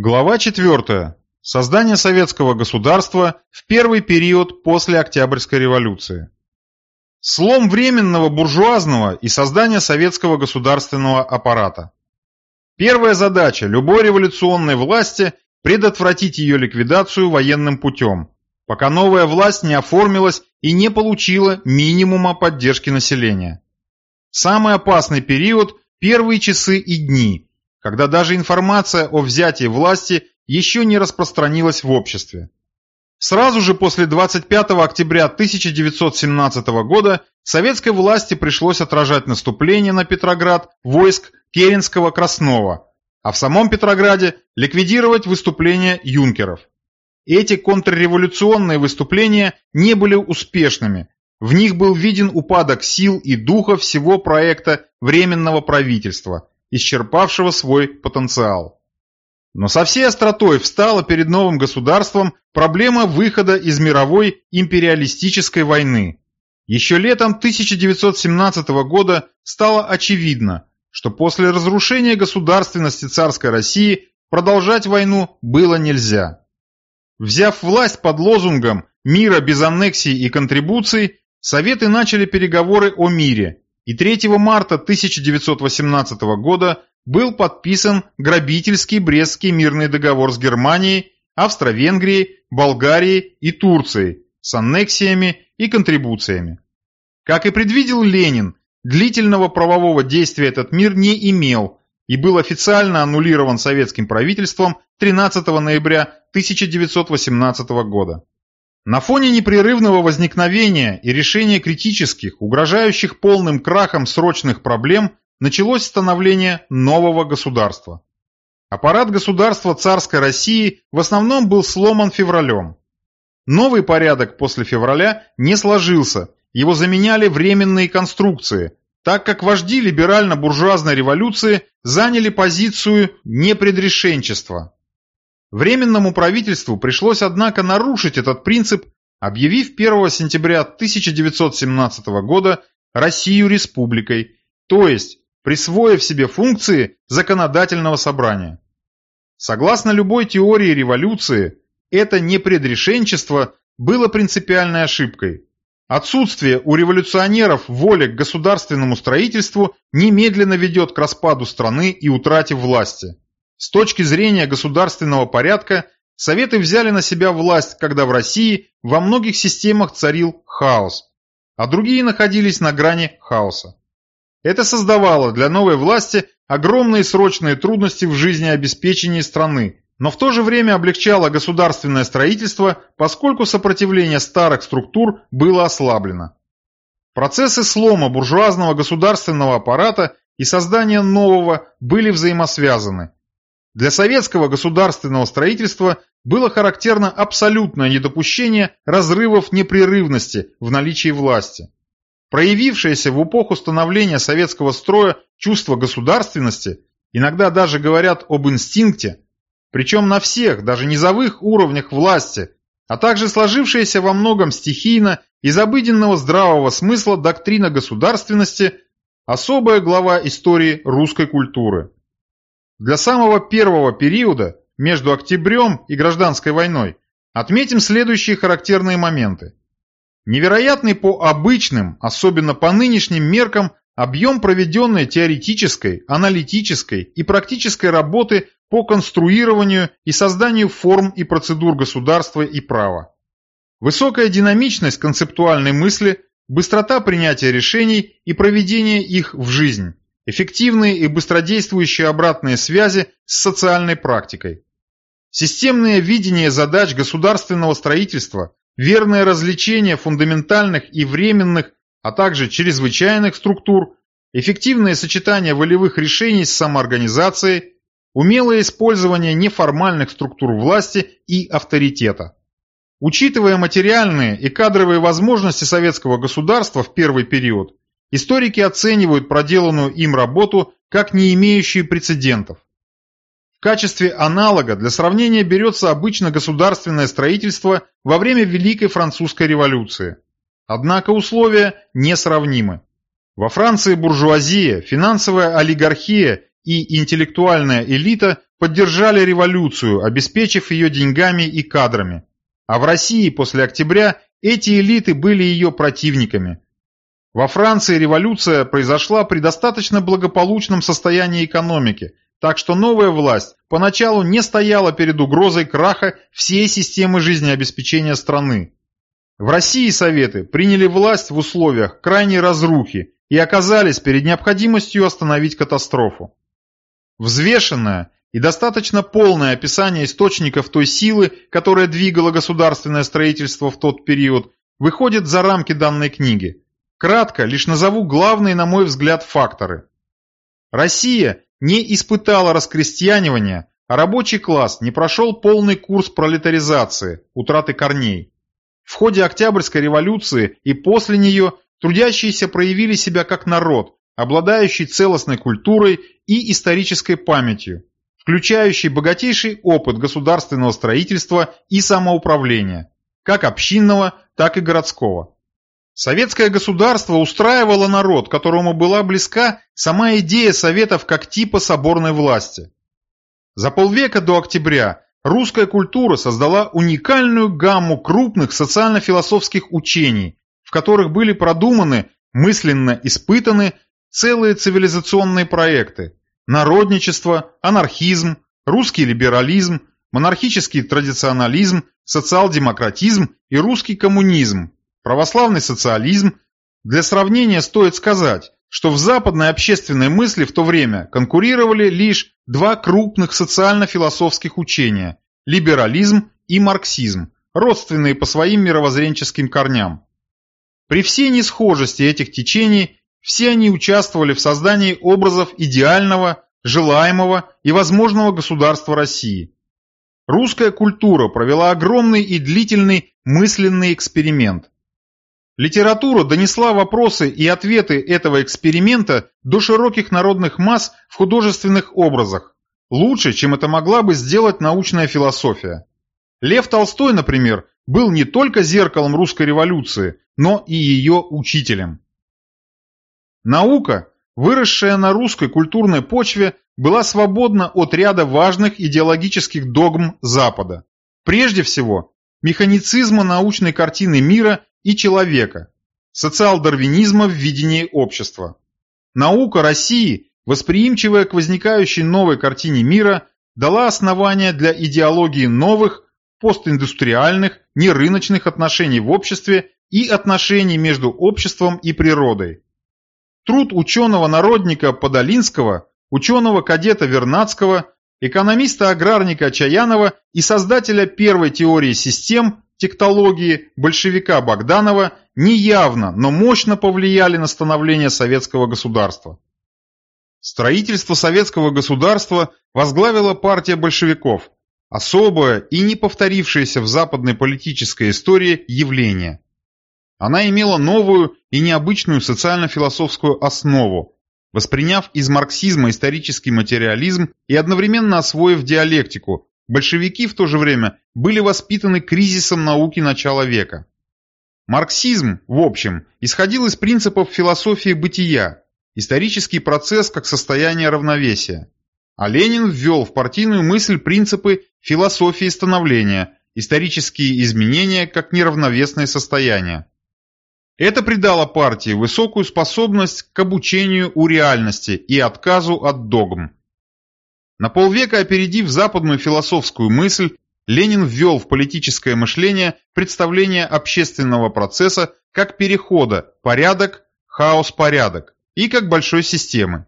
Глава 4. Создание советского государства в первый период после Октябрьской революции. Слом временного буржуазного и создание советского государственного аппарата. Первая задача любой революционной власти – предотвратить ее ликвидацию военным путем, пока новая власть не оформилась и не получила минимума поддержки населения. Самый опасный период – первые часы и дни – когда даже информация о взятии власти еще не распространилась в обществе. Сразу же после 25 октября 1917 года советской власти пришлось отражать наступление на Петроград войск Керенского-Краснова, а в самом Петрограде ликвидировать выступления юнкеров. Эти контрреволюционные выступления не были успешными, в них был виден упадок сил и духа всего проекта Временного правительства – исчерпавшего свой потенциал. Но со всей остротой встала перед новым государством проблема выхода из мировой империалистической войны. Еще летом 1917 года стало очевидно, что после разрушения государственности царской России продолжать войну было нельзя. Взяв власть под лозунгом «мира без аннексий и контрибуций», Советы начали переговоры о мире, и 3 марта 1918 года был подписан грабительский Брестский мирный договор с Германией, Австро-Венгрией, Болгарией и Турцией с аннексиями и контрибуциями. Как и предвидел Ленин, длительного правового действия этот мир не имел и был официально аннулирован советским правительством 13 ноября 1918 года. На фоне непрерывного возникновения и решения критических, угрожающих полным крахом срочных проблем, началось становление нового государства. Аппарат государства царской России в основном был сломан февралем. Новый порядок после февраля не сложился, его заменяли временные конструкции, так как вожди либерально-буржуазной революции заняли позицию непредрешенчества, Временному правительству пришлось, однако, нарушить этот принцип, объявив 1 сентября 1917 года Россию республикой, то есть присвоив себе функции законодательного собрания. Согласно любой теории революции, это непредрешенчество было принципиальной ошибкой. Отсутствие у революционеров воли к государственному строительству немедленно ведет к распаду страны и утрате власти. С точки зрения государственного порядка, Советы взяли на себя власть, когда в России во многих системах царил хаос, а другие находились на грани хаоса. Это создавало для новой власти огромные срочные трудности в жизнеобеспечении страны, но в то же время облегчало государственное строительство, поскольку сопротивление старых структур было ослаблено. Процессы слома буржуазного государственного аппарата и создания нового были взаимосвязаны – для советского государственного строительства было характерно абсолютное недопущение разрывов непрерывности в наличии власти. Проявившееся в эпоху становления советского строя чувство государственности, иногда даже говорят об инстинкте, причем на всех, даже низовых уровнях власти, а также сложившаяся во многом стихийно из обыденного здравого смысла доктрина государственности – особая глава истории русской культуры. Для самого первого периода, между октябрем и гражданской войной, отметим следующие характерные моменты. Невероятный по обычным, особенно по нынешним меркам, объем проведенной теоретической, аналитической и практической работы по конструированию и созданию форм и процедур государства и права. Высокая динамичность концептуальной мысли, быстрота принятия решений и проведения их в жизнь – эффективные и быстродействующие обратные связи с социальной практикой. Системное видение задач государственного строительства, верное развлечение фундаментальных и временных, а также чрезвычайных структур, эффективное сочетание волевых решений с самоорганизацией, умелое использование неформальных структур власти и авторитета. Учитывая материальные и кадровые возможности советского государства в первый период, Историки оценивают проделанную им работу как не имеющую прецедентов. В качестве аналога для сравнения берется обычно государственное строительство во время Великой Французской революции. Однако условия несравнимы. Во Франции буржуазия, финансовая олигархия и интеллектуальная элита поддержали революцию, обеспечив ее деньгами и кадрами. А в России после октября эти элиты были ее противниками. Во Франции революция произошла при достаточно благополучном состоянии экономики, так что новая власть поначалу не стояла перед угрозой краха всей системы жизнеобеспечения страны. В России Советы приняли власть в условиях крайней разрухи и оказались перед необходимостью остановить катастрофу. Взвешенное и достаточно полное описание источников той силы, которая двигала государственное строительство в тот период, выходит за рамки данной книги. Кратко лишь назову главные, на мой взгляд, факторы. Россия не испытала раскрестьянивания, а рабочий класс не прошел полный курс пролетаризации, утраты корней. В ходе Октябрьской революции и после нее трудящиеся проявили себя как народ, обладающий целостной культурой и исторической памятью, включающий богатейший опыт государственного строительства и самоуправления, как общинного, так и городского. Советское государство устраивало народ, которому была близка сама идея Советов как типа соборной власти. За полвека до октября русская культура создала уникальную гамму крупных социально-философских учений, в которых были продуманы, мысленно испытаны целые цивилизационные проекты, народничество, анархизм, русский либерализм, монархический традиционализм, социал-демократизм и русский коммунизм, православный социализм. Для сравнения стоит сказать, что в западной общественной мысли в то время конкурировали лишь два крупных социально-философских учения – либерализм и марксизм, родственные по своим мировоззренческим корням. При всей несхожести этих течений все они участвовали в создании образов идеального, желаемого и возможного государства России. Русская культура провела огромный и длительный мысленный эксперимент. Литература донесла вопросы и ответы этого эксперимента до широких народных масс в художественных образах, лучше, чем это могла бы сделать научная философия. Лев Толстой, например, был не только зеркалом русской революции, но и ее учителем. Наука, выросшая на русской культурной почве, была свободна от ряда важных идеологических догм Запада. Прежде всего, механицизма научной картины мира и человека, социал-дарвинизма в видении общества. Наука России, восприимчивая к возникающей новой картине мира, дала основания для идеологии новых, постиндустриальных, нерыночных отношений в обществе и отношений между обществом и природой. Труд ученого-народника Подолинского, ученого-кадета Вернадского, экономиста-аграрника Чаянова и создателя первой теории систем, тектологии, большевика Богданова неявно, но мощно повлияли на становление советского государства. Строительство советского государства возглавила партия большевиков, особое и не повторившееся в западной политической истории явление. Она имела новую и необычную социально-философскую основу, восприняв из марксизма исторический материализм и одновременно освоив диалектику, большевики в то же время были воспитаны кризисом науки начала века. Марксизм, в общем, исходил из принципов философии бытия, исторический процесс как состояние равновесия. А Ленин ввел в партийную мысль принципы философии становления, исторические изменения как неравновесные состояния. Это придало партии высокую способность к обучению у реальности и отказу от догм. На полвека опередив западную философскую мысль, Ленин ввел в политическое мышление представление общественного процесса как перехода порядок, хаос-порядок и как большой системы.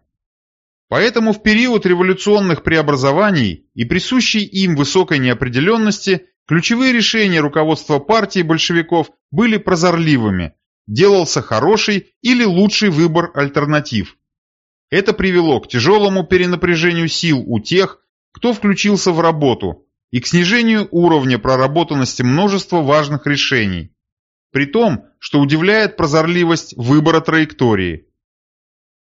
Поэтому в период революционных преобразований и присущей им высокой неопределенности ключевые решения руководства партии большевиков были прозорливыми, делался хороший или лучший выбор альтернатив. Это привело к тяжелому перенапряжению сил у тех, кто включился в работу, и к снижению уровня проработанности множества важных решений, при том, что удивляет прозорливость выбора траектории.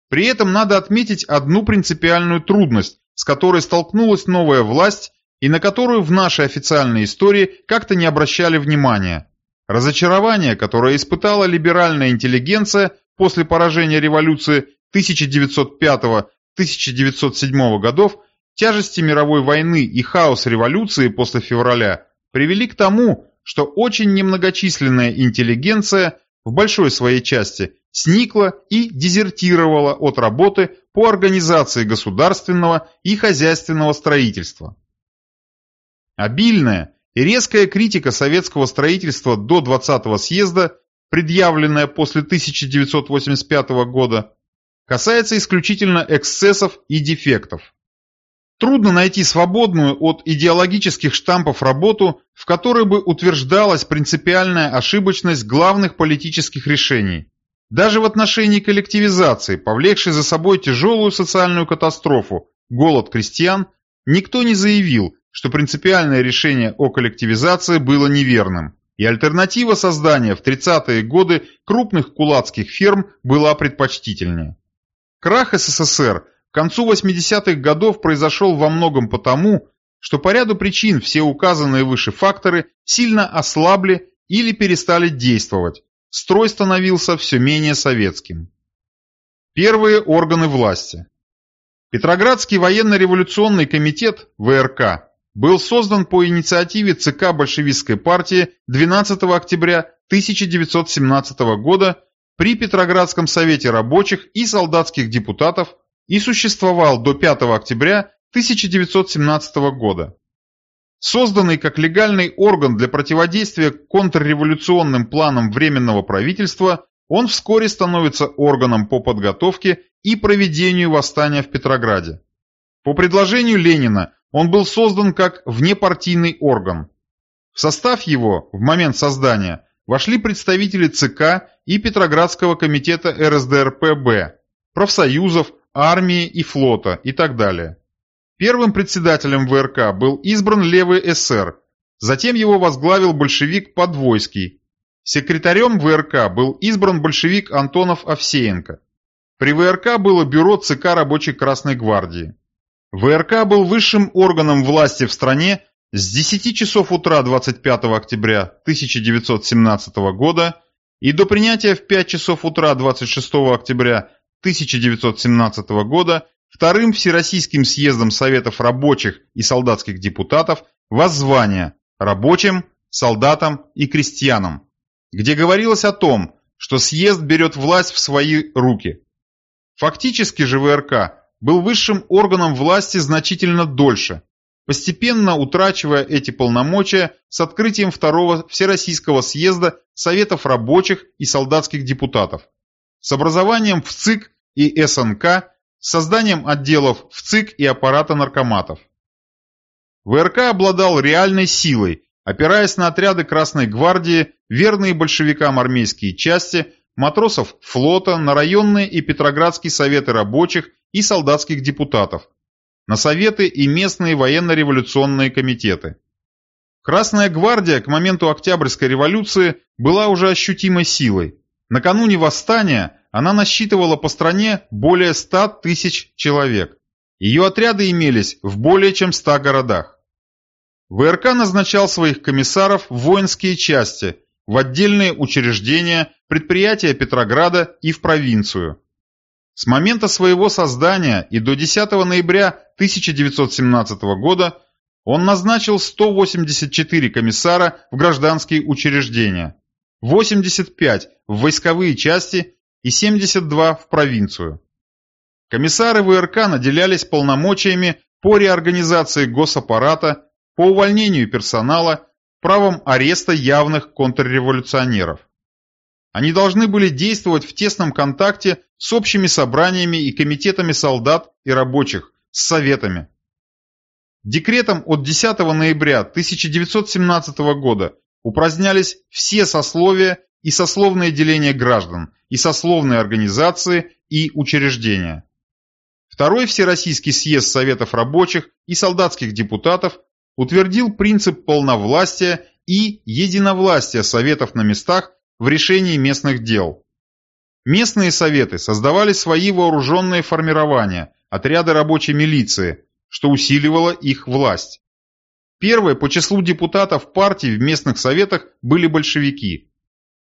При этом надо отметить одну принципиальную трудность, с которой столкнулась новая власть и на которую в нашей официальной истории как-то не обращали внимания. Разочарование, которое испытала либеральная интеллигенция после поражения революции 1905-1907 годов тяжести мировой войны и хаос революции после февраля привели к тому, что очень немногочисленная интеллигенция в большой своей части сникла и дезертировала от работы по организации государственного и хозяйственного строительства. Обильная и резкая критика советского строительства до 20-го съезда, предъявленная после 1985 года, касается исключительно эксцессов и дефектов. Трудно найти свободную от идеологических штампов работу, в которой бы утверждалась принципиальная ошибочность главных политических решений. Даже в отношении коллективизации, повлекшей за собой тяжелую социальную катастрофу, голод крестьян, никто не заявил, что принципиальное решение о коллективизации было неверным, и альтернатива создания в 30-е годы крупных кулацких ферм была предпочтительнее. Крах СССР к концу 80-х годов произошел во многом потому, что по ряду причин все указанные выше факторы сильно ослабли или перестали действовать, строй становился все менее советским. Первые органы власти. Петроградский военно-революционный комитет ВРК был создан по инициативе ЦК большевистской партии 12 октября 1917 года при Петроградском совете рабочих и солдатских депутатов и существовал до 5 октября 1917 года. Созданный как легальный орган для противодействия контрреволюционным планам Временного правительства, он вскоре становится органом по подготовке и проведению восстания в Петрограде. По предложению Ленина он был создан как внепартийный орган. В состав его в момент создания вошли представители ЦК и Петроградского комитета РСДРП-Б, профсоюзов, армии и флота и так далее. Первым председателем ВРК был избран левый эсер, затем его возглавил большевик Подвойский. Секретарем ВРК был избран большевик Антонов Овсеенко. При ВРК было бюро ЦК Рабочей Красной Гвардии. ВРК был высшим органом власти в стране с 10 часов утра 25 октября 1917 года и до принятия в 5 часов утра 26 октября 1917 года Вторым Всероссийским съездом Советов рабочих и солдатских депутатов воззвание рабочим, солдатам и крестьянам, где говорилось о том, что съезд берет власть в свои руки. Фактически же ВРК был высшим органом власти значительно дольше, постепенно утрачивая эти полномочия с открытием второго Всероссийского съезда Советов рабочих и солдатских депутатов, с образованием в ЦИК и СНК созданием отделов в ЦИК и аппарата наркоматов. ВРК обладал реальной силой, опираясь на отряды Красной Гвардии, верные большевикам армейские части, матросов флота, на районные и Петроградские советы рабочих и солдатских депутатов, на советы и местные военно-революционные комитеты. Красная гвардия к моменту Октябрьской революции была уже ощутимой силой. Накануне восстания она насчитывала по стране более 100 тысяч человек. Ее отряды имелись в более чем 100 городах. ВРК назначал своих комиссаров в воинские части, в отдельные учреждения, предприятия Петрограда и в провинцию. С момента своего создания и до 10 ноября 1917 года он назначил 184 комиссара в гражданские учреждения, 85 в войсковые части и 72 в провинцию. Комиссары ВРК наделялись полномочиями по реорганизации госаппарата, по увольнению персонала, правом ареста явных контрреволюционеров. Они должны были действовать в тесном контакте с общими собраниями и комитетами солдат и рабочих, с советами. Декретом от 10 ноября 1917 года упразднялись все сословия и сословное деление граждан, и сословные организации и учреждения. Второй Всероссийский съезд Советов рабочих и солдатских депутатов утвердил принцип полновластия и единовластия Советов на местах в решении местных дел. Местные советы создавали свои вооруженные формирования, отряды рабочей милиции, что усиливало их власть. Первые по числу депутатов партий в местных советах были большевики.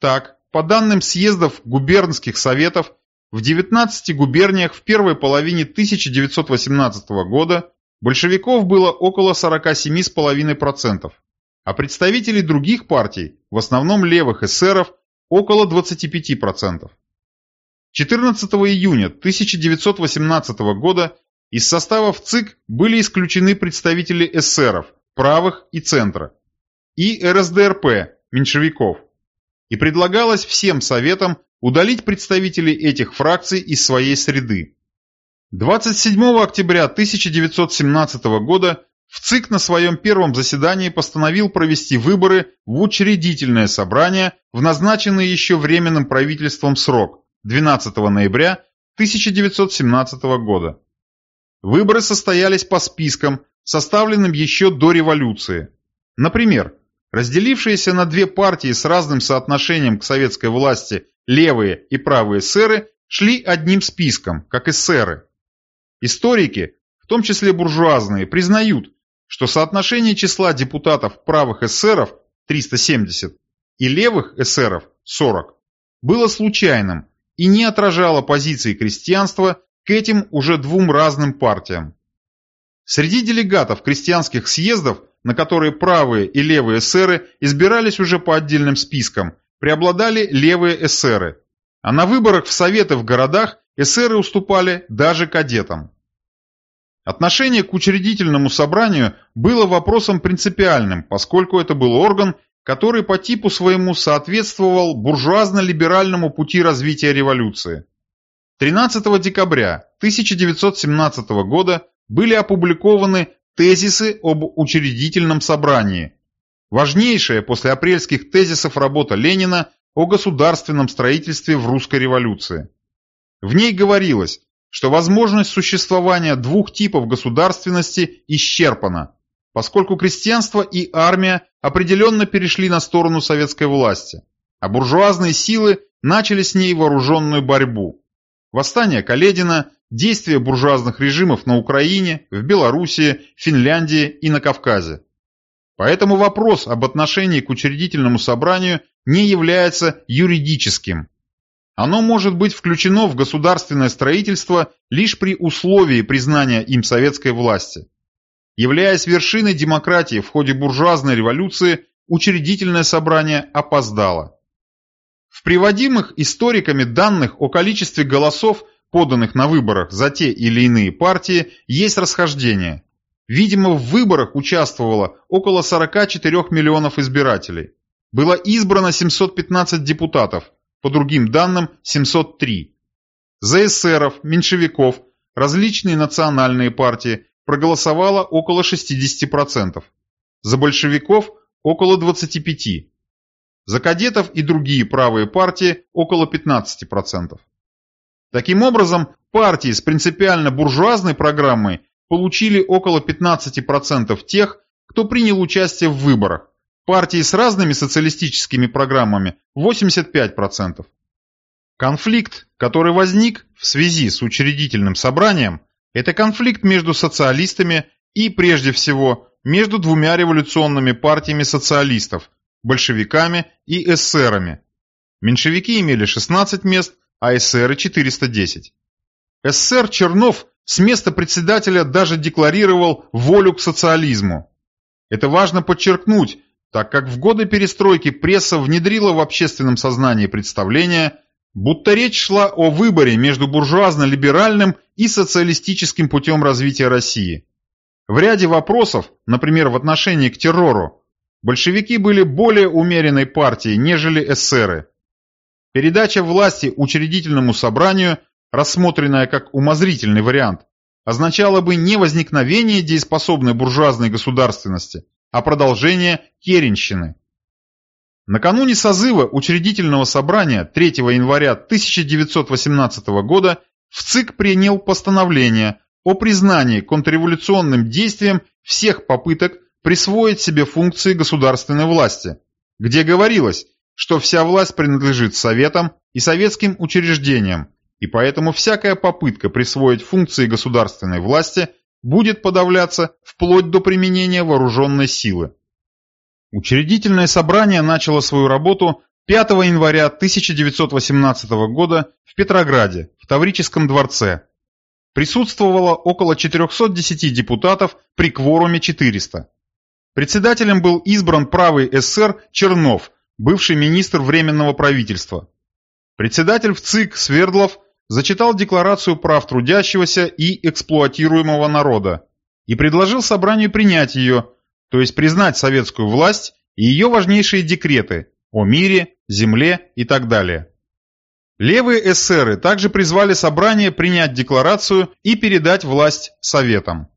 Так, по данным съездов губернских советов, в 19 губерниях в первой половине 1918 года большевиков было около 47,5%, а представителей других партий, в основном левых эсеров, около 25%. 14 июня 1918 года из составов ЦИК были исключены представители эсеров, правых и центра, и РСДРП, меньшевиков, и предлагалось всем советам удалить представителей этих фракций из своей среды. 27 октября 1917 года в ЦИК на своем первом заседании постановил провести выборы в учредительное собрание в назначенный еще Временным правительством срок 12 ноября 1917 года. Выборы состоялись по спискам, составленным еще до революции. Например, разделившиеся на две партии с разным соотношением к советской власти левые и правые эсеры шли одним списком, как эсеры. Историки, в том числе буржуазные, признают, что соотношение числа депутатов правых эсеров 370 и левых эсеров 40 было случайным и не отражало позиции крестьянства к этим уже двум разным партиям. Среди делегатов крестьянских съездов, на которые правые и левые эсеры избирались уже по отдельным спискам, преобладали левые эсеры, а на выборах в советы в городах эсеры уступали даже кадетам. Отношение к учредительному собранию было вопросом принципиальным, поскольку это был орган, который по типу своему соответствовал буржуазно-либеральному пути развития революции. 13 декабря 1917 года были опубликованы тезисы об учредительном собрании, важнейшая после апрельских тезисов работа Ленина о государственном строительстве в русской революции. В ней говорилось, что возможность существования двух типов государственности исчерпана, поскольку крестьянство и армия определенно перешли на сторону советской власти, а буржуазные силы начали с ней вооруженную борьбу. Восстание Каледина, действия буржуазных режимов на Украине, в Белоруссии, Финляндии и на Кавказе. Поэтому вопрос об отношении к учредительному собранию не является юридическим, оно может быть включено в государственное строительство лишь при условии признания им советской власти. Являясь вершиной демократии в ходе буржуазной революции, учредительное собрание опоздало. В приводимых историками данных о количестве голосов, поданных на выборах за те или иные партии, есть расхождение. Видимо, в выборах участвовало около 44 миллионов избирателей. Было избрано 715 депутатов, по другим данным 703. За эсеров, меньшевиков, различные национальные партии проголосовало около 60%, за большевиков около 25%, за кадетов и другие правые партии около 15%. Таким образом, партии с принципиально буржуазной программой получили около 15% тех, кто принял участие в выборах, Партии с разными социалистическими программами 85%. Конфликт, который возник в связи с учредительным собранием, это конфликт между социалистами и, прежде всего, между двумя революционными партиями социалистов, большевиками и эсерами. Меньшевики имели 16 мест, а эсеры 410. СССР Чернов с места председателя даже декларировал волю к социализму. Это важно подчеркнуть, так как в годы перестройки пресса внедрила в общественном сознании представление, будто речь шла о выборе между буржуазно-либеральным и социалистическим путем развития России. В ряде вопросов, например, в отношении к террору, большевики были более умеренной партией, нежели эсеры. Передача власти учредительному собранию, рассмотренная как умозрительный вариант, означала бы не возникновение дееспособной буржуазной государственности, а продолжение Керенщины. Накануне созыва учредительного собрания 3 января 1918 года в ЦИК принял постановление о признании контрреволюционным действием всех попыток присвоить себе функции государственной власти, где говорилось, что вся власть принадлежит советам и советским учреждениям, и поэтому всякая попытка присвоить функции государственной власти будет подавляться вплоть до применения вооруженной силы. Учредительное собрание начало свою работу 5 января 1918 года в Петрограде, в Таврическом дворце. присутствовало около 410 депутатов при кворуме 400. Председателем был избран правый СССР Чернов, бывший министр Временного правительства. Председатель в ЦИК Свердлов зачитал Декларацию прав трудящегося и эксплуатируемого народа и предложил собранию принять ее, то есть признать советскую власть и ее важнейшие декреты о мире, земле и так далее. Левые эсеры также призвали собрание принять декларацию и передать власть Советам.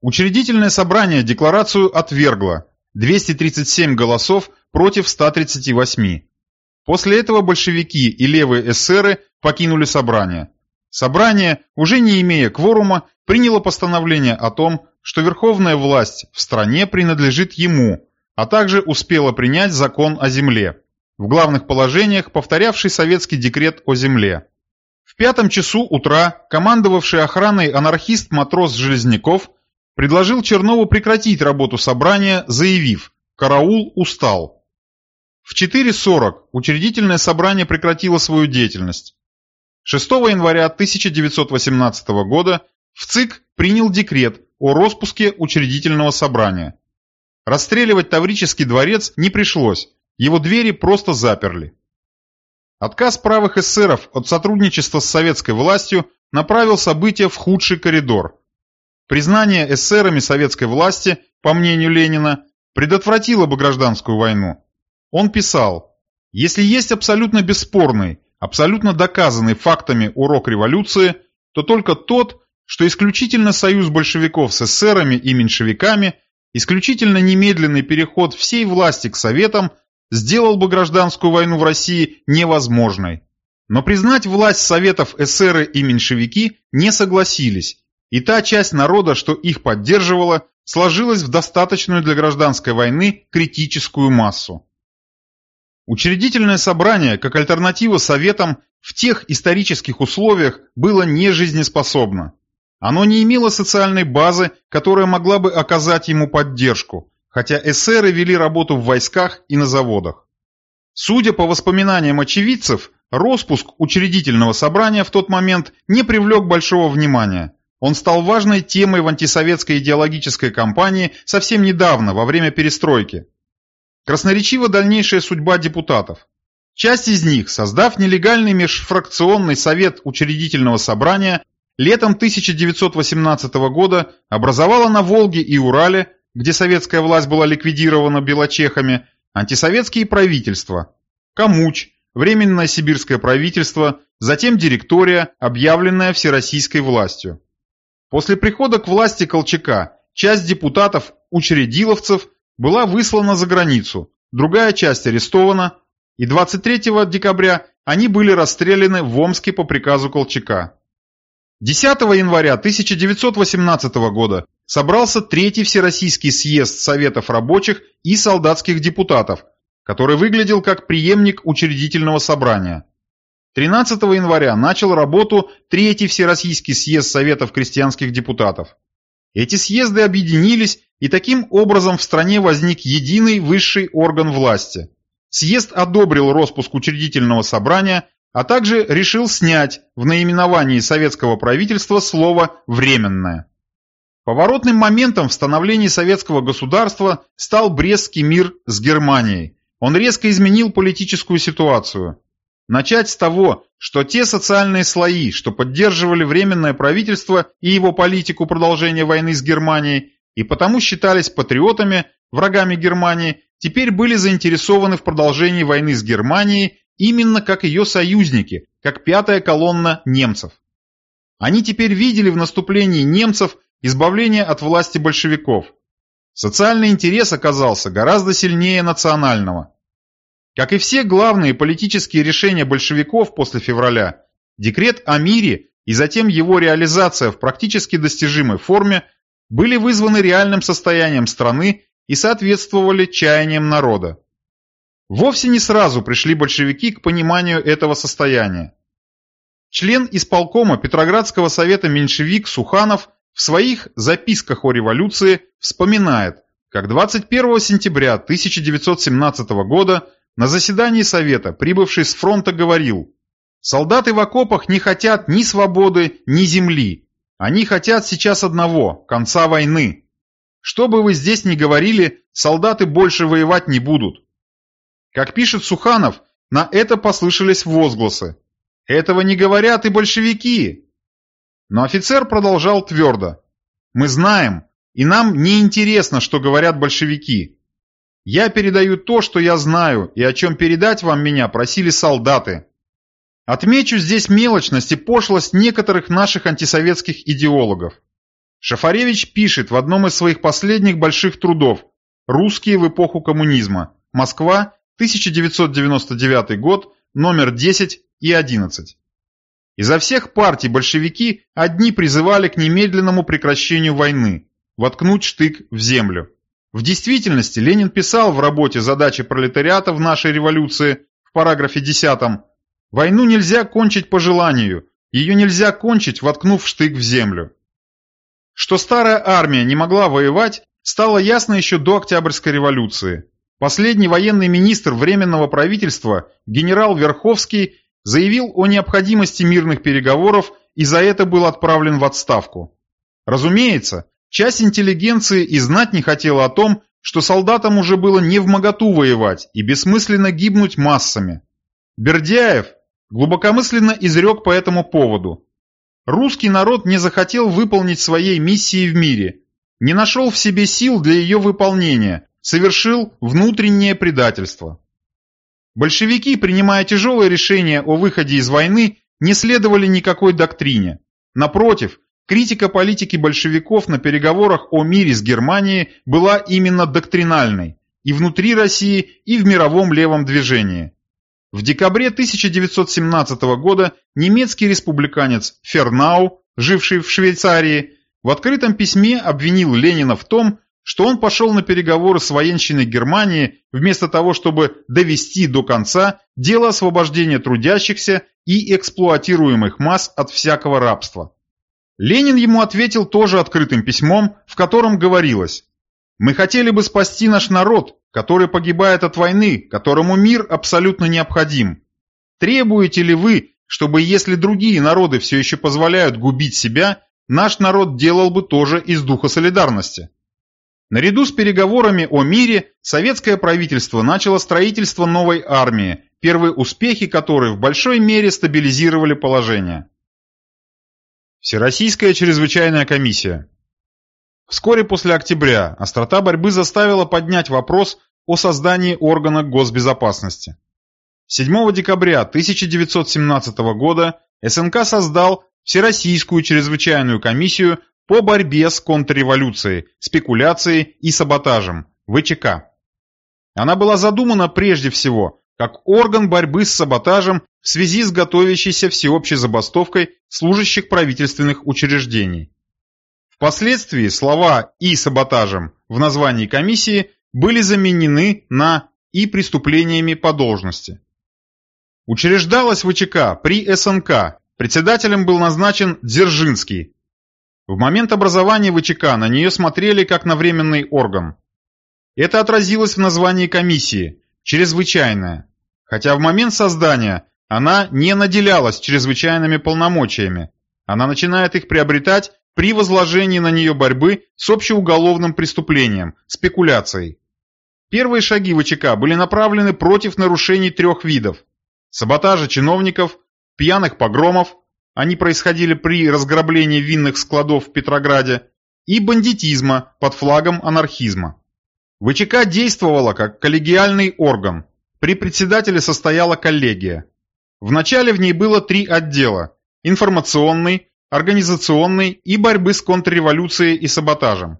Учредительное собрание декларацию отвергло, 237 голосов против 138. После этого большевики и левые эсеры покинули собрание. Собрание, уже не имея кворума, приняло постановление о том, что верховная власть в стране принадлежит ему, а также успело принять закон о земле в главных положениях повторявший советский декрет о земле. В пятом часу утра командовавший охраной анархист-матрос Железняков предложил Чернову прекратить работу собрания, заявив «Караул устал». В 4.40 учредительное собрание прекратило свою деятельность. 6 января 1918 года в ЦИК принял декрет о распуске учредительного собрания. Расстреливать Таврический дворец не пришлось, его двери просто заперли. Отказ правых эсеров от сотрудничества с советской властью направил события в худший коридор. Признание эсерами советской власти, по мнению Ленина, предотвратило бы гражданскую войну. Он писал, если есть абсолютно бесспорный, абсолютно доказанный фактами урок революции, то только тот, что исключительно союз большевиков с эсерами и меньшевиками, исключительно немедленный переход всей власти к советам – сделал бы гражданскую войну в России невозможной. Но признать власть Советов эсеры и меньшевики не согласились, и та часть народа, что их поддерживала, сложилась в достаточную для гражданской войны критическую массу. Учредительное собрание, как альтернатива Советам, в тех исторических условиях было нежизнеспособно. Оно не имело социальной базы, которая могла бы оказать ему поддержку, хотя эсеры вели работу в войсках и на заводах. Судя по воспоминаниям очевидцев, распуск учредительного собрания в тот момент не привлек большого внимания. Он стал важной темой в антисоветской идеологической кампании совсем недавно, во время перестройки. Красноречива дальнейшая судьба депутатов. Часть из них, создав нелегальный межфракционный совет учредительного собрания, летом 1918 года образовала на Волге и Урале где советская власть была ликвидирована белочехами, антисоветские правительства, Камуч, Временное сибирское правительство, затем директория, объявленная всероссийской властью. После прихода к власти Колчака часть депутатов, учредиловцев, была выслана за границу, другая часть арестована, и 23 декабря они были расстреляны в Омске по приказу Колчака. 10 января 1918 года собрался Третий Всероссийский съезд Советов рабочих и солдатских депутатов, который выглядел как преемник учредительного собрания. 13 января начал работу Третий Всероссийский съезд Советов крестьянских депутатов. Эти съезды объединились, и таким образом в стране возник единый высший орган власти. Съезд одобрил распуск учредительного собрания а также решил снять в наименовании советского правительства слово «временное». Поворотным моментом в становлении советского государства стал Брестский мир с Германией. Он резко изменил политическую ситуацию. Начать с того, что те социальные слои, что поддерживали Временное правительство и его политику продолжения войны с Германией, и потому считались патриотами, врагами Германии, теперь были заинтересованы в продолжении войны с Германией именно как ее союзники, как пятая колонна немцев. Они теперь видели в наступлении немцев избавление от власти большевиков. Социальный интерес оказался гораздо сильнее национального. Как и все главные политические решения большевиков после февраля, декрет о мире и затем его реализация в практически достижимой форме были вызваны реальным состоянием страны и соответствовали чаяниям народа. Вовсе не сразу пришли большевики к пониманию этого состояния. Член исполкома Петроградского совета меньшевик Суханов в своих записках о революции вспоминает, как 21 сентября 1917 года на заседании Совета, прибывший с фронта, говорил «Солдаты в окопах не хотят ни свободы, ни земли. Они хотят сейчас одного – конца войны. Что бы вы здесь ни говорили, солдаты больше воевать не будут. Как пишет Суханов, на это послышались возгласы. Этого не говорят и большевики. Но офицер продолжал твердо. Мы знаем, и нам не интересно, что говорят большевики. Я передаю то, что я знаю, и о чем передать вам меня просили солдаты. Отмечу здесь мелочность и пошлость некоторых наших антисоветских идеологов. Шафаревич пишет в одном из своих последних больших трудов «Русские в эпоху коммунизма. Москва, 1999 год, номер 10 и 11». Изо всех партий большевики одни призывали к немедленному прекращению войны, воткнуть штык в землю. В действительности Ленин писал в работе «Задачи пролетариата в нашей революции» в параграфе 10 «Войну нельзя кончить по желанию, ее нельзя кончить, воткнув штык в землю». Что старая армия не могла воевать, стало ясно еще до Октябрьской революции. Последний военный министр Временного правительства, генерал Верховский, заявил о необходимости мирных переговоров и за это был отправлен в отставку. Разумеется, Часть интеллигенции и знать не хотела о том, что солдатам уже было не в моготу воевать и бессмысленно гибнуть массами. Бердяев глубокомысленно изрек по этому поводу. Русский народ не захотел выполнить своей миссии в мире, не нашел в себе сил для ее выполнения, совершил внутреннее предательство. Большевики, принимая тяжелое решение о выходе из войны, не следовали никакой доктрине. Напротив, Критика политики большевиков на переговорах о мире с Германией была именно доктринальной и внутри России, и в мировом левом движении. В декабре 1917 года немецкий республиканец Фернау, живший в Швейцарии, в открытом письме обвинил Ленина в том, что он пошел на переговоры с военщиной Германии вместо того, чтобы довести до конца дело освобождения трудящихся и эксплуатируемых масс от всякого рабства. Ленин ему ответил тоже открытым письмом, в котором говорилось «Мы хотели бы спасти наш народ, который погибает от войны, которому мир абсолютно необходим. Требуете ли вы, чтобы если другие народы все еще позволяют губить себя, наш народ делал бы тоже из духа солидарности?» Наряду с переговорами о мире, советское правительство начало строительство новой армии, первые успехи которой в большой мере стабилизировали положение. Всероссийская чрезвычайная комиссия. Вскоре после октября острота борьбы заставила поднять вопрос о создании органа госбезопасности. 7 декабря 1917 года СНК создал Всероссийскую чрезвычайную комиссию по борьбе с контрреволюцией, спекуляцией и саботажем, ВЧК. Она была задумана прежде всего как орган борьбы с саботажем в связи с готовящейся всеобщей забастовкой служащих правительственных учреждений. Впоследствии слова «и саботажем» в названии комиссии были заменены на «и преступлениями по должности». Учреждалась ВЧК при СНК, председателем был назначен Дзержинский. В момент образования ВЧК на нее смотрели как на временный орган. Это отразилось в названии комиссии чрезвычайная, хотя в момент создания она не наделялась чрезвычайными полномочиями. Она начинает их приобретать при возложении на нее борьбы с общеуголовным преступлением – спекуляцией. Первые шаги ВЧК были направлены против нарушений трех видов – саботажа чиновников, пьяных погромов, они происходили при разграблении винных складов в Петрограде, и бандитизма под флагом анархизма. ВЧК действовала как коллегиальный орган. При председателе состояла коллегия. Вначале в ней было три отдела – информационный, организационный и борьбы с контрреволюцией и саботажем.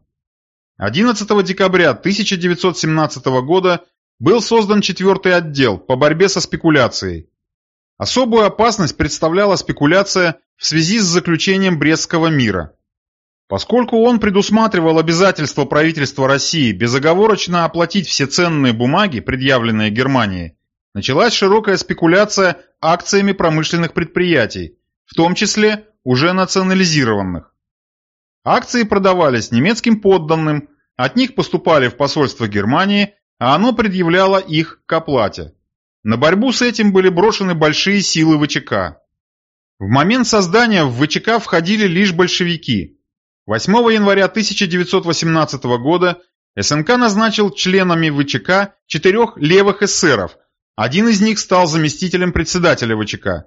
11 декабря 1917 года был создан четвертый отдел по борьбе со спекуляцией. Особую опасность представляла спекуляция в связи с заключением Брестского мира. Поскольку он предусматривал обязательство правительства России безоговорочно оплатить все ценные бумаги, предъявленные Германии, началась широкая спекуляция акциями промышленных предприятий, в том числе уже национализированных. Акции продавались немецким подданным, от них поступали в посольство Германии, а оно предъявляло их к оплате. На борьбу с этим были брошены большие силы ВЧК. В момент создания в ВЧК входили лишь большевики. 8 января 1918 года СНК назначил членами ВЧК четырех левых эсеров, один из них стал заместителем председателя ВЧК.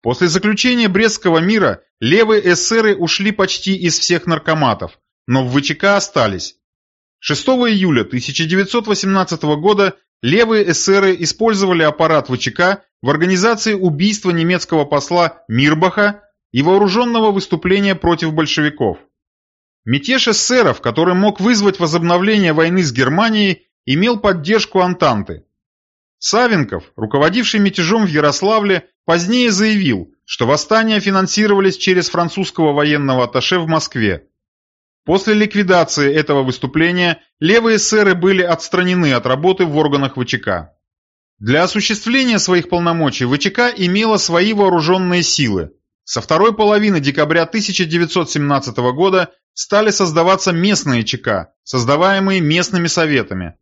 После заключения Брестского мира левые эсеры ушли почти из всех наркоматов, но в ВЧК остались. 6 июля 1918 года левые эсеры использовали аппарат ВЧК в организации убийства немецкого посла Мирбаха и вооруженного выступления против большевиков. Мятеж эсеров, который мог вызвать возобновление войны с Германией, имел поддержку Антанты. Савенков, руководивший мятежом в Ярославле, позднее заявил, что восстания финансировались через французского военного атташе в Москве. После ликвидации этого выступления левые эсеры были отстранены от работы в органах ВЧК. Для осуществления своих полномочий ВЧК имела свои вооруженные силы. Со второй половины декабря 1917 года стали создаваться местные ЧК, создаваемые местными советами.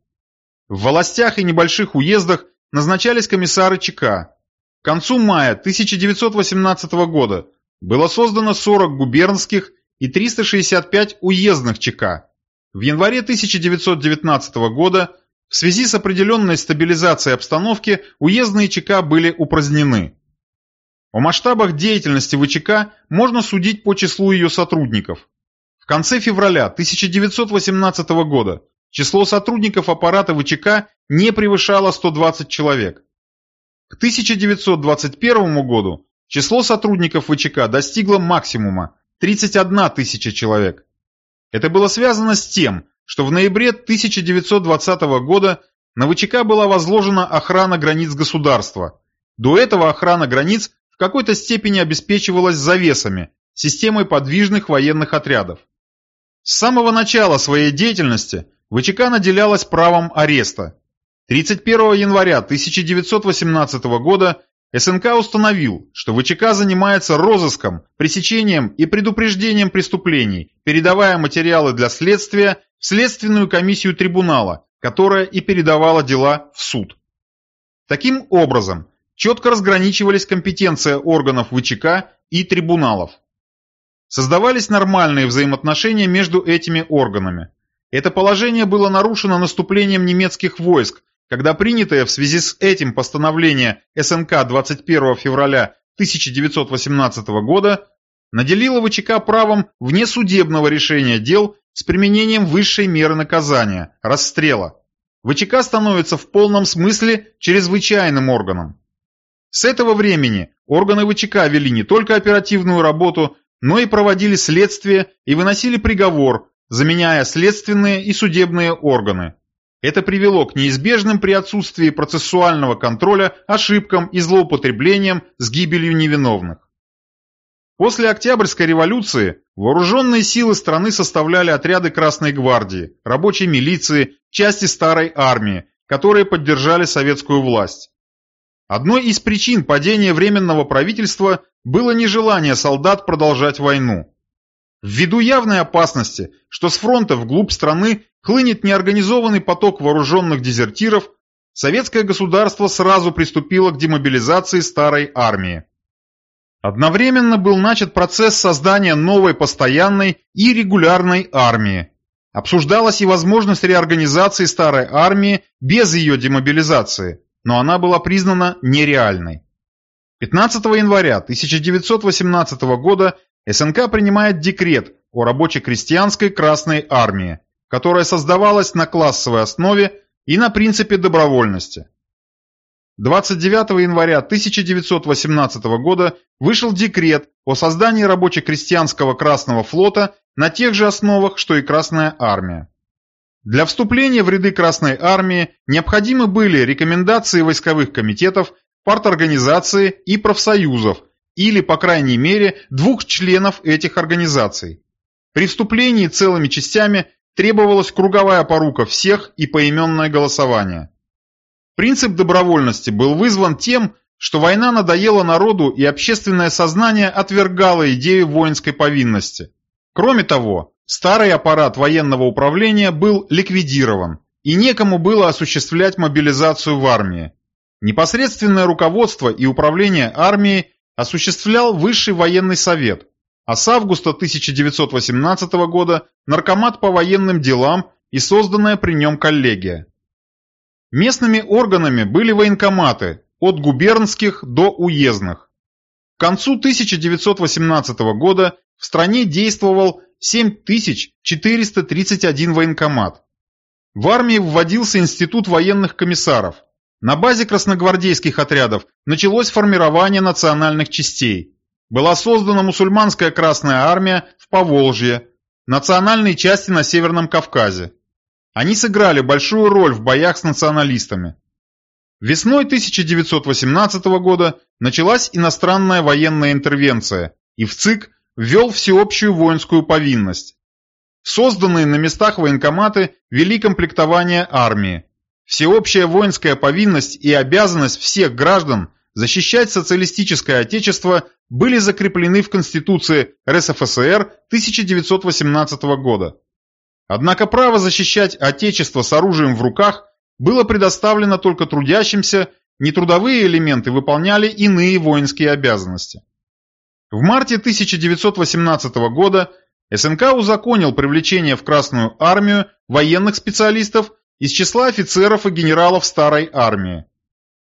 В властях и небольших уездах назначались комиссары ЧК. К концу мая 1918 года было создано 40 губернских и 365 уездных ЧК. В январе 1919 года в связи с определенной стабилизацией обстановки уездные ЧК были упразднены. О масштабах деятельности ВЧК можно судить по числу ее сотрудников. В конце февраля 1918 года число сотрудников аппарата ВЧК не превышало 120 человек. К 1921 году число сотрудников ВЧК достигло максимума – 31 тысяча человек. Это было связано с тем, что в ноябре 1920 года на ВЧК была возложена охрана границ государства. До этого охрана границ в какой-то степени обеспечивалась завесами, системой подвижных военных отрядов. С самого начала своей деятельности ВЧК наделялась правом ареста. 31 января 1918 года СНК установил, что ВЧК занимается розыском, пресечением и предупреждением преступлений, передавая материалы для следствия в Следственную комиссию трибунала, которая и передавала дела в суд. Таким образом, четко разграничивались компетенция органов ВЧК и трибуналов. Создавались нормальные взаимоотношения между этими органами. Это положение было нарушено наступлением немецких войск, когда принятое в связи с этим постановление СНК 21 февраля 1918 года наделило ВЧК правом внесудебного решения дел с применением высшей меры наказания – расстрела. ВЧК становится в полном смысле чрезвычайным органом. С этого времени органы ВЧК вели не только оперативную работу, но и проводили следствие и выносили приговор, заменяя следственные и судебные органы. Это привело к неизбежным при отсутствии процессуального контроля ошибкам и злоупотреблениям с гибелью невиновных. После Октябрьской революции вооруженные силы страны составляли отряды Красной гвардии, рабочей милиции, части старой армии, которые поддержали советскую власть. Одной из причин падения Временного правительства было нежелание солдат продолжать войну. Ввиду явной опасности, что с фронта вглубь страны хлынет неорганизованный поток вооруженных дезертиров, советское государство сразу приступило к демобилизации старой армии. Одновременно был начат процесс создания новой постоянной и регулярной армии. Обсуждалась и возможность реорганизации старой армии без ее демобилизации, но она была признана нереальной. 15 января 1918 года СНК принимает декрет о рабоче-крестьянской Красной Армии, которая создавалась на классовой основе и на принципе добровольности. 29 января 1918 года вышел декрет о создании рабоче-крестьянского Красного флота на тех же основах, что и Красная Армия. Для вступления в ряды Красной Армии необходимы были рекомендации войсковых комитетов, парторганизации и профсоюзов – или, по крайней мере, двух членов этих организаций. При вступлении целыми частями требовалась круговая порука всех и поименное голосование. Принцип добровольности был вызван тем, что война надоела народу и общественное сознание отвергало идею воинской повинности. Кроме того, старый аппарат военного управления был ликвидирован, и некому было осуществлять мобилизацию в армии. Непосредственное руководство и управление армией осуществлял Высший военный совет, а с августа 1918 года Наркомат по военным делам и созданная при нем коллегия. Местными органами были военкоматы, от губернских до уездных. К концу 1918 года в стране действовал 7431 военкомат. В армии вводился институт военных комиссаров. На базе красногвардейских отрядов началось формирование национальных частей. Была создана мусульманская Красная Армия в Поволжье, национальные части на Северном Кавказе. Они сыграли большую роль в боях с националистами. Весной 1918 года началась иностранная военная интервенция, и в ЦИК ввел всеобщую воинскую повинность. Созданные на местах военкоматы вели комплектование армии. Всеобщая воинская повинность и обязанность всех граждан защищать социалистическое отечество были закреплены в Конституции РСФСР 1918 года. Однако право защищать отечество с оружием в руках было предоставлено только трудящимся, нетрудовые элементы выполняли иные воинские обязанности. В марте 1918 года СНК узаконил привлечение в Красную армию военных специалистов из числа офицеров и генералов Старой армии.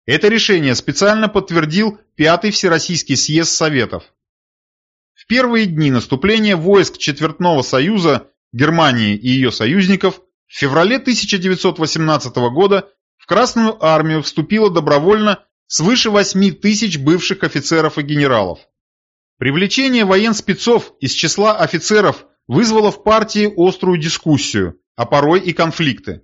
Это решение специально подтвердил Пятый Всероссийский съезд Советов. В первые дни наступления войск Четвертного Союза Германии и ее союзников в феврале 1918 года в Красную армию вступило добровольно свыше 8 тысяч бывших офицеров и генералов. Привлечение военспецов из числа офицеров вызвало в партии острую дискуссию, а порой и конфликты.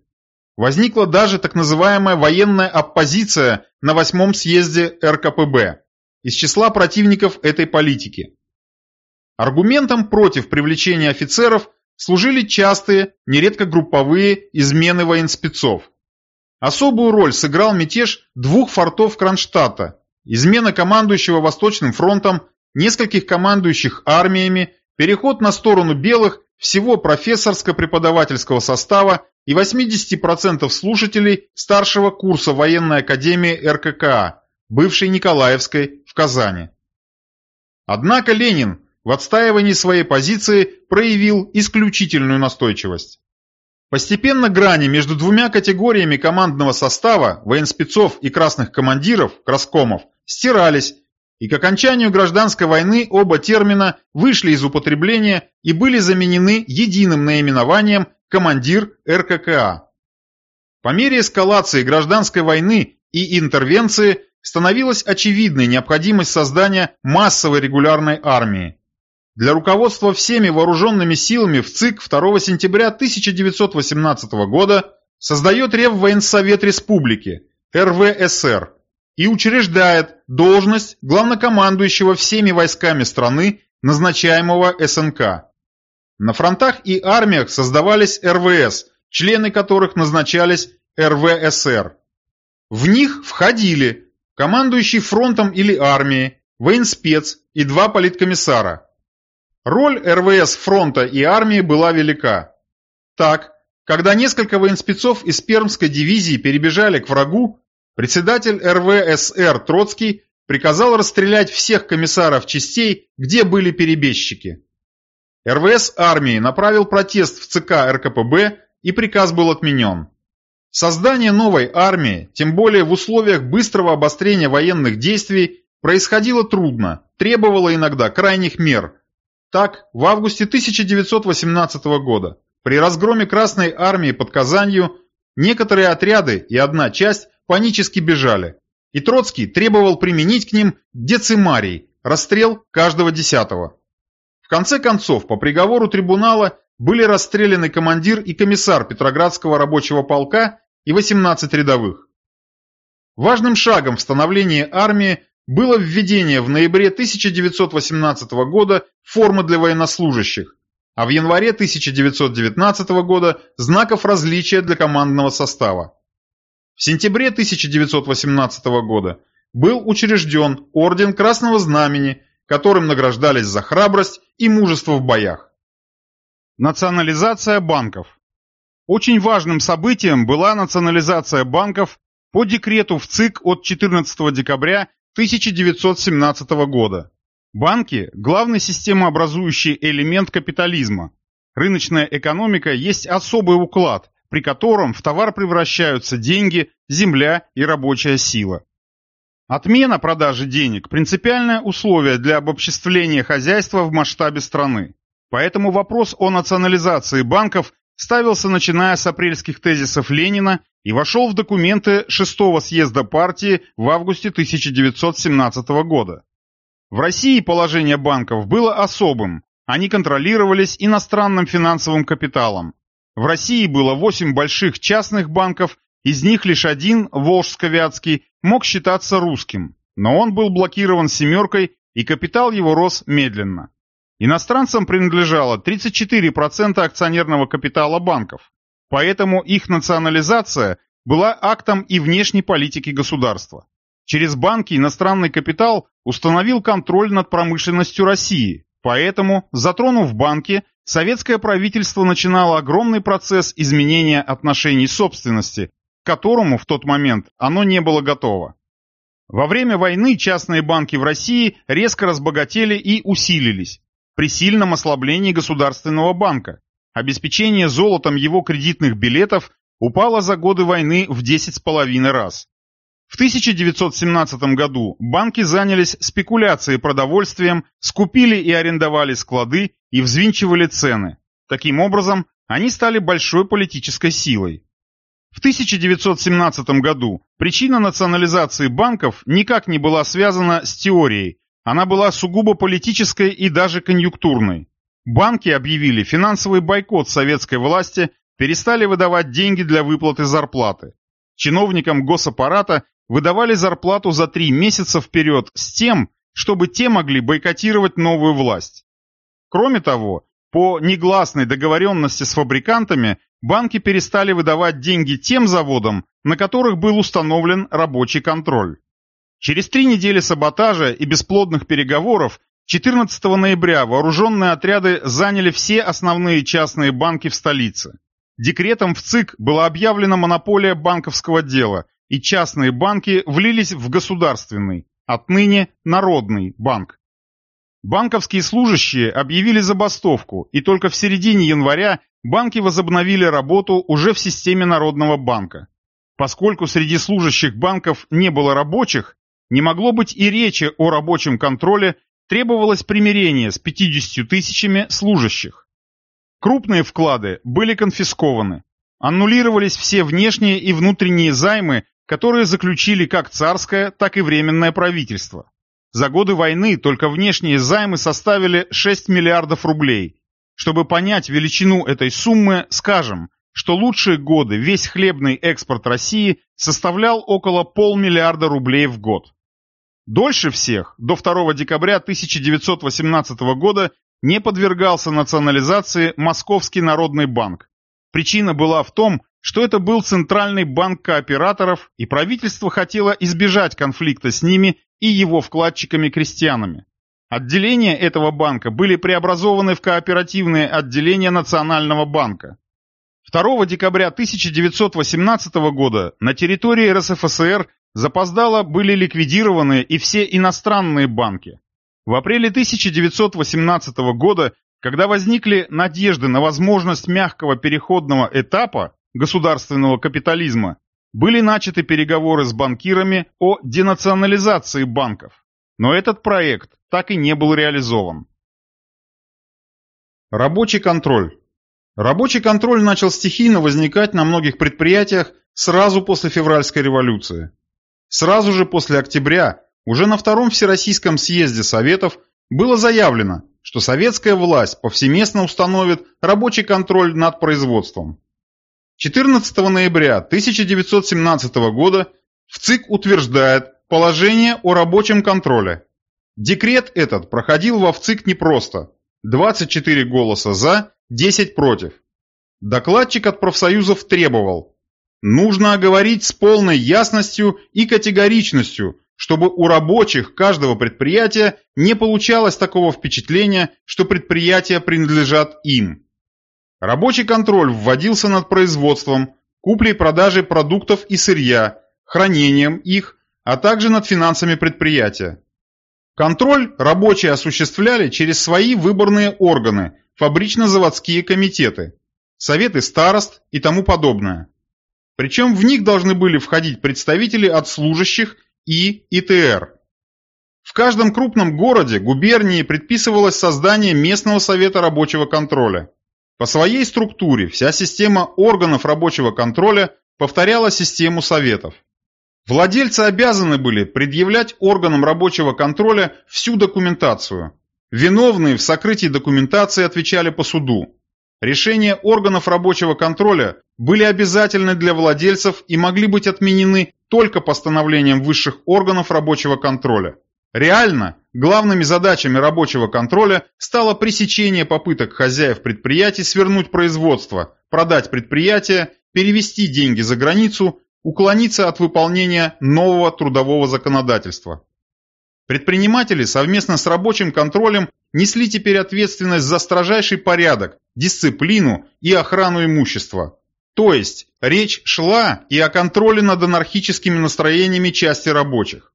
Возникла даже так называемая военная оппозиция на восьмом съезде РКПБ из числа противников этой политики. Аргументом против привлечения офицеров служили частые, нередко групповые измены военспецов. Особую роль сыграл мятеж двух фортов Кронштадта, измена командующего Восточным фронтом, нескольких командующих армиями, переход на сторону белых всего профессорско-преподавательского состава и 80% слушателей старшего курса военной академии РККА, бывшей Николаевской, в Казани. Однако Ленин в отстаивании своей позиции проявил исключительную настойчивость. Постепенно грани между двумя категориями командного состава, военспецов и красных командиров, краскомов, стирались, и к окончанию гражданской войны оба термина вышли из употребления и были заменены единым наименованием командир РККА. По мере эскалации гражданской войны и интервенции становилась очевидной необходимость создания массовой регулярной армии. Для руководства всеми вооруженными силами в ЦИК 2 сентября 1918 года создает Реввоенсовет Республики, РВСР, и учреждает должность главнокомандующего всеми войсками страны, назначаемого СНК. На фронтах и армиях создавались РВС, члены которых назначались РВСР. В них входили командующий фронтом или армией, военспец и два политкомиссара – Роль РВС фронта и армии была велика. Так, когда несколько военспецов из Пермской дивизии перебежали к врагу, председатель РВСР Троцкий приказал расстрелять всех комиссаров частей, где были перебежчики. РВС армии направил протест в ЦК РКПБ и приказ был отменен. Создание новой армии, тем более в условиях быстрого обострения военных действий, происходило трудно, требовало иногда крайних мер, так, в августе 1918 года, при разгроме Красной Армии под Казанью, некоторые отряды и одна часть панически бежали, и Троцкий требовал применить к ним децимарий, расстрел каждого десятого. В конце концов, по приговору трибунала были расстреляны командир и комиссар Петроградского рабочего полка и 18 рядовых. Важным шагом в становлении армии было введение в ноябре 1918 года формы для военнослужащих, а в январе 1919 года знаков различия для командного состава. В сентябре 1918 года был учрежден Орден Красного Знамени, которым награждались за храбрость и мужество в боях. Национализация банков Очень важным событием была национализация банков по декрету в ЦИК от 14 декабря 1917 года. Банки – главный системообразующий элемент капитализма. Рыночная экономика есть особый уклад, при котором в товар превращаются деньги, земля и рабочая сила. Отмена продажи денег – принципиальное условие для обобществления хозяйства в масштабе страны. Поэтому вопрос о национализации банков ставился начиная с апрельских тезисов Ленина и вошел в документы шестого съезда партии в августе 1917 года. В России положение банков было особым, они контролировались иностранным финансовым капиталом. В России было 8 больших частных банков, из них лишь один, Волжско-Вятский, мог считаться русским, но он был блокирован «семеркой» и капитал его рос медленно. Иностранцам принадлежало 34% акционерного капитала банков, поэтому их национализация была актом и внешней политики государства. Через банки иностранный капитал установил контроль над промышленностью России, поэтому, затронув банки, советское правительство начинало огромный процесс изменения отношений собственности, к которому в тот момент оно не было готово. Во время войны частные банки в России резко разбогатели и усилились, при сильном ослаблении Государственного банка. Обеспечение золотом его кредитных билетов упало за годы войны в 10,5 раз. В 1917 году банки занялись спекуляцией продовольствием, скупили и арендовали склады и взвинчивали цены. Таким образом, они стали большой политической силой. В 1917 году причина национализации банков никак не была связана с теорией, она была сугубо политической и даже конъюнктурной. Банки объявили финансовый бойкот советской власти, перестали выдавать деньги для выплаты зарплаты. Чиновникам госаппарата выдавали зарплату за три месяца вперед с тем, чтобы те могли бойкотировать новую власть. Кроме того, по негласной договоренности с фабрикантами банки перестали выдавать деньги тем заводам, на которых был установлен рабочий контроль. Через три недели саботажа и бесплодных переговоров 14 ноября вооруженные отряды заняли все основные частные банки в столице. Декретом в ЦИК была объявлена монополия банковского дела, и частные банки влились в государственный, отныне Народный банк. Банковские служащие объявили забастовку, и только в середине января банки возобновили работу уже в системе Народного банка. Поскольку среди служащих банков не было рабочих, не могло быть и речи о рабочем контроле, требовалось примирение с 50 тысячами служащих. Крупные вклады были конфискованы. Аннулировались все внешние и внутренние займы, которые заключили как царское, так и временное правительство. За годы войны только внешние займы составили 6 миллиардов рублей. Чтобы понять величину этой суммы, скажем, что лучшие годы весь хлебный экспорт России составлял около полмиллиарда рублей в год. Дольше всех, до 2 декабря 1918 года, не подвергался национализации Московский народный банк. Причина была в том, что это был центральный банк кооператоров, и правительство хотело избежать конфликта с ними и его вкладчиками-крестьянами. Отделения этого банка были преобразованы в кооперативные отделения Национального банка. 2 декабря 1918 года на территории РСФСР Запоздало были ликвидированы и все иностранные банки. В апреле 1918 года, когда возникли надежды на возможность мягкого переходного этапа государственного капитализма, были начаты переговоры с банкирами о денационализации банков. Но этот проект так и не был реализован. Рабочий контроль. Рабочий контроль начал стихийно возникать на многих предприятиях сразу после февральской революции. Сразу же после октября, уже на втором Всероссийском съезде Советов, было заявлено, что советская власть повсеместно установит рабочий контроль над производством. 14 ноября 1917 года в ЦИК утверждает положение о рабочем контроле. Декрет этот проходил во ВЦИК непросто. 24 голоса «за», 10 «против». Докладчик от профсоюзов требовал Нужно оговорить с полной ясностью и категоричностью, чтобы у рабочих каждого предприятия не получалось такого впечатления, что предприятия принадлежат им. Рабочий контроль вводился над производством, куплей-продажей продуктов и сырья, хранением их, а также над финансами предприятия. Контроль рабочие осуществляли через свои выборные органы, фабрично-заводские комитеты, советы старост и тому подобное. Причем в них должны были входить представители от служащих и ИТР. В каждом крупном городе, губернии предписывалось создание местного совета рабочего контроля. По своей структуре вся система органов рабочего контроля повторяла систему советов. Владельцы обязаны были предъявлять органам рабочего контроля всю документацию. Виновные в сокрытии документации отвечали по суду. Решения органов рабочего контроля были обязательны для владельцев и могли быть отменены только постановлением высших органов рабочего контроля. Реально, главными задачами рабочего контроля стало пресечение попыток хозяев предприятий свернуть производство, продать предприятие, перевести деньги за границу, уклониться от выполнения нового трудового законодательства. Предприниматели совместно с рабочим контролем несли теперь ответственность за строжайший порядок, дисциплину и охрану имущества. То есть речь шла и о контроле над анархическими настроениями части рабочих.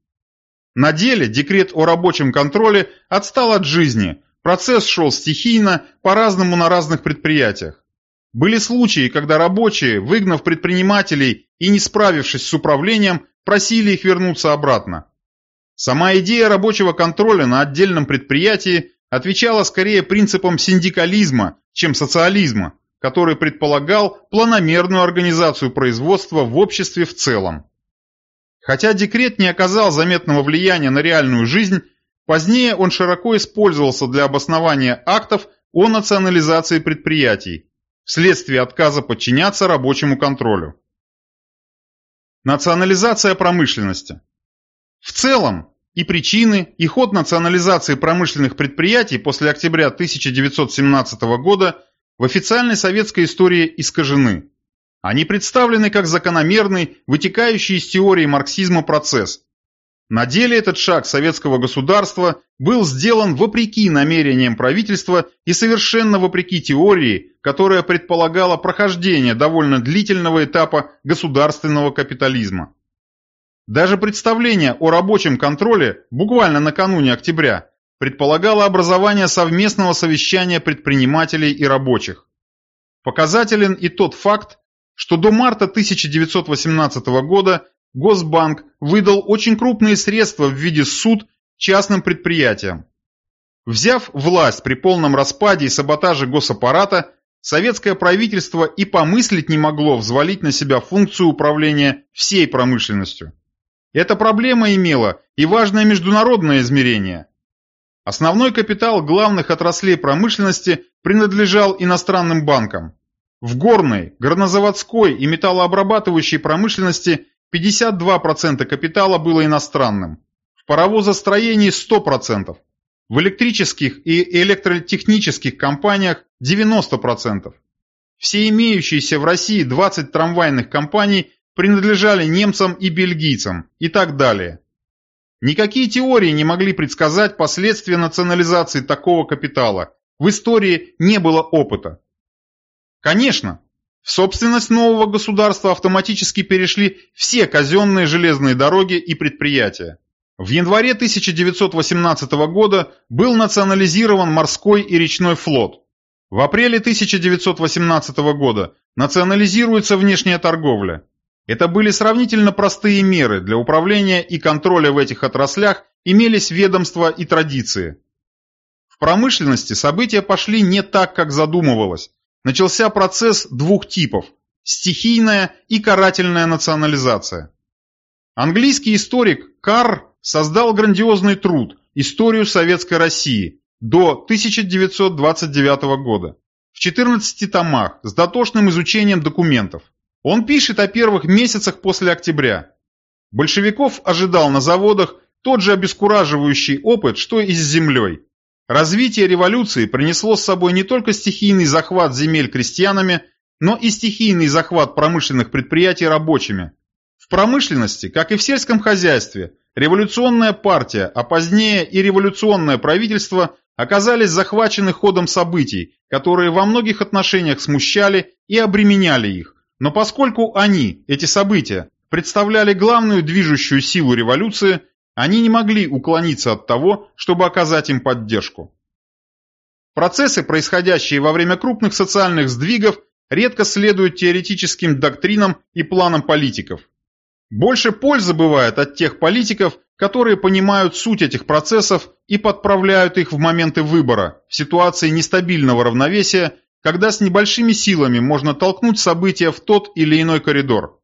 На деле декрет о рабочем контроле отстал от жизни, процесс шел стихийно, по-разному на разных предприятиях. Были случаи, когда рабочие, выгнав предпринимателей и не справившись с управлением, просили их вернуться обратно. Сама идея рабочего контроля на отдельном предприятии отвечала скорее принципам синдикализма, чем социализма, который предполагал планомерную организацию производства в обществе в целом. Хотя декрет не оказал заметного влияния на реальную жизнь, позднее он широко использовался для обоснования актов о национализации предприятий, вследствие отказа подчиняться рабочему контролю. Национализация промышленности – в целом, и причины, и ход национализации промышленных предприятий после октября 1917 года в официальной советской истории искажены. Они представлены как закономерный, вытекающий из теории марксизма процесс. На деле этот шаг советского государства был сделан вопреки намерениям правительства и совершенно вопреки теории, которая предполагала прохождение довольно длительного этапа государственного капитализма. Даже представление о рабочем контроле буквально накануне октября предполагало образование совместного совещания предпринимателей и рабочих. Показателен и тот факт, что до марта 1918 года Госбанк выдал очень крупные средства в виде суд частным предприятиям. Взяв власть при полном распаде и саботаже госаппарата, советское правительство и помыслить не могло взвалить на себя функцию управления всей промышленностью. Эта проблема имела и важное международное измерение. Основной капитал главных отраслей промышленности принадлежал иностранным банкам. В горной, горнозаводской и металлообрабатывающей промышленности 52% капитала было иностранным, в паровозостроении 100%, в электрических и электротехнических компаниях 90%. Все имеющиеся в России 20 трамвайных компаний принадлежали немцам и бельгийцам и так далее. Никакие теории не могли предсказать последствия национализации такого капитала. В истории не было опыта. Конечно, в собственность нового государства автоматически перешли все казенные железные дороги и предприятия. В январе 1918 года был национализирован морской и речной флот. В апреле 1918 года национализируется внешняя торговля. Это были сравнительно простые меры для управления и контроля в этих отраслях, имелись ведомства и традиции. В промышленности события пошли не так, как задумывалось. Начался процесс двух типов – стихийная и карательная национализация. Английский историк Карр создал грандиозный труд «Историю Советской России» до 1929 года в 14 томах с дотошным изучением документов. Он пишет о первых месяцах после октября. Большевиков ожидал на заводах тот же обескураживающий опыт, что и с землей. Развитие революции принесло с собой не только стихийный захват земель крестьянами, но и стихийный захват промышленных предприятий рабочими. В промышленности, как и в сельском хозяйстве, революционная партия, а позднее и революционное правительство оказались захвачены ходом событий, которые во многих отношениях смущали и обременяли их. Но поскольку они, эти события, представляли главную движущую силу революции, они не могли уклониться от того, чтобы оказать им поддержку. Процессы, происходящие во время крупных социальных сдвигов, редко следуют теоретическим доктринам и планам политиков. Больше пользы бывает от тех политиков, которые понимают суть этих процессов и подправляют их в моменты выбора, в ситуации нестабильного равновесия, когда с небольшими силами можно толкнуть события в тот или иной коридор.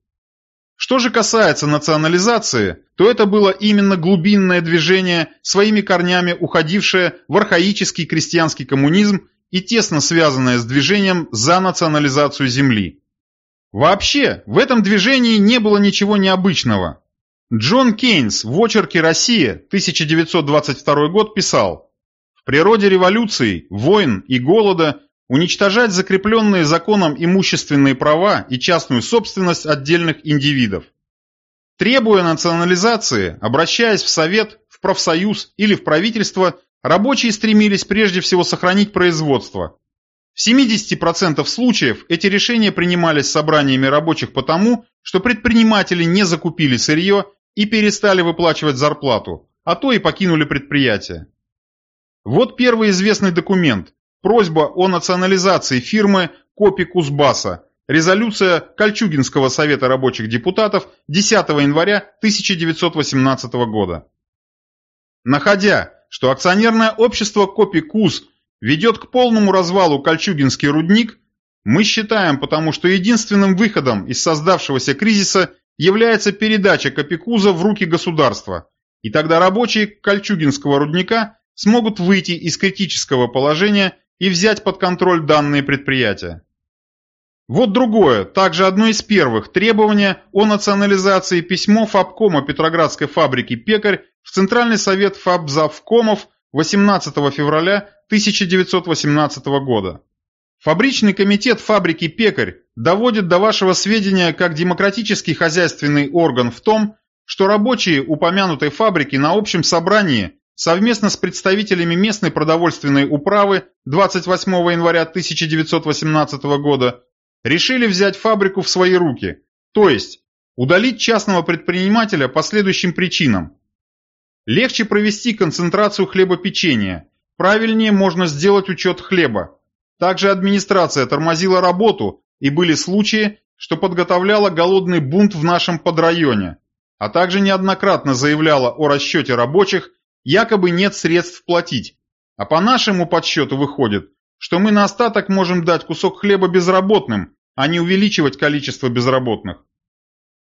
Что же касается национализации, то это было именно глубинное движение, своими корнями уходившее в архаический крестьянский коммунизм и тесно связанное с движением за национализацию земли. Вообще, в этом движении не было ничего необычного. Джон Кейнс в очерке «Россия» 1922 год писал «В природе революций, войн и голода уничтожать закрепленные законом имущественные права и частную собственность отдельных индивидов. Требуя национализации, обращаясь в Совет, в профсоюз или в правительство, рабочие стремились прежде всего сохранить производство. В 70% случаев эти решения принимались собраниями рабочих потому, что предприниматели не закупили сырье и перестали выплачивать зарплату, а то и покинули предприятие. Вот первый известный документ, Просьба о национализации фирмы Копи Кузбасса. Резолюция Кольчугинского совета рабочих депутатов 10 января 1918 года. Находя, что акционерное общество Копи Куз ведет к полному развалу Кольчугинский рудник, мы считаем, потому что единственным выходом из создавшегося кризиса является передача Копикуза в руки государства, и тогда рабочие Кольчугинского рудника смогут выйти из критического положения и взять под контроль данные предприятия. Вот другое, также одно из первых, требование о национализации письмо Фабкома Петроградской фабрики «Пекарь» в Центральный совет Фабзавкомов 18 февраля 1918 года. Фабричный комитет фабрики «Пекарь» доводит до вашего сведения как демократический хозяйственный орган в том, что рабочие упомянутой фабрики на общем собрании совместно с представителями местной продовольственной управы 28 января 1918 года решили взять фабрику в свои руки, то есть удалить частного предпринимателя по следующим причинам. Легче провести концентрацию хлебопечения, правильнее можно сделать учет хлеба. Также администрация тормозила работу и были случаи, что подготовляла голодный бунт в нашем подрайоне, а также неоднократно заявляла о расчете рабочих якобы нет средств платить, а по нашему подсчету выходит, что мы на остаток можем дать кусок хлеба безработным, а не увеличивать количество безработных.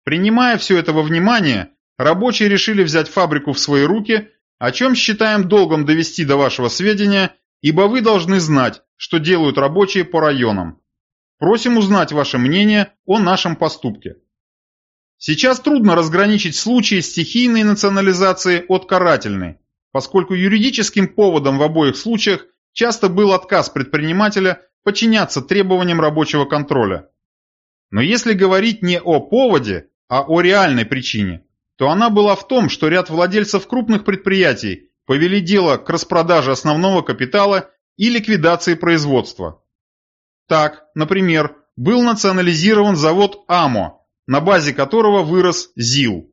Принимая все это во внимание, рабочие решили взять фабрику в свои руки, о чем считаем долгом довести до вашего сведения, ибо вы должны знать, что делают рабочие по районам. Просим узнать ваше мнение о нашем поступке. Сейчас трудно разграничить случаи стихийной национализации от карательной, поскольку юридическим поводом в обоих случаях часто был отказ предпринимателя подчиняться требованиям рабочего контроля. Но если говорить не о поводе, а о реальной причине, то она была в том, что ряд владельцев крупных предприятий повели дело к распродаже основного капитала и ликвидации производства. Так, например, был национализирован завод «Амо», на базе которого вырос ЗИЛ.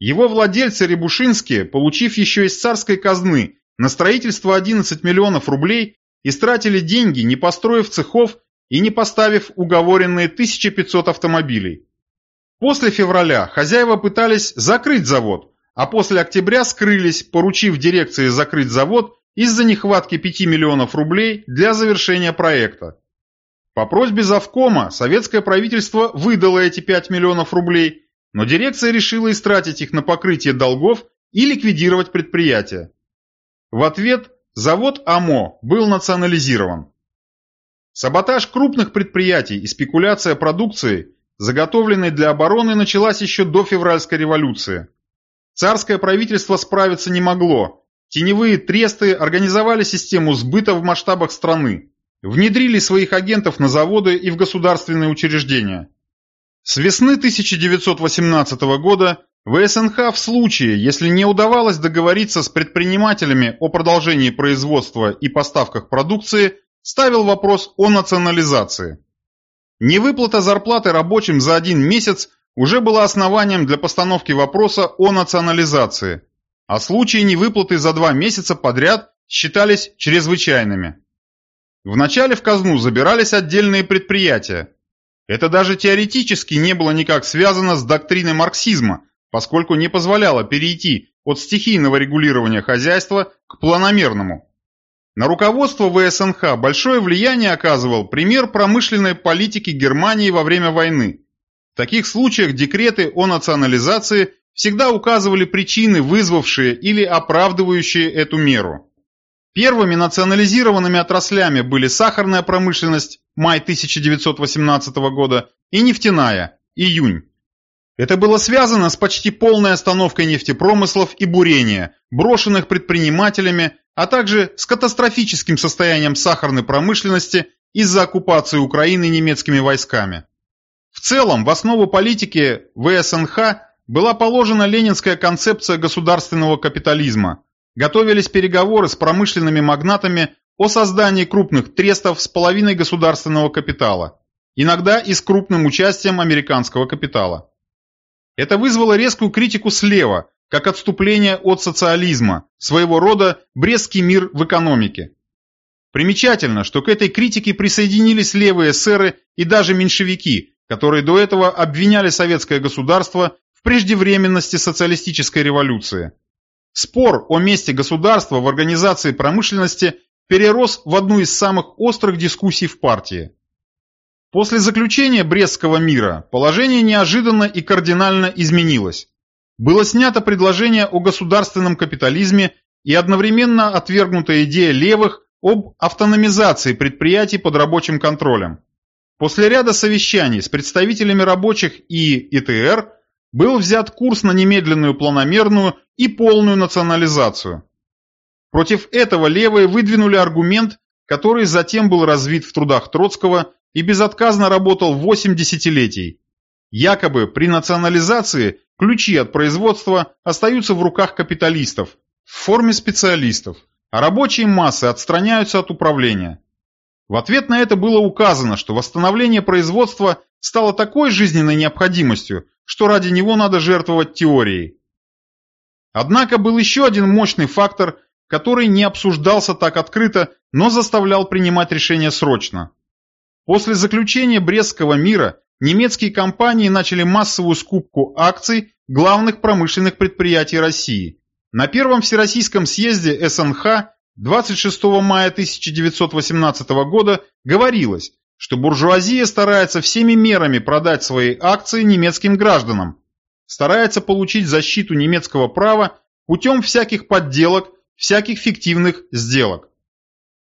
Его владельцы Рябушинские, получив еще из царской казны на строительство 11 миллионов рублей, истратили деньги, не построив цехов и не поставив уговоренные 1500 автомобилей. После февраля хозяева пытались закрыть завод, а после октября скрылись, поручив дирекции закрыть завод из-за нехватки 5 миллионов рублей для завершения проекта. По просьбе завкома советское правительство выдало эти 5 миллионов рублей, но дирекция решила истратить их на покрытие долгов и ликвидировать предприятие. В ответ завод АМО был национализирован. Саботаж крупных предприятий и спекуляция продукцией, заготовленной для обороны, началась еще до февральской революции. Царское правительство справиться не могло. Теневые тресты организовали систему сбыта в масштабах страны внедрили своих агентов на заводы и в государственные учреждения. С весны 1918 года ВСНХ в случае, если не удавалось договориться с предпринимателями о продолжении производства и поставках продукции, ставил вопрос о национализации. Невыплата зарплаты рабочим за один месяц уже было основанием для постановки вопроса о национализации, а случаи невыплаты за два месяца подряд считались чрезвычайными. Вначале в казну забирались отдельные предприятия. Это даже теоретически не было никак связано с доктриной марксизма, поскольку не позволяло перейти от стихийного регулирования хозяйства к планомерному. На руководство ВСНХ большое влияние оказывал пример промышленной политики Германии во время войны. В таких случаях декреты о национализации всегда указывали причины, вызвавшие или оправдывающие эту меру. Первыми национализированными отраслями были сахарная промышленность, май 1918 года, и нефтяная, июнь. Это было связано с почти полной остановкой нефтепромыслов и бурения, брошенных предпринимателями, а также с катастрофическим состоянием сахарной промышленности из-за оккупации Украины немецкими войсками. В целом, в основу политики ВСНХ была положена ленинская концепция государственного капитализма – готовились переговоры с промышленными магнатами о создании крупных трестов с половиной государственного капитала, иногда и с крупным участием американского капитала. Это вызвало резкую критику слева, как отступление от социализма, своего рода Брестский мир в экономике. Примечательно, что к этой критике присоединились левые эсеры и даже меньшевики, которые до этого обвиняли советское государство в преждевременности социалистической революции. Спор о месте государства в организации промышленности перерос в одну из самых острых дискуссий в партии. После заключения Брестского мира положение неожиданно и кардинально изменилось. Было снято предложение о государственном капитализме и одновременно отвергнута идея левых об автономизации предприятий под рабочим контролем. После ряда совещаний с представителями рабочих и ИТР был взят курс на немедленную планомерную и полную национализацию. Против этого левые выдвинули аргумент, который затем был развит в трудах Троцкого и безотказно работал 8 десятилетий. Якобы при национализации ключи от производства остаются в руках капиталистов в форме специалистов, а рабочие массы отстраняются от управления. В ответ на это было указано, что восстановление производства стало такой жизненной необходимостью, что ради него надо жертвовать теорией. Однако был еще один мощный фактор, который не обсуждался так открыто, но заставлял принимать решения срочно. После заключения Брестского мира немецкие компании начали массовую скупку акций главных промышленных предприятий России. На первом Всероссийском съезде СНХ 26 мая 1918 года говорилось, что буржуазия старается всеми мерами продать свои акции немецким гражданам, старается получить защиту немецкого права путем всяких подделок, всяких фиктивных сделок.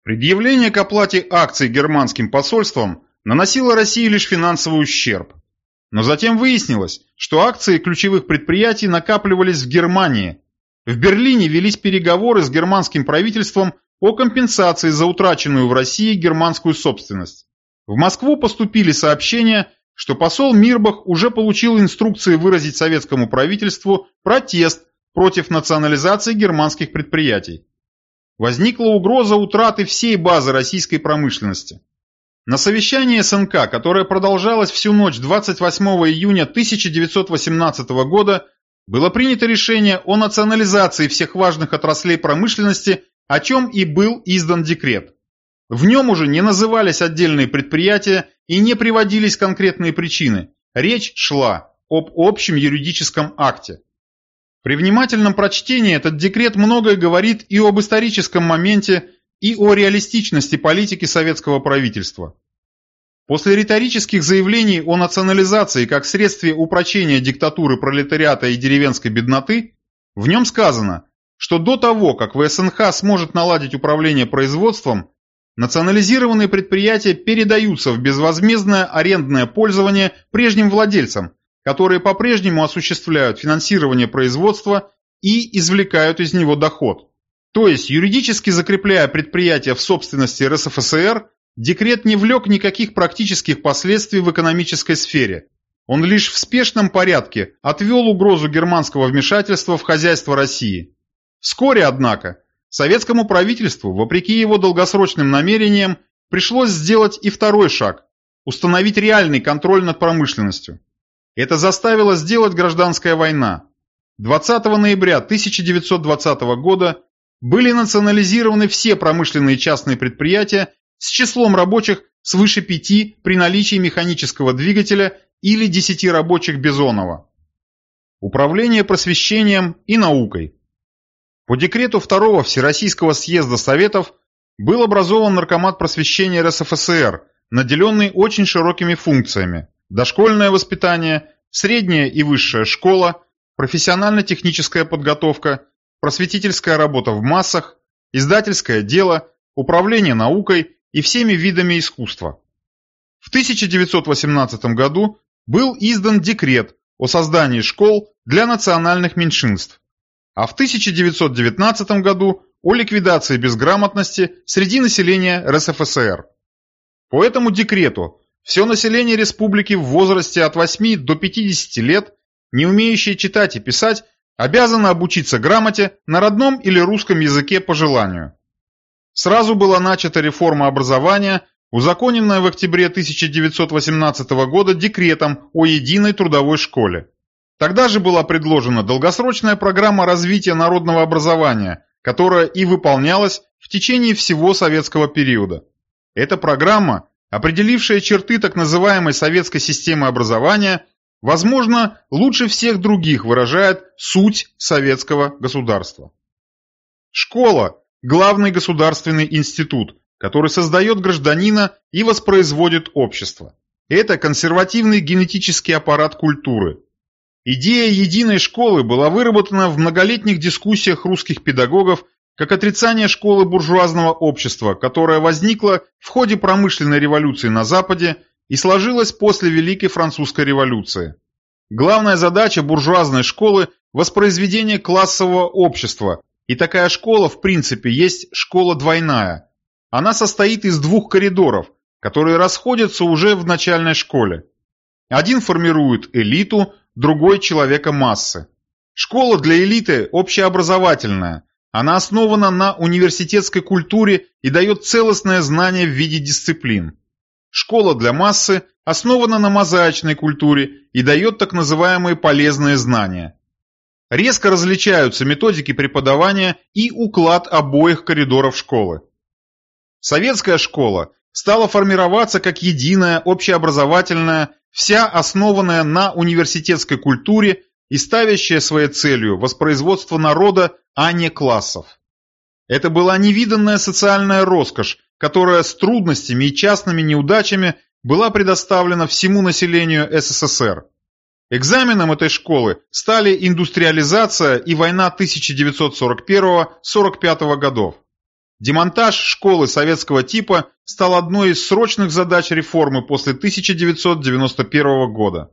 Предъявление к оплате акций германским посольством наносило России лишь финансовый ущерб. Но затем выяснилось, что акции ключевых предприятий накапливались в Германии. В Берлине велись переговоры с германским правительством о компенсации за утраченную в России германскую собственность. В Москву поступили сообщения, что посол Мирбах уже получил инструкции выразить советскому правительству протест против национализации германских предприятий. Возникла угроза утраты всей базы российской промышленности. На совещании СНК, которое продолжалось всю ночь 28 июня 1918 года, было принято решение о национализации всех важных отраслей промышленности, о чем и был издан декрет. В нем уже не назывались отдельные предприятия и не приводились конкретные причины. Речь шла об общем юридическом акте. При внимательном прочтении этот декрет многое говорит и об историческом моменте, и о реалистичности политики советского правительства. После риторических заявлений о национализации как средстве упрочения диктатуры пролетариата и деревенской бедноты, в нем сказано, что до того, как ВСНХ сможет наладить управление производством, Национализированные предприятия передаются в безвозмездное арендное пользование прежним владельцам, которые по-прежнему осуществляют финансирование производства и извлекают из него доход. То есть, юридически закрепляя предприятия в собственности РСФСР, декрет не влек никаких практических последствий в экономической сфере. Он лишь в спешном порядке отвел угрозу германского вмешательства в хозяйство России. Вскоре, однако, Советскому правительству, вопреки его долгосрочным намерениям, пришлось сделать и второй шаг – установить реальный контроль над промышленностью. Это заставило сделать гражданская война. 20 ноября 1920 года были национализированы все промышленные частные предприятия с числом рабочих свыше пяти при наличии механического двигателя или десяти рабочих Бизонова. Управление просвещением и наукой. По декрету Второго Всероссийского съезда Советов был образован Наркомат просвещения РСФСР, наделенный очень широкими функциями – дошкольное воспитание, средняя и высшая школа, профессионально-техническая подготовка, просветительская работа в массах, издательское дело, управление наукой и всеми видами искусства. В 1918 году был издан декрет о создании школ для национальных меньшинств, а в 1919 году о ликвидации безграмотности среди населения РСФСР. По этому декрету все население республики в возрасте от 8 до 50 лет, не умеющее читать и писать, обязано обучиться грамоте на родном или русском языке по желанию. Сразу была начата реформа образования, узаконенная в октябре 1918 года декретом о единой трудовой школе. Тогда же была предложена долгосрочная программа развития народного образования, которая и выполнялась в течение всего советского периода. Эта программа, определившая черты так называемой советской системы образования, возможно, лучше всех других выражает суть советского государства. Школа главный государственный институт, который создает гражданина и воспроизводит общество. Это консервативный генетический аппарат культуры. Идея единой школы была выработана в многолетних дискуссиях русских педагогов как отрицание школы буржуазного общества, которая возникла в ходе промышленной революции на Западе и сложилась после Великой Французской революции. Главная задача буржуазной школы – воспроизведение классового общества, и такая школа, в принципе, есть школа двойная. Она состоит из двух коридоров, которые расходятся уже в начальной школе. Один формирует элиту, другой – человека массы. Школа для элиты общеобразовательная. Она основана на университетской культуре и дает целостное знание в виде дисциплин. Школа для массы основана на мозаичной культуре и дает так называемые полезные знания. Резко различаются методики преподавания и уклад обоих коридоров школы. Советская школа стала формироваться как единая, общеобразовательная, вся основанная на университетской культуре и ставящая своей целью воспроизводство народа, а не классов. Это была невиданная социальная роскошь, которая с трудностями и частными неудачами была предоставлена всему населению СССР. Экзаменом этой школы стали индустриализация и война 1941-45 годов. Демонтаж школы советского типа стал одной из срочных задач реформы после 1991 года.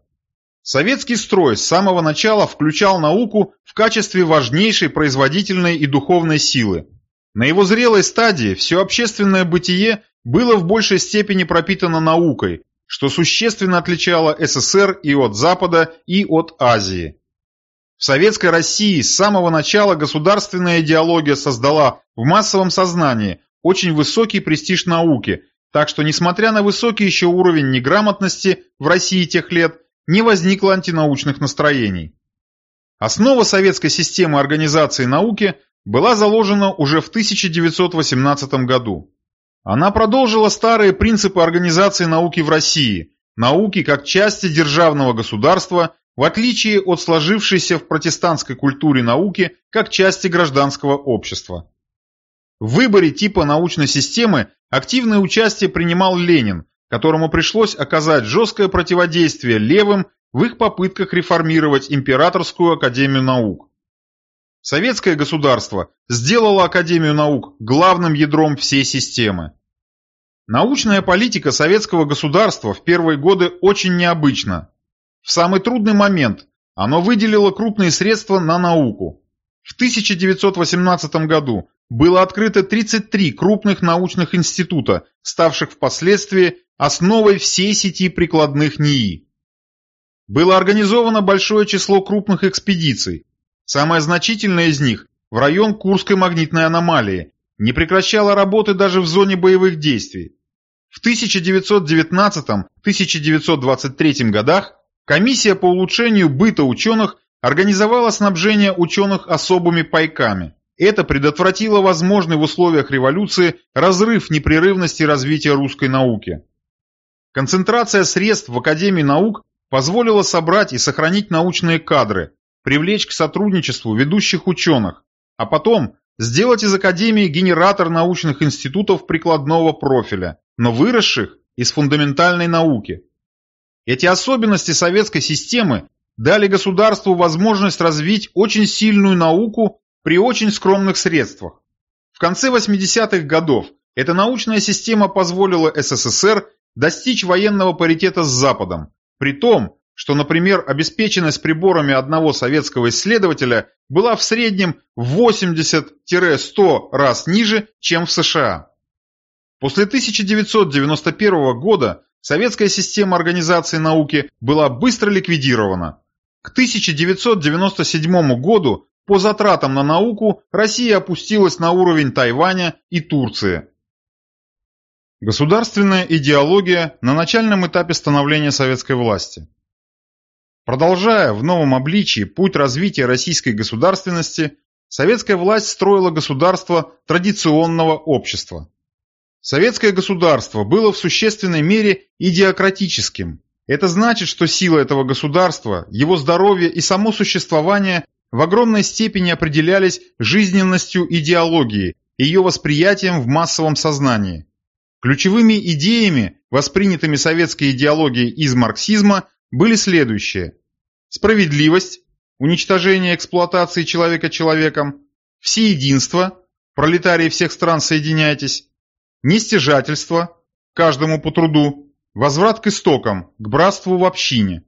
Советский строй с самого начала включал науку в качестве важнейшей производительной и духовной силы. На его зрелой стадии все общественное бытие было в большей степени пропитано наукой, что существенно отличало СССР и от Запада, и от Азии. В Советской России с самого начала государственная идеология создала в массовом сознании очень высокий престиж науки, так что, несмотря на высокий еще уровень неграмотности в России тех лет, не возникло антинаучных настроений. Основа советской системы организации науки была заложена уже в 1918 году. Она продолжила старые принципы организации науки в России, науки как части державного государства, в отличие от сложившейся в протестантской культуре науки как части гражданского общества. В выборе типа научной системы активное участие принимал Ленин, которому пришлось оказать жесткое противодействие левым в их попытках реформировать Императорскую академию наук. Советское государство сделало Академию наук главным ядром всей системы. Научная политика советского государства в первые годы очень необычна. В самый трудный момент оно выделило крупные средства на науку. В 1918 году было открыто 33 крупных научных института, ставших впоследствии основой всей сети прикладных НИИ. Было организовано большое число крупных экспедиций, Самая значительная из них в район Курской магнитной аномалии, не прекращала работы даже в зоне боевых действий. В 1919-1923 годах комиссия по улучшению быта ученых организовала снабжение ученых особыми пайками. Это предотвратило возможный в условиях революции разрыв непрерывности развития русской науки. Концентрация средств в Академии наук позволила собрать и сохранить научные кадры, привлечь к сотрудничеству ведущих ученых, а потом сделать из Академии генератор научных институтов прикладного профиля, но выросших из фундаментальной науки. Эти особенности советской системы дали государству возможность развить очень сильную науку при очень скромных средствах. В конце 80-х годов эта научная система позволила СССР достичь военного паритета с Западом, при том, что, например, обеспеченность приборами одного советского исследователя была в среднем в 80-100 раз ниже, чем в США. После 1991 года советская система организации науки была быстро ликвидирована. К 1997 году по затратам на науку Россия опустилась на уровень Тайваня и Турции. Государственная идеология на начальном этапе становления советской власти. Продолжая в новом обличии путь развития российской государственности, советская власть строила государство традиционного общества. Советское государство было в существенной мере идиократическим. Это значит, что сила этого государства, его здоровье и само существование в огромной степени определялись жизненностью идеологии, ее восприятием в массовом сознании. Ключевыми идеями, воспринятыми советской идеологией из марксизма, были следующие. Справедливость, уничтожение эксплуатации человека человеком, всеединство, пролетарии всех стран соединяйтесь, нестяжательство, каждому по труду, возврат к истокам, к братству в общине,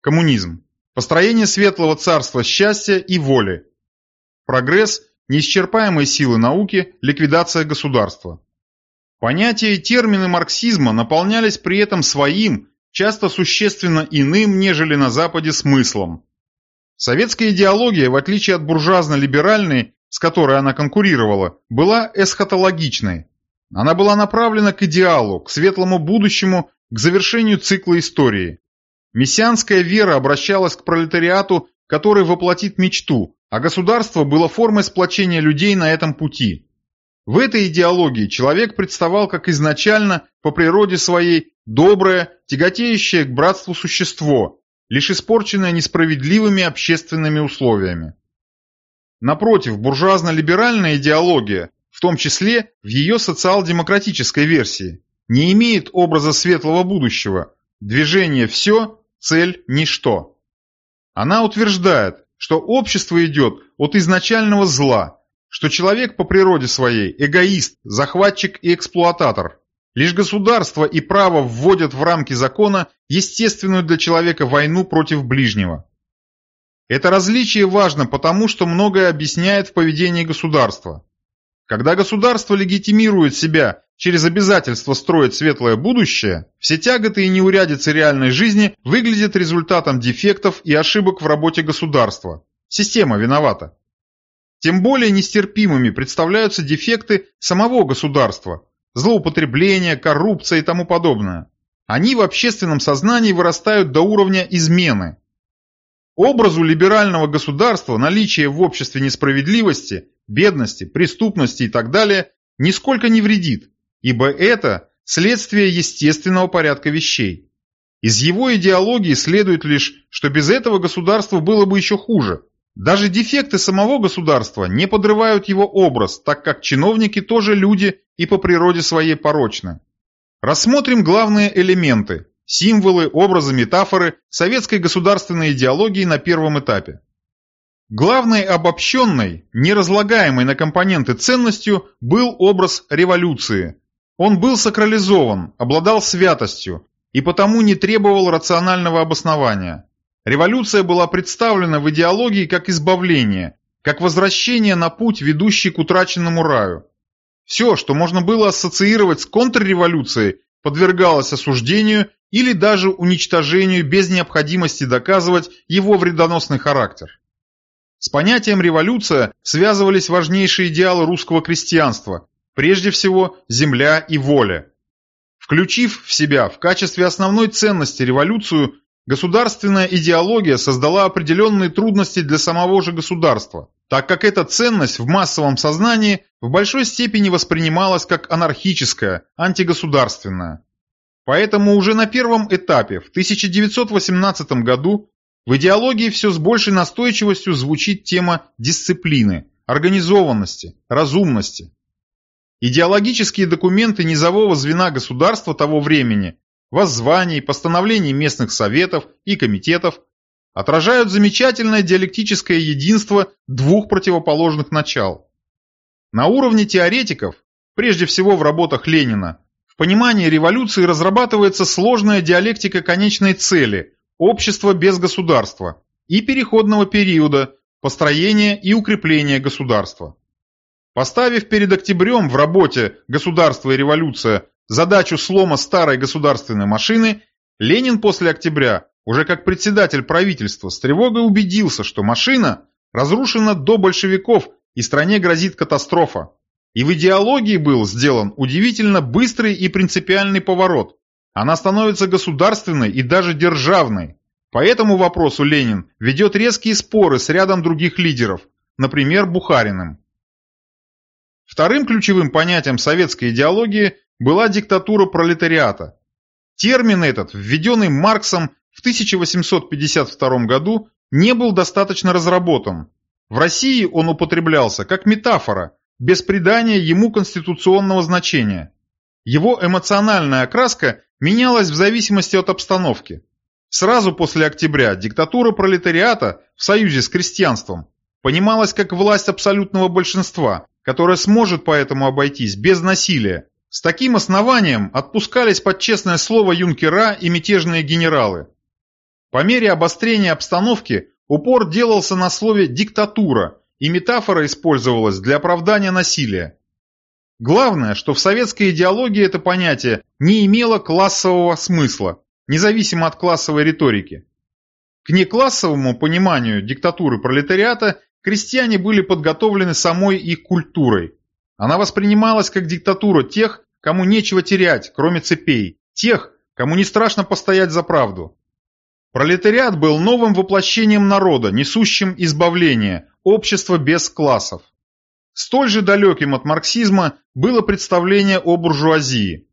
коммунизм, построение светлого царства счастья и воли, прогресс, неисчерпаемые силы науки, ликвидация государства. Понятия и термины марксизма наполнялись при этом своим, часто существенно иным, нежели на Западе, смыслом. Советская идеология, в отличие от буржуазно-либеральной, с которой она конкурировала, была эсхатологичной. Она была направлена к идеалу, к светлому будущему, к завершению цикла истории. Мессианская вера обращалась к пролетариату, который воплотит мечту, а государство было формой сплочения людей на этом пути. В этой идеологии человек представал как изначально, по природе своей, доброе, тяготеющее к братству существо, лишь испорченное несправедливыми общественными условиями. Напротив, буржуазно-либеральная идеология, в том числе в ее социал-демократической версии, не имеет образа светлого будущего, движение «все», цель «ничто». Она утверждает, что общество идет от изначального зла, что человек по природе своей эгоист, захватчик и эксплуататор. Лишь государство и право вводят в рамки закона естественную для человека войну против ближнего. Это различие важно потому, что многое объясняет в поведении государства. Когда государство легитимирует себя через обязательство строить светлое будущее, все тяготы и неурядицы реальной жизни выглядят результатом дефектов и ошибок в работе государства. Система виновата. Тем более нестерпимыми представляются дефекты самого государства, злоупотребление, коррупция и тому подобное. Они в общественном сознании вырастают до уровня измены. Образу либерального государства наличие в обществе несправедливости, бедности, преступности и так далее нисколько не вредит, ибо это следствие естественного порядка вещей. Из его идеологии следует лишь, что без этого государство было бы еще хуже – даже дефекты самого государства не подрывают его образ, так как чиновники тоже люди и по природе своей порочны. Рассмотрим главные элементы, символы, образы, метафоры советской государственной идеологии на первом этапе. Главной обобщенной, неразлагаемой на компоненты ценностью был образ революции. Он был сакрализован, обладал святостью и потому не требовал рационального обоснования. Революция была представлена в идеологии как избавление, как возвращение на путь, ведущий к утраченному раю. Все, что можно было ассоциировать с контрреволюцией, подвергалось осуждению или даже уничтожению без необходимости доказывать его вредоносный характер. С понятием «революция» связывались важнейшие идеалы русского крестьянства, прежде всего земля и воля. Включив в себя в качестве основной ценности революцию, государственная идеология создала определенные трудности для самого же государства, так как эта ценность в массовом сознании в большой степени воспринималась как анархическая, антигосударственная. Поэтому уже на первом этапе, в 1918 году, в идеологии все с большей настойчивостью звучит тема дисциплины, организованности, разумности. Идеологические документы низового звена государства того времени, воззваний, постановлений местных советов и комитетов отражают замечательное диалектическое единство двух противоположных начал. На уровне теоретиков, прежде всего в работах Ленина, в понимании революции разрабатывается сложная диалектика конечной цели – общества без государства и переходного периода построения и укрепления государства. Поставив перед октябрем в работе «Государство и революция» задачу слома старой государственной машины, Ленин после октября, уже как председатель правительства, с тревогой убедился, что машина разрушена до большевиков и стране грозит катастрофа. И в идеологии был сделан удивительно быстрый и принципиальный поворот. Она становится государственной и даже державной. По этому вопросу Ленин ведет резкие споры с рядом других лидеров, например, Бухариным. Вторым ключевым понятием советской идеологии была диктатура пролетариата. Термин этот, введенный Марксом в 1852 году, не был достаточно разработан. В России он употреблялся как метафора, без придания ему конституционного значения. Его эмоциональная окраска менялась в зависимости от обстановки. Сразу после октября диктатура пролетариата в союзе с крестьянством понималась как власть абсолютного большинства, которая сможет поэтому обойтись без насилия, с таким основанием отпускались под честное слово юнкера и мятежные генералы. По мере обострения обстановки упор делался на слове «диктатура», и метафора использовалась для оправдания насилия. Главное, что в советской идеологии это понятие не имело классового смысла, независимо от классовой риторики. К неклассовому пониманию диктатуры пролетариата крестьяне были подготовлены самой их культурой. Она воспринималась как диктатура тех, кому нечего терять, кроме цепей, тех, кому не страшно постоять за правду. Пролетариат был новым воплощением народа, несущим избавление, общество без классов. Столь же далеким от марксизма было представление о буржуазии.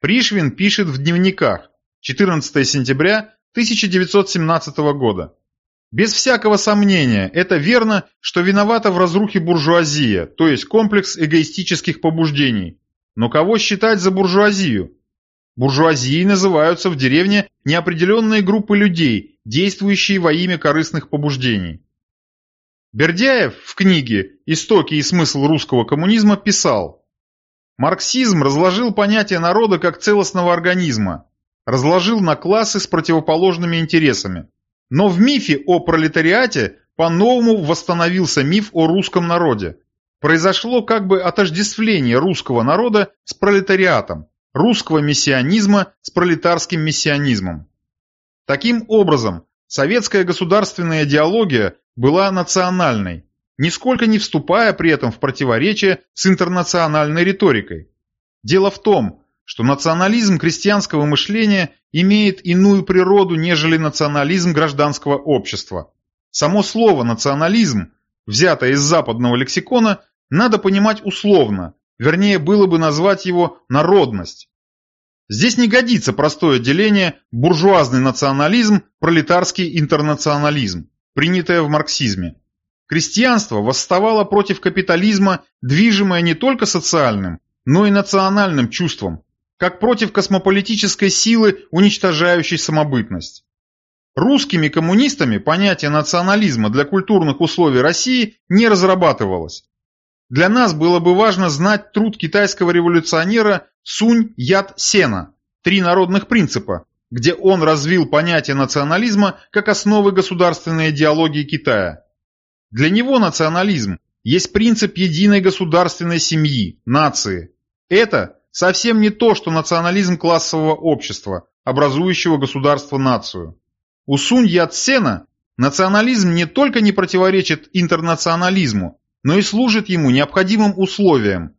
Пришвин пишет в дневниках 14 сентября 1917 года. Без всякого сомнения, это верно, что виновата в разрухе буржуазия, то есть комплекс эгоистических побуждений, но кого считать за буржуазию? Буржуазией называются в деревне неопределенные группы людей, действующие во имя корыстных побуждений. Бердяев в книге «Истоки и смысл русского коммунизма» писал «Марксизм разложил понятие народа как целостного организма, разложил на классы с противоположными интересами. Но в мифе о пролетариате по-новому восстановился миф о русском народе, произошло как бы отождествление русского народа с пролетариатом, русского мессианизма с пролетарским мессианизмом. Таким образом, советская государственная идеология была национальной, нисколько не вступая при этом в противоречие с интернациональной риторикой. Дело в том, что национализм крестьянского мышления имеет иную природу, нежели национализм гражданского общества. Само слово «национализм», взятое из западного лексикона, надо понимать условно, вернее было бы назвать его народность. Здесь не годится простое деление буржуазный национализм, пролетарский интернационализм, принятое в марксизме. Крестьянство восставало против капитализма, движимое не только социальным, но и национальным чувством, как против космополитической силы, уничтожающей самобытность. Русскими коммунистами понятие национализма для культурных условий России не разрабатывалось. Для нас было бы важно знать труд китайского революционера Сунь Ят Сена «Три народных принципа», где он развил понятие национализма как основы государственной идеологии Китая. Для него национализм есть принцип единой государственной семьи, нации. Это совсем не то, что национализм классового общества, образующего государство-нацию. У Сунь Ят Сена национализм не только не противоречит интернационализму, но и служит ему необходимым условием.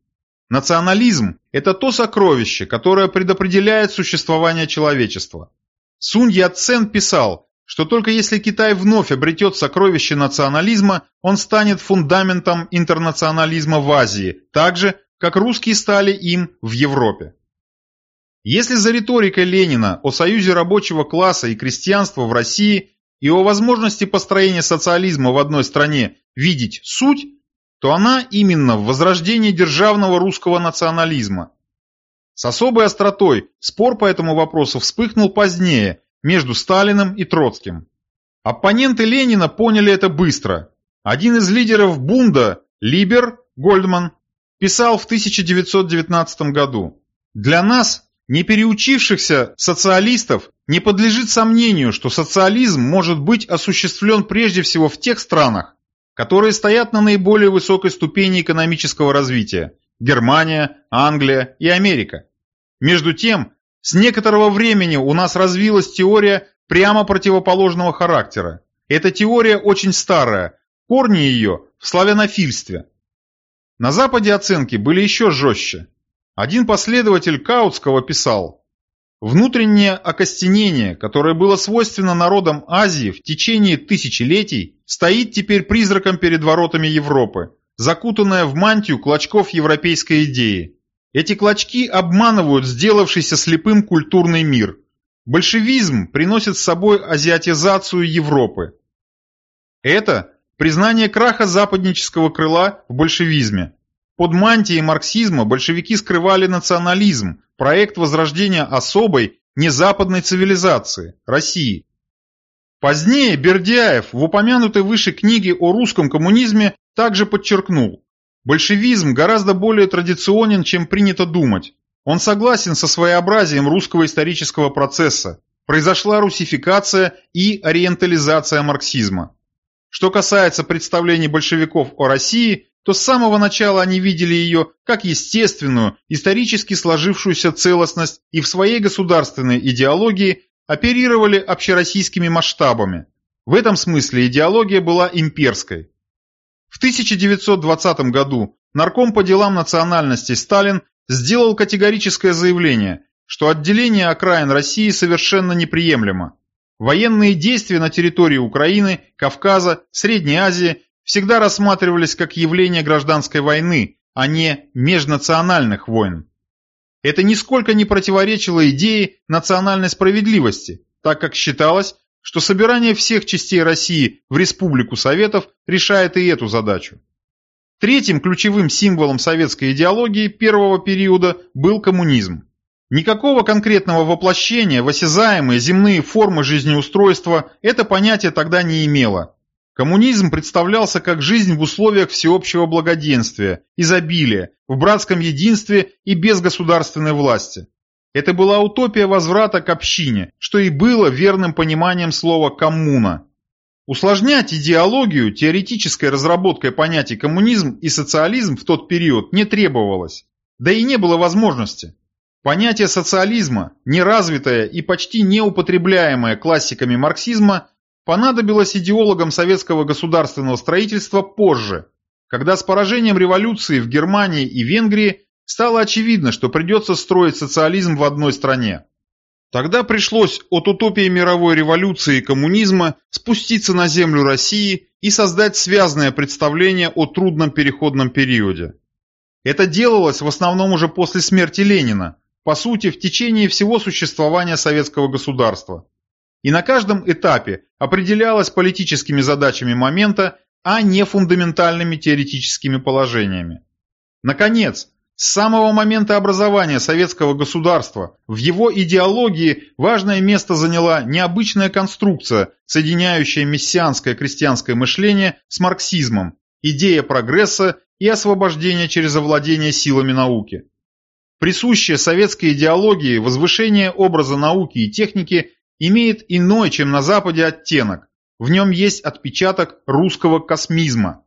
Национализм – это то сокровище, которое предопределяет существование человечества. Сунь Яцен писал, что только если Китай вновь обретет сокровище национализма, он станет фундаментом интернационализма в Азии, так же, как русские стали им в Европе. Если за риторикой Ленина о союзе рабочего класса и крестьянства в России и о возможности построения социализма в одной стране видеть суть, то она именно в возрождении державного русского национализма. С особой остротой спор по этому вопросу вспыхнул позднее между Сталиным и Троцким. Оппоненты Ленина поняли это быстро. Один из лидеров Бунда, Либер Гольдман, писал в 1919 году «Для нас, не переучившихся социалистов, не подлежит сомнению, что социализм может быть осуществлен прежде всего в тех странах, которые стоят на наиболее высокой ступени экономического развития – Германия, Англия и Америка. Между тем, с некоторого времени у нас развилась теория прямо противоположного характера. Эта теория очень старая, корни ее в славянофильстве. На Западе оценки были еще жестче. Один последователь Каутского писал, Внутреннее окостенение, которое было свойственно народам Азии в течение тысячелетий, стоит теперь призраком перед воротами Европы, закутанное в мантию клочков европейской идеи. Эти клочки обманывают сделавшийся слепым культурный мир. Большевизм приносит с собой азиатизацию Европы. Это признание краха западнического крыла в большевизме. Под мантией марксизма большевики скрывали национализм, проект возрождения особой, незападной цивилизации – России. Позднее Бердяев в упомянутой выше книге о русском коммунизме также подчеркнул, большевизм гораздо более традиционен, чем принято думать. Он согласен со своеобразием русского исторического процесса. Произошла русификация и ориентализация марксизма. Что касается представлений большевиков о России, то с самого начала они видели ее как естественную, исторически сложившуюся целостность и в своей государственной идеологии оперировали общероссийскими масштабами. В этом смысле идеология была имперской. В 1920 году нарком по делам национальности Сталин сделал категорическое заявление, что отделение окраин России совершенно неприемлемо. Военные действия на территории Украины, Кавказа, Средней Азии всегда рассматривались как явление гражданской войны, а не межнациональных войн. Это нисколько не противоречило идее национальной справедливости, так как считалось, что собирание всех частей России в Республику Советов решает и эту задачу. Третьим ключевым символом советской идеологии первого периода был коммунизм. Никакого конкретного воплощения в осязаемые земные формы жизнеустройства это понятие тогда не имело, Коммунизм представлялся как жизнь в условиях всеобщего благоденствия, изобилия, в братском единстве и без государственной власти. Это была утопия возврата к общине, что и было верным пониманием слова «коммуна». Усложнять идеологию теоретической разработкой понятий коммунизм и социализм в тот период не требовалось, да и не было возможности. Понятие социализма, неразвитое и почти неупотребляемое классиками марксизма, понадобилось идеологам советского государственного строительства позже, когда с поражением революции в Германии и Венгрии стало очевидно, что придется строить социализм в одной стране. Тогда пришлось от утопии мировой революции и коммунизма спуститься на землю России и создать связанное представление о трудном переходном периоде. Это делалось в основном уже после смерти Ленина, по сути, в течение всего существования советского государства и на каждом этапе определялась политическими задачами момента, а не фундаментальными теоретическими положениями. Наконец, с самого момента образования советского государства в его идеологии важное место заняла необычная конструкция, соединяющая мессианское крестьянское мышление с марксизмом, идея прогресса и освобождения через овладение силами науки. Присущее советской идеологии возвышение образа науки и техники имеет иной, чем на Западе, оттенок. В нем есть отпечаток русского космизма.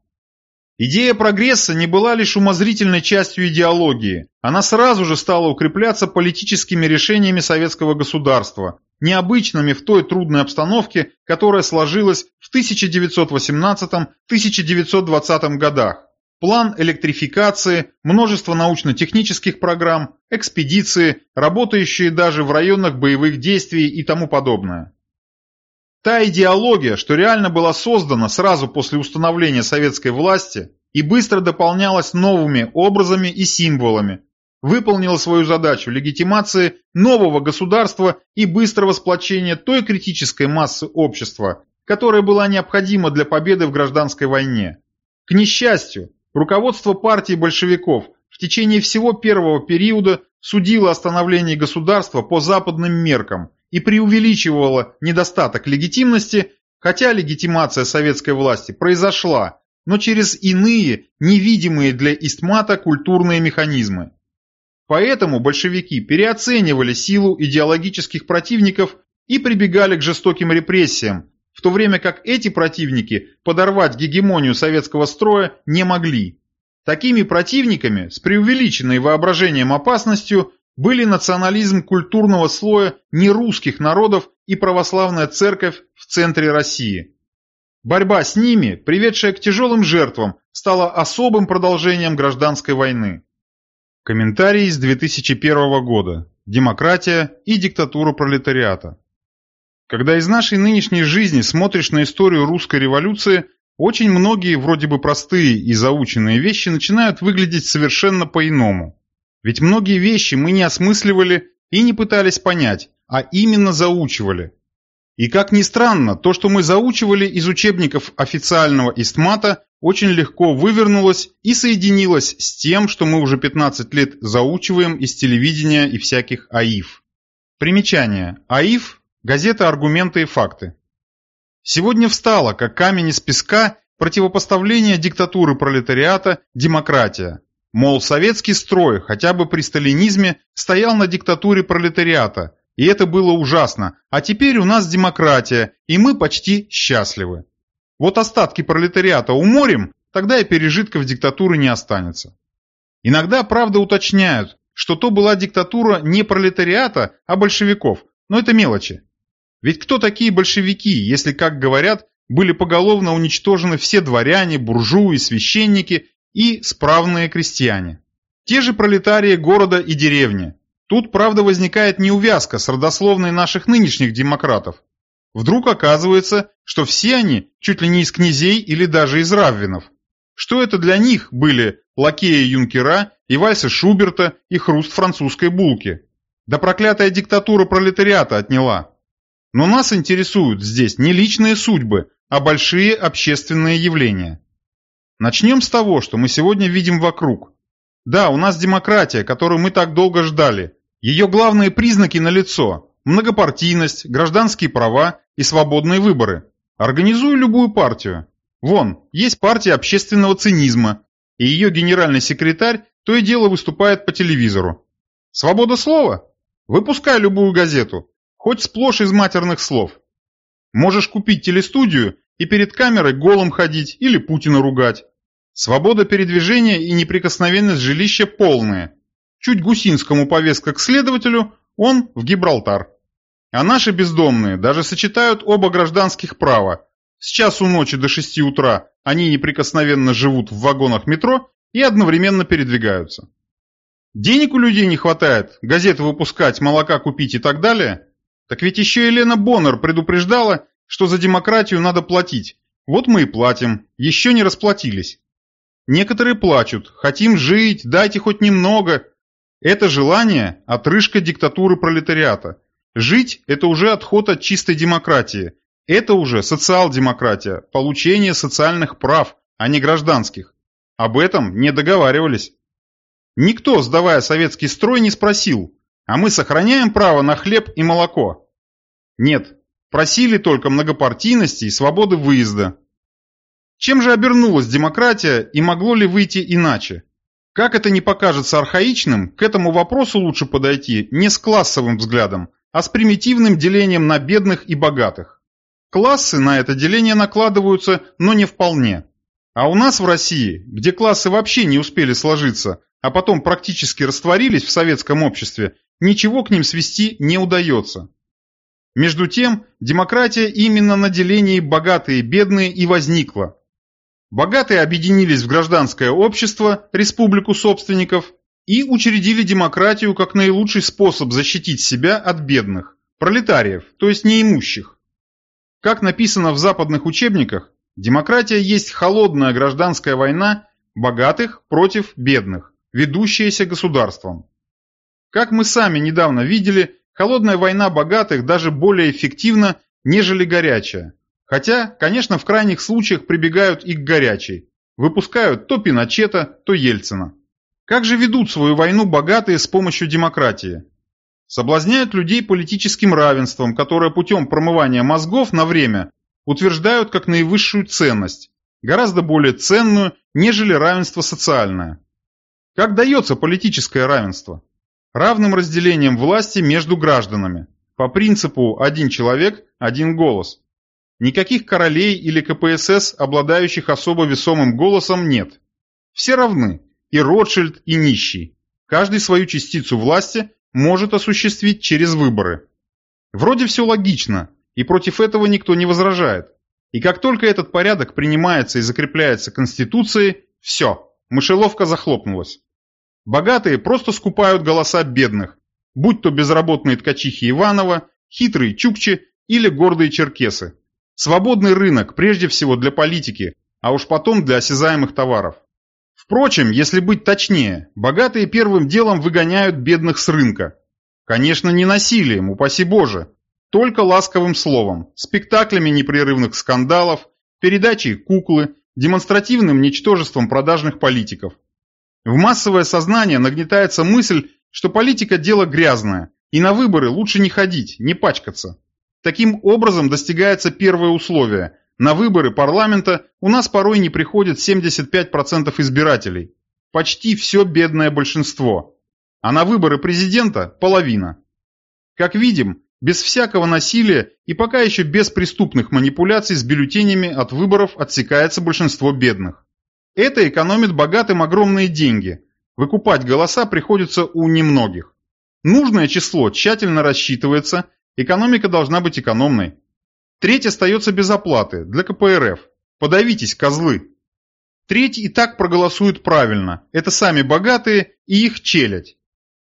Идея прогресса не была лишь умозрительной частью идеологии. Она сразу же стала укрепляться политическими решениями советского государства, необычными в той трудной обстановке, которая сложилась в 1918-1920 годах. План электрификации, множество научно-технических программ – экспедиции, работающие даже в районах боевых действий и тому подобное. Та идеология, что реально была создана сразу после установления советской власти и быстро дополнялась новыми образами и символами, выполнила свою задачу легитимации нового государства и быстрого сплочения той критической массы общества, которая была необходима для победы в гражданской войне. К несчастью, руководство партии большевиков в течение всего первого периода судило о становлении государства по западным меркам и преувеличивала недостаток легитимности, хотя легитимация советской власти произошла, но через иные, невидимые для истмата культурные механизмы. Поэтому большевики переоценивали силу идеологических противников и прибегали к жестоким репрессиям, в то время как эти противники подорвать гегемонию советского строя не могли. Такими противниками с преувеличенной воображением опасностью были национализм культурного слоя нерусских народов и православная церковь в центре России. Борьба с ними, приведшая к тяжелым жертвам, стала особым продолжением гражданской войны. Комментарий с 2001 года. Демократия и диктатура пролетариата. Когда из нашей нынешней жизни смотришь на историю русской революции, очень многие вроде бы простые и заученные вещи начинают выглядеть совершенно по-иному. Ведь многие вещи мы не осмысливали и не пытались понять, а именно заучивали. И как ни странно, то, что мы заучивали из учебников официального истмата, очень легко вывернулось и соединилось с тем, что мы уже 15 лет заучиваем из телевидения и всяких АИФ. Примечание. АИФ – газета «Аргументы и факты». Сегодня встала, как камень из песка, противопоставление диктатуры пролетариата – демократия. Мол, советский строй, хотя бы при сталинизме, стоял на диктатуре пролетариата, и это было ужасно, а теперь у нас демократия, и мы почти счастливы. Вот остатки пролетариата уморим, тогда и пережитков диктатуры не останется. Иногда, правда, уточняют, что то была диктатура не пролетариата, а большевиков, но это мелочи. Ведь кто такие большевики, если, как говорят, были поголовно уничтожены все дворяне, буржуи, священники и справные крестьяне. Те же пролетарии города и деревни. Тут, правда, возникает неувязка с родословной наших нынешних демократов. Вдруг оказывается, что все они чуть ли не из князей или даже из раввинов. Что это для них были лакеи-юнкера и вальсы Шуберта и хруст французской булки? Да проклятая диктатура пролетариата отняла. Но нас интересуют здесь не личные судьбы, а большие общественные явления. Начнем с того, что мы сегодня видим вокруг. Да, у нас демократия, которую мы так долго ждали. Ее главные признаки налицо – многопартийность, гражданские права и свободные выборы. Организуй любую партию. Вон, есть партия общественного цинизма, и ее генеральный секретарь то и дело выступает по телевизору. Свобода слова? Выпускай любую газету, хоть сплошь из матерных слов. Можешь купить телестудию и перед камерой голым ходить или Путина ругать. Свобода передвижения и неприкосновенность жилища полные. Чуть Гусинскому повестка к следователю, он в Гибралтар. А наши бездомные даже сочетают оба гражданских права. С часу ночи до шести утра они неприкосновенно живут в вагонах метро и одновременно передвигаются. Денег у людей не хватает, газеты выпускать, молока купить и так далее. Так ведь еще Елена Боннер предупреждала, что за демократию надо платить. Вот мы и платим, еще не расплатились. Некоторые плачут, хотим жить, дайте хоть немного. Это желание – отрыжка диктатуры пролетариата. Жить – это уже отход от чистой демократии. Это уже социал-демократия, получение социальных прав, а не гражданских. Об этом не договаривались. Никто, сдавая советский строй, не спросил, а мы сохраняем право на хлеб и молоко? Нет, просили только многопартийности и свободы выезда. Чем же обернулась демократия и могло ли выйти иначе? Как это не покажется архаичным, к этому вопросу лучше подойти не с классовым взглядом, а с примитивным делением на бедных и богатых. Классы на это деление накладываются, но не вполне. А у нас в России, где классы вообще не успели сложиться, а потом практически растворились в советском обществе, ничего к ним свести не удается. Между тем, демократия именно на делении богатые и бедные и возникла. Богатые объединились в гражданское общество, республику собственников, и учредили демократию как наилучший способ защитить себя от бедных, пролетариев, то есть неимущих. Как написано в западных учебниках, демократия есть холодная гражданская война богатых против бедных, ведущаяся государством. Как мы сами недавно видели, холодная война богатых даже более эффективна, нежели горячая. Хотя, конечно, в крайних случаях прибегают и к горячей. Выпускают то Пиночета, то Ельцина. Как же ведут свою войну богатые с помощью демократии? Соблазняют людей политическим равенством, которое путем промывания мозгов на время утверждают как наивысшую ценность, гораздо более ценную, нежели равенство социальное. Как дается политическое равенство? Равным разделением власти между гражданами, по принципу «один человек, один голос». Никаких королей или КПСС, обладающих особо весомым голосом, нет. Все равны, и Ротшильд, и нищий. Каждый свою частицу власти может осуществить через выборы. Вроде все логично, и против этого никто не возражает. И как только этот порядок принимается и закрепляется Конституцией, все, мышеловка захлопнулась. Богатые просто скупают голоса бедных, будь то безработные ткачихи Иванова, хитрые чукчи или гордые черкесы. Свободный рынок прежде всего для политики, а уж потом для осязаемых товаров. Впрочем, если быть точнее, богатые первым делом выгоняют бедных с рынка. Конечно, не насилием, упаси Боже, только ласковым словом, спектаклями непрерывных скандалов, передачей куклы, демонстративным ничтожеством продажных политиков. В массовое сознание нагнетается мысль, что политика – дело грязное, и на выборы лучше не ходить, не пачкаться. Таким образом достигается первое условие – на выборы парламента у нас порой не приходит 75% избирателей. Почти все бедное большинство. А на выборы президента – половина. Как видим, без всякого насилия и пока еще без преступных манипуляций с бюллетенями от выборов отсекается большинство бедных. Это экономит богатым огромные деньги. Выкупать голоса приходится у немногих. Нужное число тщательно рассчитывается, экономика должна быть экономной. Треть остается без оплаты, для КПРФ. Подавитесь, козлы. Треть и так проголосует правильно. Это сами богатые и их челядь.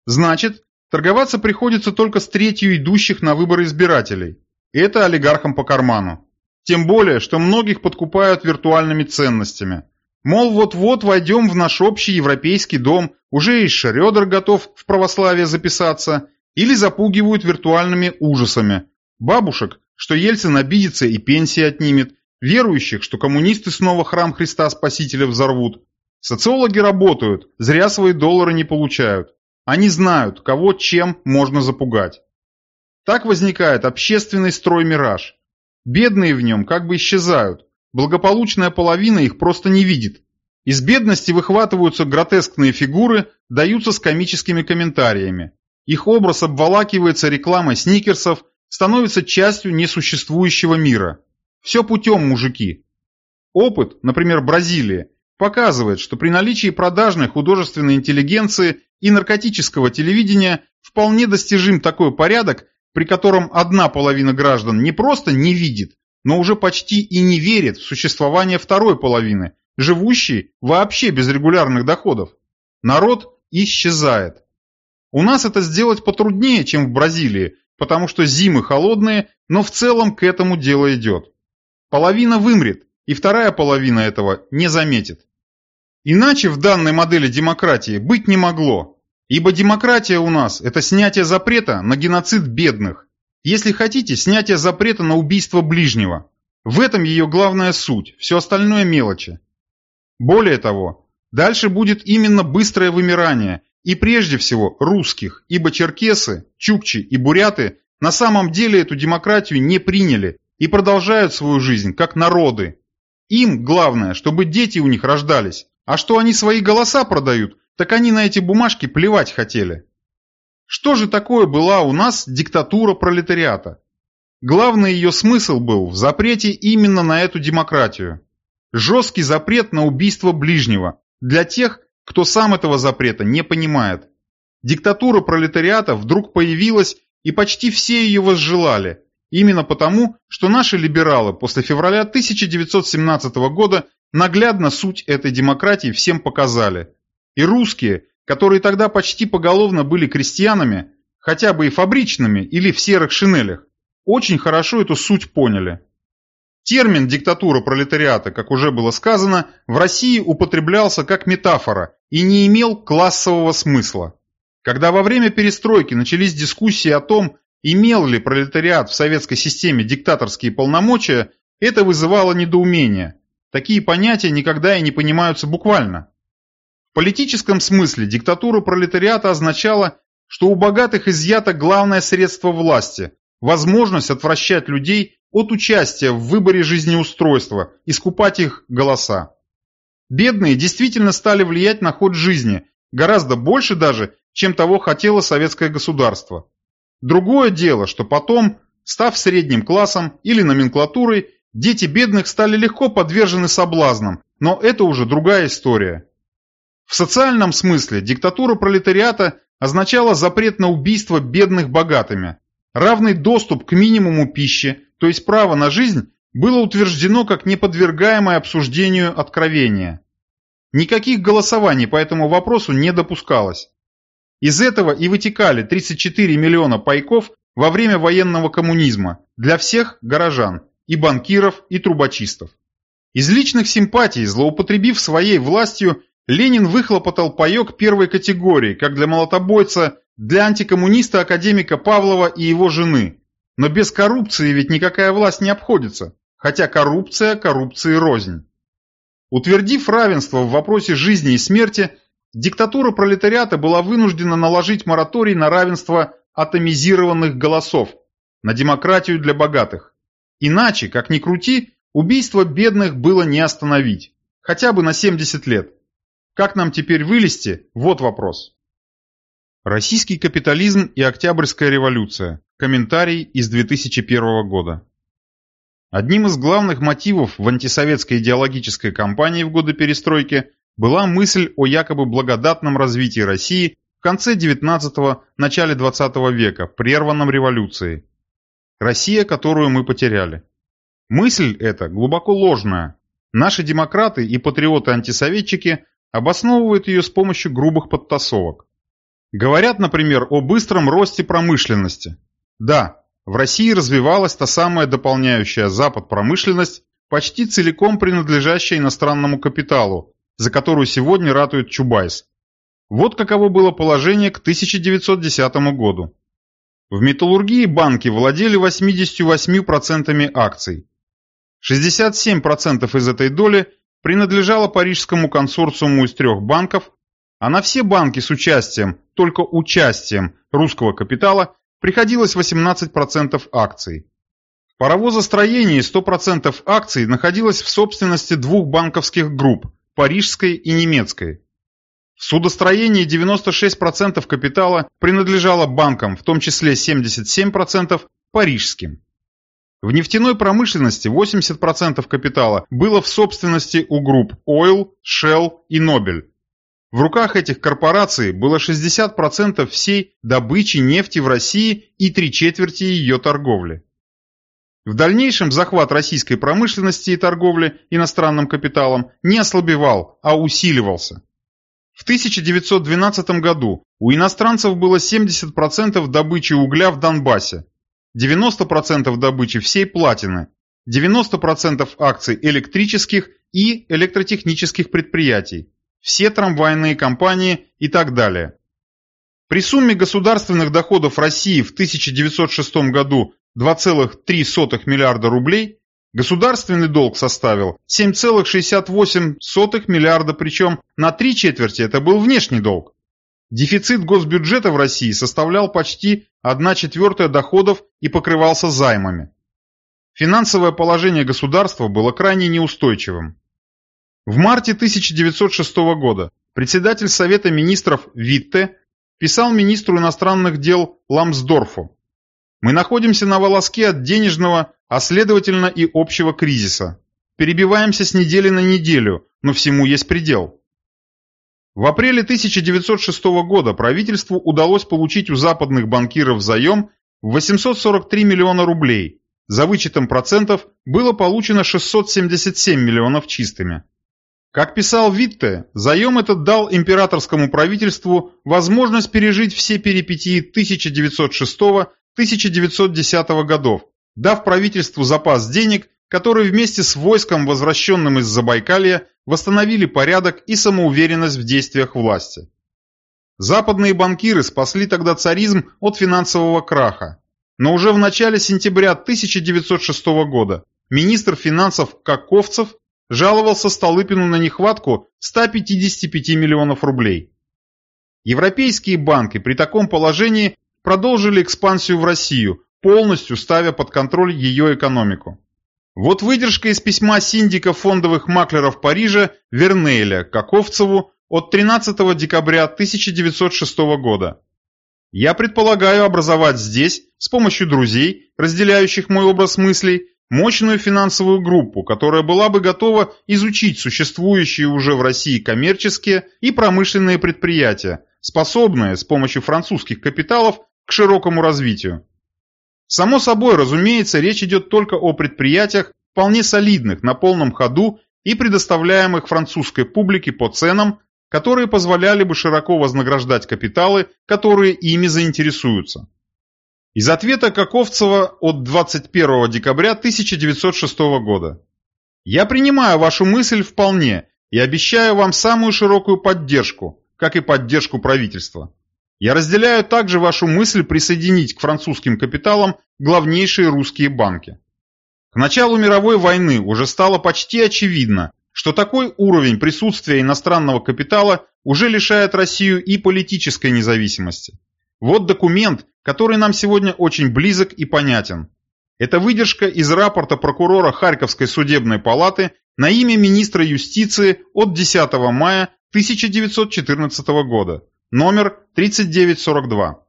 Значит, торговаться приходится только с третью идущих на выборы избирателей. Это олигархам по карману. Тем более, что многих подкупают виртуальными ценностями. Мол, вот-вот войдем в наш общий европейский дом, уже и Шрёдер готов в православие записаться, или запугивают виртуальными ужасами. Бабушек, что Ельцин обидится и пенсии отнимет, верующих, что коммунисты снова храм Христа Спасителя взорвут. Социологи работают, зря свои доллары не получают. Они знают, кого чем можно запугать. Так возникает общественный строй-мираж. Бедные в нем как бы исчезают, благополучная половина их просто не видит. Из бедности выхватываются гротескные фигуры, даются с комическими комментариями. Их образ обволакивается рекламой сникерсов, становится частью несуществующего мира. Все путем, мужики. Опыт, например, Бразилии, показывает, что при наличии продажной художественной интеллигенции и наркотического телевидения вполне достижим такой порядок, при котором одна половина граждан не просто не видит, но уже почти и не верит в существование второй половины, живущей вообще без регулярных доходов. Народ исчезает. У нас это сделать потруднее, чем в Бразилии, потому что зимы холодные, но в целом к этому дело идет. Половина вымрет, и вторая половина этого не заметит. Иначе в данной модели демократии быть не могло, ибо демократия у нас – это снятие запрета на геноцид бедных, если хотите, снятие запрета на убийство ближнего. В этом ее главная суть, все остальное мелочи. Более того, дальше будет именно быстрое вымирание, и прежде всего русских, ибо черкесы, чукчи и буряты на самом деле эту демократию не приняли и продолжают свою жизнь как народы. Им главное, чтобы дети у них рождались, а что они свои голоса продают, так они на эти бумажки плевать хотели. Что же такое была у нас диктатура пролетариата? Главный ее смысл был в запрете именно на эту демократию. Жесткий запрет на убийство ближнего для тех, кто сам этого запрета не понимает. Диктатура пролетариата вдруг появилась, и почти все ее возжелали, именно потому, что наши либералы после февраля 1917 года наглядно суть этой демократии всем показали. И русские, которые тогда почти поголовно были крестьянами, хотя бы и фабричными или в серых шинелях, очень хорошо эту суть поняли. Термин «диктатура пролетариата», как уже было сказано, в России употреблялся как метафора и не имел классового смысла. Когда во время перестройки начались дискуссии о том, имел ли пролетариат в советской системе диктаторские полномочия, это вызывало недоумение. Такие понятия никогда и не понимаются буквально. В политическом смысле диктатура пролетариата означала, что у богатых изъято главное средство власти – возможность отвращать людей от участия в выборе жизнеустройства и скупать их голоса. Бедные действительно стали влиять на ход жизни, гораздо больше даже, чем того хотело советское государство. Другое дело, что потом, став средним классом или номенклатурой, дети бедных стали легко подвержены соблазнам, но это уже другая история. В социальном смысле диктатура пролетариата означала запрет на убийство бедных богатыми. Равный доступ к минимуму пищи, то есть право на жизнь, было утверждено как неподвергаемое обсуждению откровение. Никаких голосований по этому вопросу не допускалось. Из этого и вытекали 34 миллиона пайков во время военного коммунизма для всех горожан, и банкиров, и трубочистов. Из личных симпатий, злоупотребив своей властью, Ленин выхлопотал паек первой категории, как для молотобойца, для антикоммуниста академика Павлова и его жены. Но без коррупции ведь никакая власть не обходится, хотя коррупция коррупции рознь. Утвердив равенство в вопросе жизни и смерти, Диктатура пролетариата была вынуждена наложить мораторий на равенство атомизированных голосов, на демократию для богатых. Иначе, как ни крути, убийство бедных было не остановить, хотя бы на 70 лет. Как нам теперь вылезти? Вот вопрос. Российский капитализм и Октябрьская революция. Комментарий из 2001 года. Одним из главных мотивов в антисоветской идеологической кампании в годы перестройки была мысль о якобы благодатном развитии России в конце XIX – начале XX века, прерванном революцией. Россия, которую мы потеряли. Мысль эта глубоко ложная. Наши демократы и патриоты-антисоветчики обосновывают ее с помощью грубых подтасовок. Говорят, например, о быстром росте промышленности. Да, в России развивалась та самая дополняющая Запад промышленность, почти целиком принадлежащая иностранному капиталу, за которую сегодня ратует Чубайс. Вот каково было положение к 1910 году. В металлургии банки владели 88% акций. 67% из этой доли принадлежало парижскому консорциуму из трех банков, а на все банки с участием, только участием русского капитала приходилось 18% акций. В паровозостроении 100% акций находилось в собственности двух банковских групп – парижской и немецкой. В судостроении 96% капитала принадлежало банкам, в том числе 77% парижским. В нефтяной промышленности 80% капитала было в собственности у групп Oil, Shell и Nobel. В руках этих корпораций было 60% всей добычи нефти в России и три четверти ее торговли. В дальнейшем захват российской промышленности и торговли иностранным капиталом не ослабевал, а усиливался. В 1912 году у иностранцев было 70% добычи угля в Донбассе, 90% добычи всей платины, 90% акций электрических и электротехнических предприятий, все трамвайные компании и так далее. При сумме государственных доходов России в 1906 году 2,3 миллиарда рублей, государственный долг составил 7,68 миллиарда, причем на три четверти это был внешний долг. Дефицит госбюджета в России составлял почти 1 четвертая доходов и покрывался займами. Финансовое положение государства было крайне неустойчивым. В марте 1906 года председатель Совета министров Витте писал министру иностранных дел Ламсдорфу мы находимся на волоске от денежного, а следовательно и общего кризиса. Перебиваемся с недели на неделю, но всему есть предел. В апреле 1906 года правительству удалось получить у западных банкиров заем в 843 миллиона рублей. За вычетом процентов было получено 677 миллионов чистыми. Как писал Витте, заем этот дал императорскому правительству возможность пережить все перипетии 1906-1910 годов, дав правительству запас денег, которые вместе с войском, возвращенным из Забайкалья, восстановили порядок и самоуверенность в действиях власти. Западные банкиры спасли тогда царизм от финансового краха. Но уже в начале сентября 1906 года министр финансов Каковцев жаловался Столыпину на нехватку 155 миллионов рублей. Европейские банки при таком положении продолжили экспансию в Россию, полностью ставя под контроль ее экономику. Вот выдержка из письма синдика фондовых маклеров Парижа Вернеля Каковцеву от 13 декабря 1906 года. Я предполагаю образовать здесь, с помощью друзей, разделяющих мой образ мыслей, мощную финансовую группу, которая была бы готова изучить существующие уже в России коммерческие и промышленные предприятия, способные с помощью французских капиталов к широкому развитию. Само собой, разумеется, речь идет только о предприятиях вполне солидных, на полном ходу и предоставляемых французской публике по ценам, которые позволяли бы широко вознаграждать капиталы, которые ими заинтересуются. Из ответа Каковцева от 21 декабря 1906 года. Я принимаю вашу мысль вполне и обещаю вам самую широкую поддержку, как и поддержку правительства. Я разделяю также вашу мысль присоединить к французским капиталам главнейшие русские банки. К началу мировой войны уже стало почти очевидно, что такой уровень присутствия иностранного капитала уже лишает Россию и политической независимости. Вот документ, который нам сегодня очень близок и понятен. Это выдержка из рапорта прокурора Харьковской судебной палаты на имя министра юстиции от 10 мая 1914 года, номер 3942.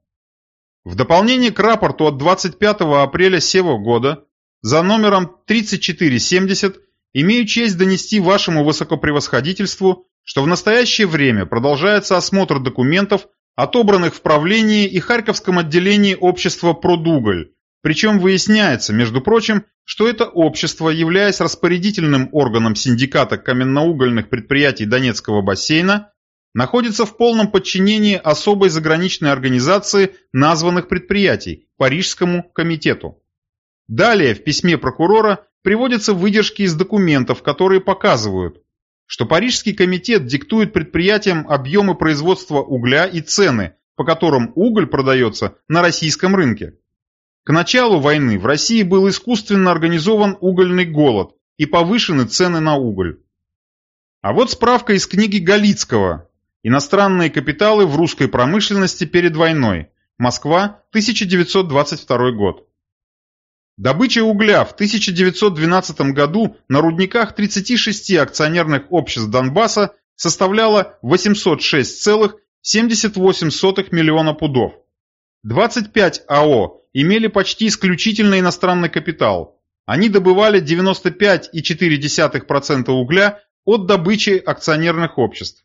В дополнение к рапорту от 25 апреля сего года за номером 3470 имею честь донести вашему высокопревосходительству, что в настоящее время продолжается осмотр документов отобранных в правлении и Харьковском отделении общества «Продуголь», причем выясняется, между прочим, что это общество, являясь распорядительным органом синдиката каменноугольных предприятий Донецкого бассейна, находится в полном подчинении особой заграничной организации названных предприятий – Парижскому комитету. Далее в письме прокурора приводятся выдержки из документов, которые показывают, что Парижский комитет диктует предприятиям объемы производства угля и цены, по которым уголь продается на российском рынке. К началу войны в России был искусственно организован угольный голод и повышены цены на уголь. А вот справка из книги Галицкого «Иностранные капиталы в русской промышленности перед войной. Москва, 1922 год». Добыча угля в 1912 году на рудниках 36 акционерных обществ Донбасса составляла 806,78 миллиона пудов. 25 АО имели почти исключительно иностранный капитал. Они добывали 95,4% угля от добычи акционерных обществ.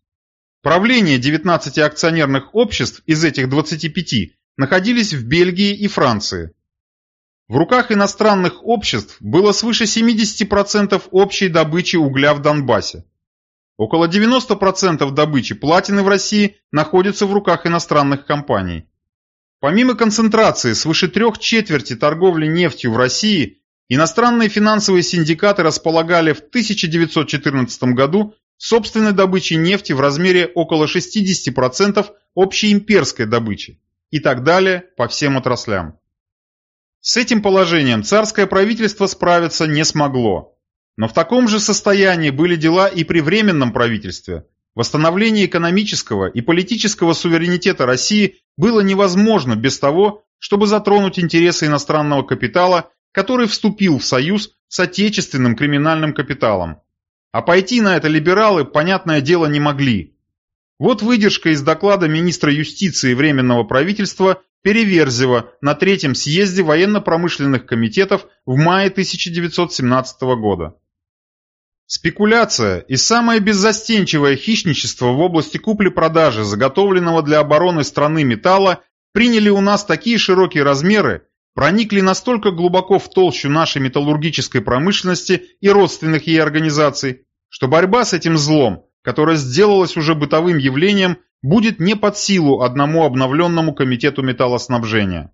Правления 19 акционерных обществ из этих 25 находились в Бельгии и Франции. В руках иностранных обществ было свыше 70% общей добычи угля в Донбассе. Около 90% добычи платины в России находится в руках иностранных компаний. Помимо концентрации свыше трех четверти торговли нефтью в России, иностранные финансовые синдикаты располагали в 1914 году собственной добычей нефти в размере около 60% общей имперской добычи и так далее по всем отраслям. С этим положением царское правительство справиться не смогло. Но в таком же состоянии были дела и при Временном правительстве. Восстановление экономического и политического суверенитета России было невозможно без того, чтобы затронуть интересы иностранного капитала, который вступил в союз с отечественным криминальным капиталом. А пойти на это либералы, понятное дело, не могли. Вот выдержка из доклада министра юстиции Временного правительства Переверзева на третьем съезде военно-промышленных комитетов в мае 1917 года. Спекуляция и самое беззастенчивое хищничество в области купли-продажи заготовленного для обороны страны металла приняли у нас такие широкие размеры, проникли настолько глубоко в толщу нашей металлургической промышленности и родственных ей организаций, что борьба с этим злом, которое сделалось уже бытовым явлением, будет не под силу одному обновленному комитету металлоснабжения.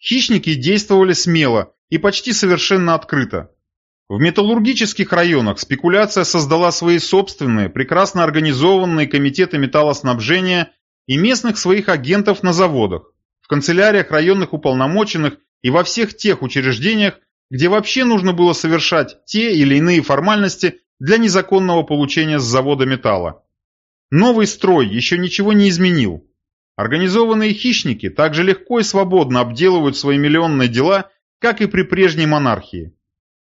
Хищники действовали смело и почти совершенно открыто. В металлургических районах спекуляция создала свои собственные, прекрасно организованные комитеты металлоснабжения и местных своих агентов на заводах, в канцеляриях районных уполномоченных и во всех тех учреждениях, где вообще нужно было совершать те или иные формальности для незаконного получения с завода металла. Новый строй еще ничего не изменил. Организованные хищники также легко и свободно обделывают свои миллионные дела, как и при прежней монархии.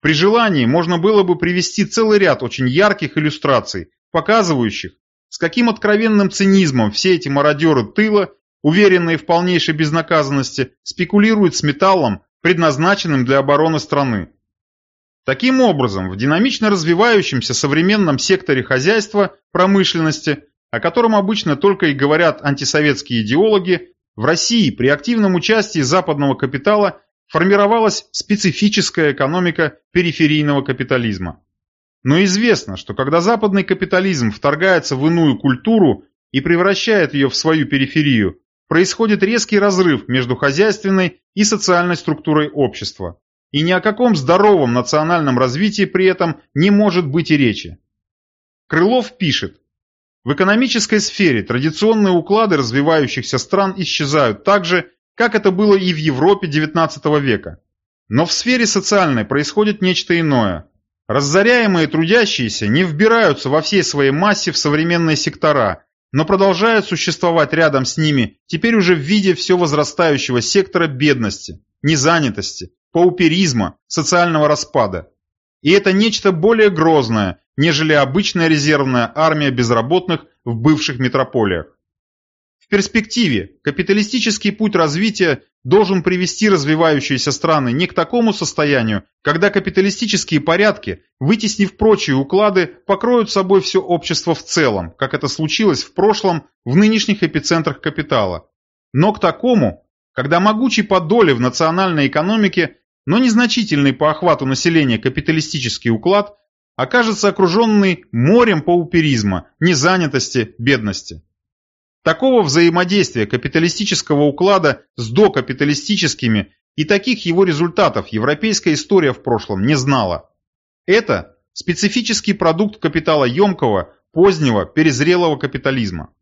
При желании можно было бы привести целый ряд очень ярких иллюстраций, показывающих, с каким откровенным цинизмом все эти мародеры тыла, уверенные в полнейшей безнаказанности, спекулируют с металлом, предназначенным для обороны страны. Таким образом, в динамично развивающемся современном секторе хозяйства, промышленности, о котором обычно только и говорят антисоветские идеологи, в России при активном участии западного капитала формировалась специфическая экономика периферийного капитализма. Но известно, что когда западный капитализм вторгается в иную культуру и превращает ее в свою периферию, происходит резкий разрыв между хозяйственной и социальной структурой общества, и ни о каком здоровом национальном развитии при этом не может быть и речи. Крылов пишет, в экономической сфере традиционные уклады развивающихся стран исчезают так же, как это было и в Европе XIX века. Но в сфере социальной происходит нечто иное. Разоряемые трудящиеся не вбираются во всей своей массе в современные сектора, но продолжают существовать рядом с ними, теперь уже в виде все возрастающего сектора бедности, незанятости, пауперизма, социального распада. И это нечто более грозное, нежели обычная резервная армия безработных в бывших метрополиях. Перспективе капиталистический путь развития должен привести развивающиеся страны не к такому состоянию, когда капиталистические порядки, вытеснив прочие уклады, покроют собой все общество в целом, как это случилось в прошлом в нынешних эпицентрах капитала, но к такому, когда могучий по доле в национальной экономике, но незначительный по охвату населения капиталистический уклад окажется окруженный морем пауперизма, незанятости, бедности. Такого взаимодействия капиталистического уклада с докапиталистическими и таких его результатов европейская история в прошлом не знала. Это специфический продукт капитала емкого, позднего, перезрелого капитализма.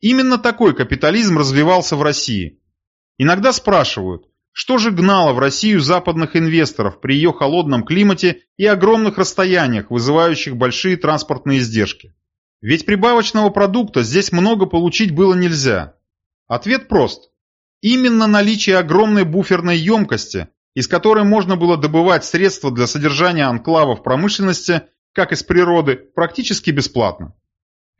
Именно такой капитализм развивался в России. Иногда спрашивают, что же гнало в Россию западных инвесторов при ее холодном климате и огромных расстояниях, вызывающих большие транспортные издержки? Ведь прибавочного продукта здесь много получить было нельзя. Ответ прост. Именно наличие огромной буферной емкости, из которой можно было добывать средства для содержания анклавов промышленности, как из природы, практически бесплатно.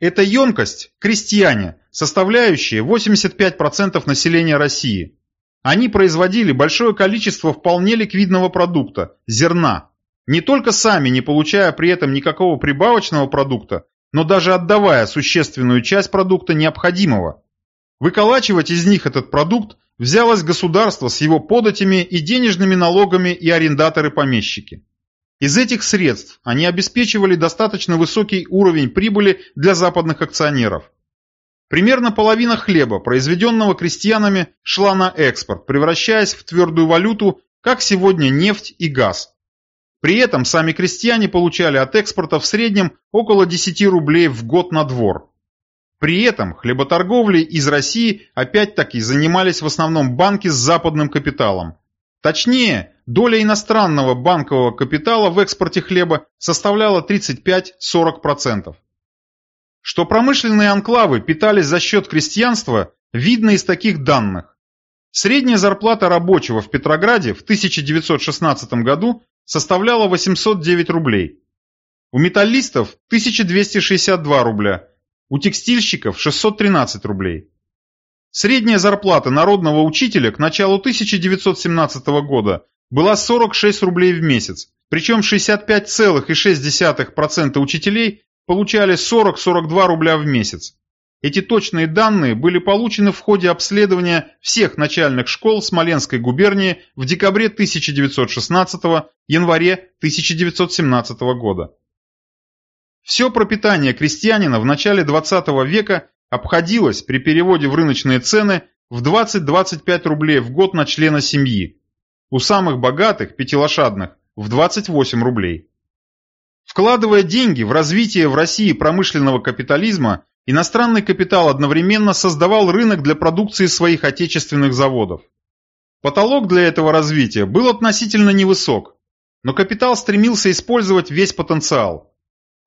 Эта емкость – крестьяне, составляющие 85% населения России. Они производили большое количество вполне ликвидного продукта – зерна. Не только сами, не получая при этом никакого прибавочного продукта, но даже отдавая существенную часть продукта необходимого. Выколачивать из них этот продукт взялось государство с его податями и денежными налогами и арендаторы-помещики. Из этих средств они обеспечивали достаточно высокий уровень прибыли для западных акционеров. Примерно половина хлеба, произведенного крестьянами, шла на экспорт, превращаясь в твердую валюту, как сегодня нефть и газ. При этом сами крестьяне получали от экспорта в среднем около 10 рублей в год на двор. При этом хлеботорговлей из России опять-таки занимались в основном банки с западным капиталом. Точнее, доля иностранного банкового капитала в экспорте хлеба составляла 35-40%. Что промышленные анклавы питались за счет крестьянства, видно из таких данных. Средняя зарплата рабочего в Петрограде в 1916 году составляла 809 рублей. У металлистов 1262 рубля, у текстильщиков 613 рублей. Средняя зарплата народного учителя к началу 1917 года была 46 рублей в месяц, причем 65,6% учителей получали 40-42 рубля в месяц. Эти точные данные были получены в ходе обследования всех начальных школ Смоленской губернии в декабре 1916 январе 1917 года. Все пропитание крестьянина в начале 20 века обходилось при переводе в рыночные цены в 20-25 рублей в год на члена семьи. У самых богатых, пятилошадных, в 28 рублей. Вкладывая деньги в развитие в России промышленного капитализма, иностранный капитал одновременно создавал рынок для продукции своих отечественных заводов. Потолок для этого развития был относительно невысок, но капитал стремился использовать весь потенциал.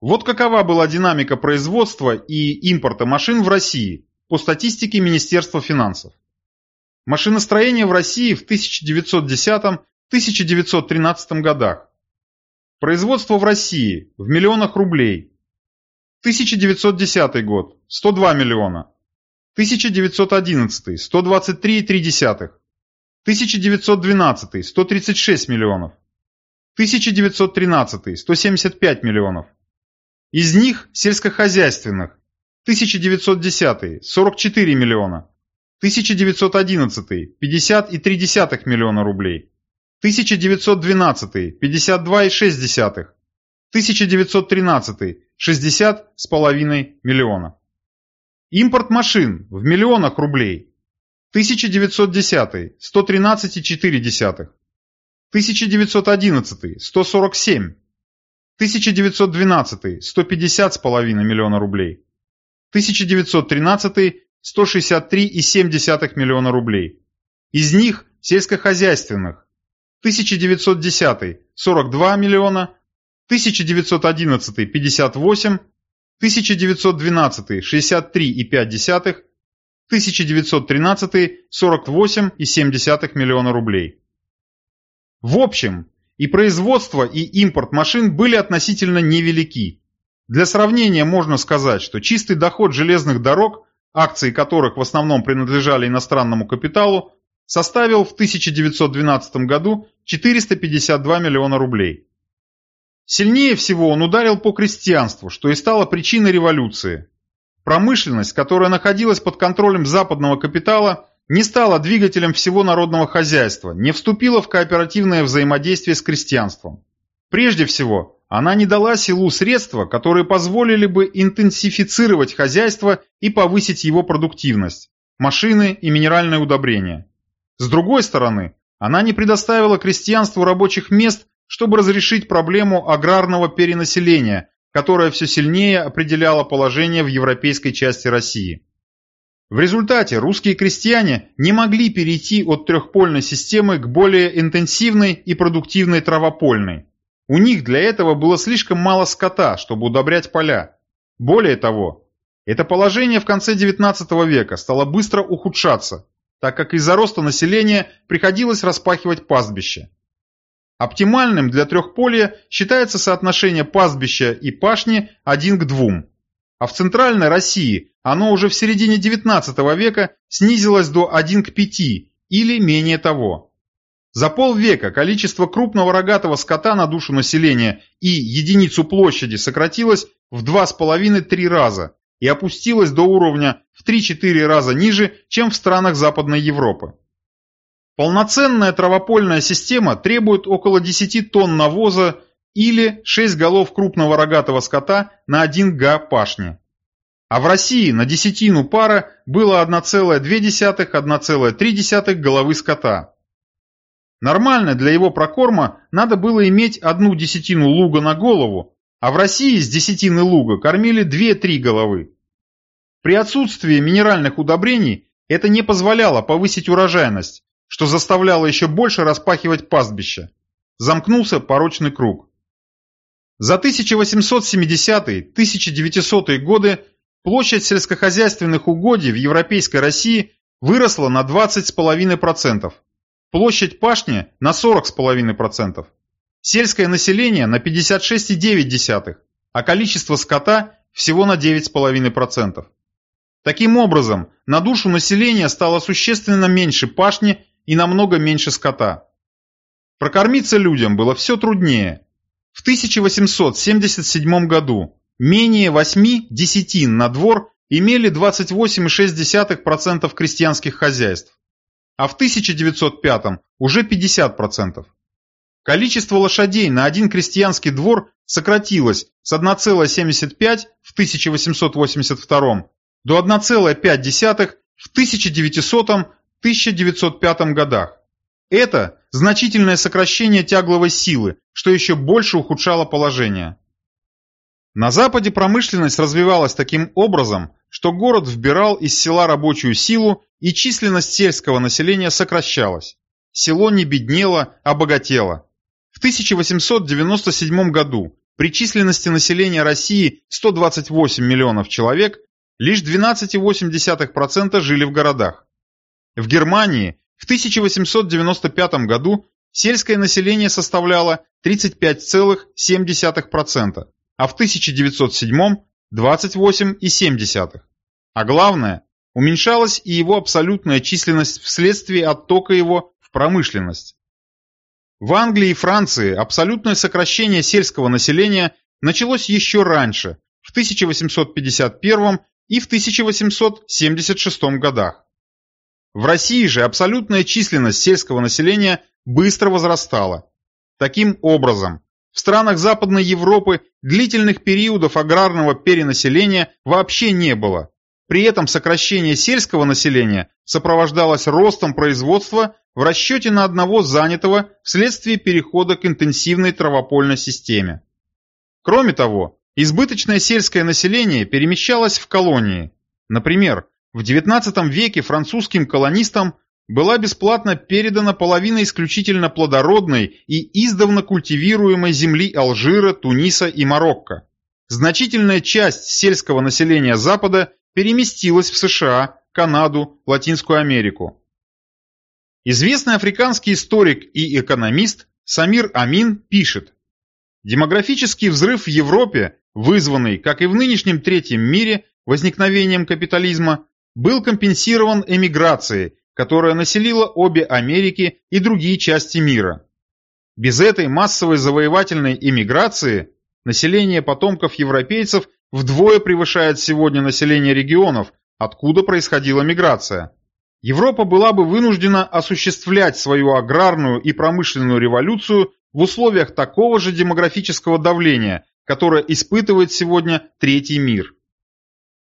Вот какова была динамика производства и импорта машин в России по статистике Министерства финансов. Машиностроение в России в 1910-1913 годах. Производство в России в миллионах рублей. 1910 год – 102 миллиона. 1911 – 123,3. 1912 – 136 миллионов. 1913 – 175 миллионов. Из них сельскохозяйственных. 1910 – 44 миллиона, 1911 – 50,3 миллиона рублей, 1912 – 52,6, 1913 – 60,5 миллиона. Импорт машин в миллионах рублей 1910 – 113,4, 1911 – 147, 1912 – 150,5 миллиона рублей. 1913 – 163,7 миллиона рублей. Из них сельскохозяйственных. 1910 – 42 миллиона, 1911 – 58, 1912 – 63,5, 1913 – 48,7 миллиона рублей. В общем, и производство, и импорт машин были относительно невелики. Для сравнения можно сказать, что чистый доход железных дорог, акции которых в основном принадлежали иностранному капиталу, составил в 1912 году 452 миллиона рублей. Сильнее всего он ударил по крестьянству, что и стало причиной революции. Промышленность, которая находилась под контролем западного капитала, не стала двигателем всего народного хозяйства, не вступила в кооперативное взаимодействие с крестьянством. Прежде всего, она не дала селу средства, которые позволили бы интенсифицировать хозяйство и повысить его продуктивность – машины и минеральные удобрения. С другой стороны, она не предоставила крестьянству рабочих мест, чтобы разрешить проблему аграрного перенаселения, которая все сильнее определяла положение в европейской части России. В результате русские крестьяне не могли перейти от трехпольной системы к более интенсивной и продуктивной травопольной. У них для этого было слишком мало скота, чтобы удобрять поля. Более того, это положение в конце XIX века стало быстро ухудшаться, так как из-за роста населения приходилось распахивать пастбища. Оптимальным для трехполия считается соотношение пастбища и пашни один к двум. А в Центральной России оно уже в середине XIX века снизилось до 1 к 5 или менее того. За полвека количество крупного рогатого скота на душу населения и единицу площади сократилось в 2,5-3 раза и опустилось до уровня в 3-4 раза ниже, чем в странах Западной Европы. Полноценная травопольная система требует около 10 тонн навоза или 6 голов крупного рогатого скота на 1 га пашни. А в России на десятину пара было 1,2-1,3 головы скота. Нормально для его прокорма надо было иметь одну десятину луга на голову, а в России с десятины луга кормили 2-3 головы. При отсутствии минеральных удобрений это не позволяло повысить урожайность, что заставляло еще больше распахивать пастбища. Замкнулся порочный круг. За 1870-1900 годы площадь сельскохозяйственных угодий в Европейской России выросла на 20,5%, площадь пашни на 40,5%, сельское население на 56,9%, а количество скота всего на 9,5%. Таким образом, на душу населения стало существенно меньше пашни и намного меньше скота. Прокормиться людям было все труднее, в 1877 году менее 8 десятин на двор имели 28,6% крестьянских хозяйств, а в 1905 уже 50%. количество лошадей на один крестьянский двор сократилось с 1,75 в 1882 до 1,5 в 1900-1905 годах. Это значительное сокращение тягловой силы, что еще больше ухудшало положение. На Западе промышленность развивалась таким образом, что город вбирал из села рабочую силу и численность сельского населения сокращалась. Село не беднело, а богатело. В 1897 году при численности населения России 128 миллионов человек лишь 12,8% жили в городах. В Германии в 1895 году сельское население составляло 35,7%, а в 1907 – 28,7%. А главное, уменьшалась и его абсолютная численность вследствие оттока его в промышленность. В Англии и Франции абсолютное сокращение сельского населения началось еще раньше, в 1851 и в 1876 годах. В России же абсолютная численность сельского населения быстро возрастала. Таким образом, в странах Западной Европы длительных периодов аграрного перенаселения вообще не было. При этом сокращение сельского населения сопровождалось ростом производства в расчете на одного занятого вследствие перехода к интенсивной травопольной системе. Кроме того, избыточное сельское население перемещалось в колонии. Например, в XIX веке французским колонистам была бесплатно передана половина исключительно плодородной и издавна культивируемой земли Алжира, Туниса и Марокко. Значительная часть сельского населения Запада переместилась в США, Канаду, Латинскую Америку. Известный африканский историк и экономист Самир Амин пишет, Демографический взрыв в Европе, вызванный, как и в нынешнем третьем мире, возникновением капитализма, был компенсирован эмиграцией, которая населила обе Америки и другие части мира. Без этой массовой завоевательной эмиграции население потомков европейцев вдвое превышает сегодня население регионов, откуда происходила миграция. Европа была бы вынуждена осуществлять свою аграрную и промышленную революцию в условиях такого же демографического давления, которое испытывает сегодня третий мир.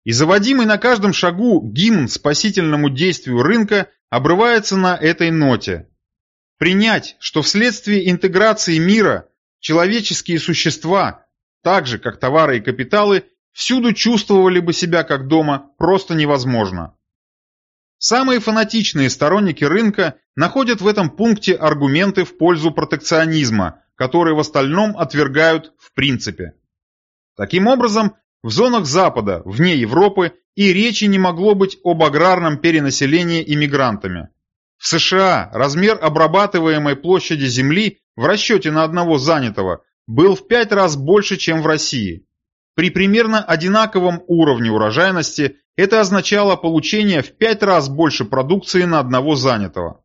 И заводимый на каждом шагу гимн спасительному действию рынка обрывается на этой ноте. Принять, что вследствие интеграции мира человеческие существа, так же как товары и капиталы, всюду чувствовали бы себя как дома, просто невозможно. Самые фанатичные сторонники рынка находят в этом пункте аргументы в пользу протекционизма, которые в остальном отвергают в принципе. Таким образом, в зонах Запада, вне Европы, и речи не могло быть об аграрном перенаселении иммигрантами. В США размер обрабатываемой площади земли в расчете на одного занятого был в пять раз больше, чем в России. При примерно одинаковом уровне урожайности это означало получение в пять раз больше продукции на одного занятого.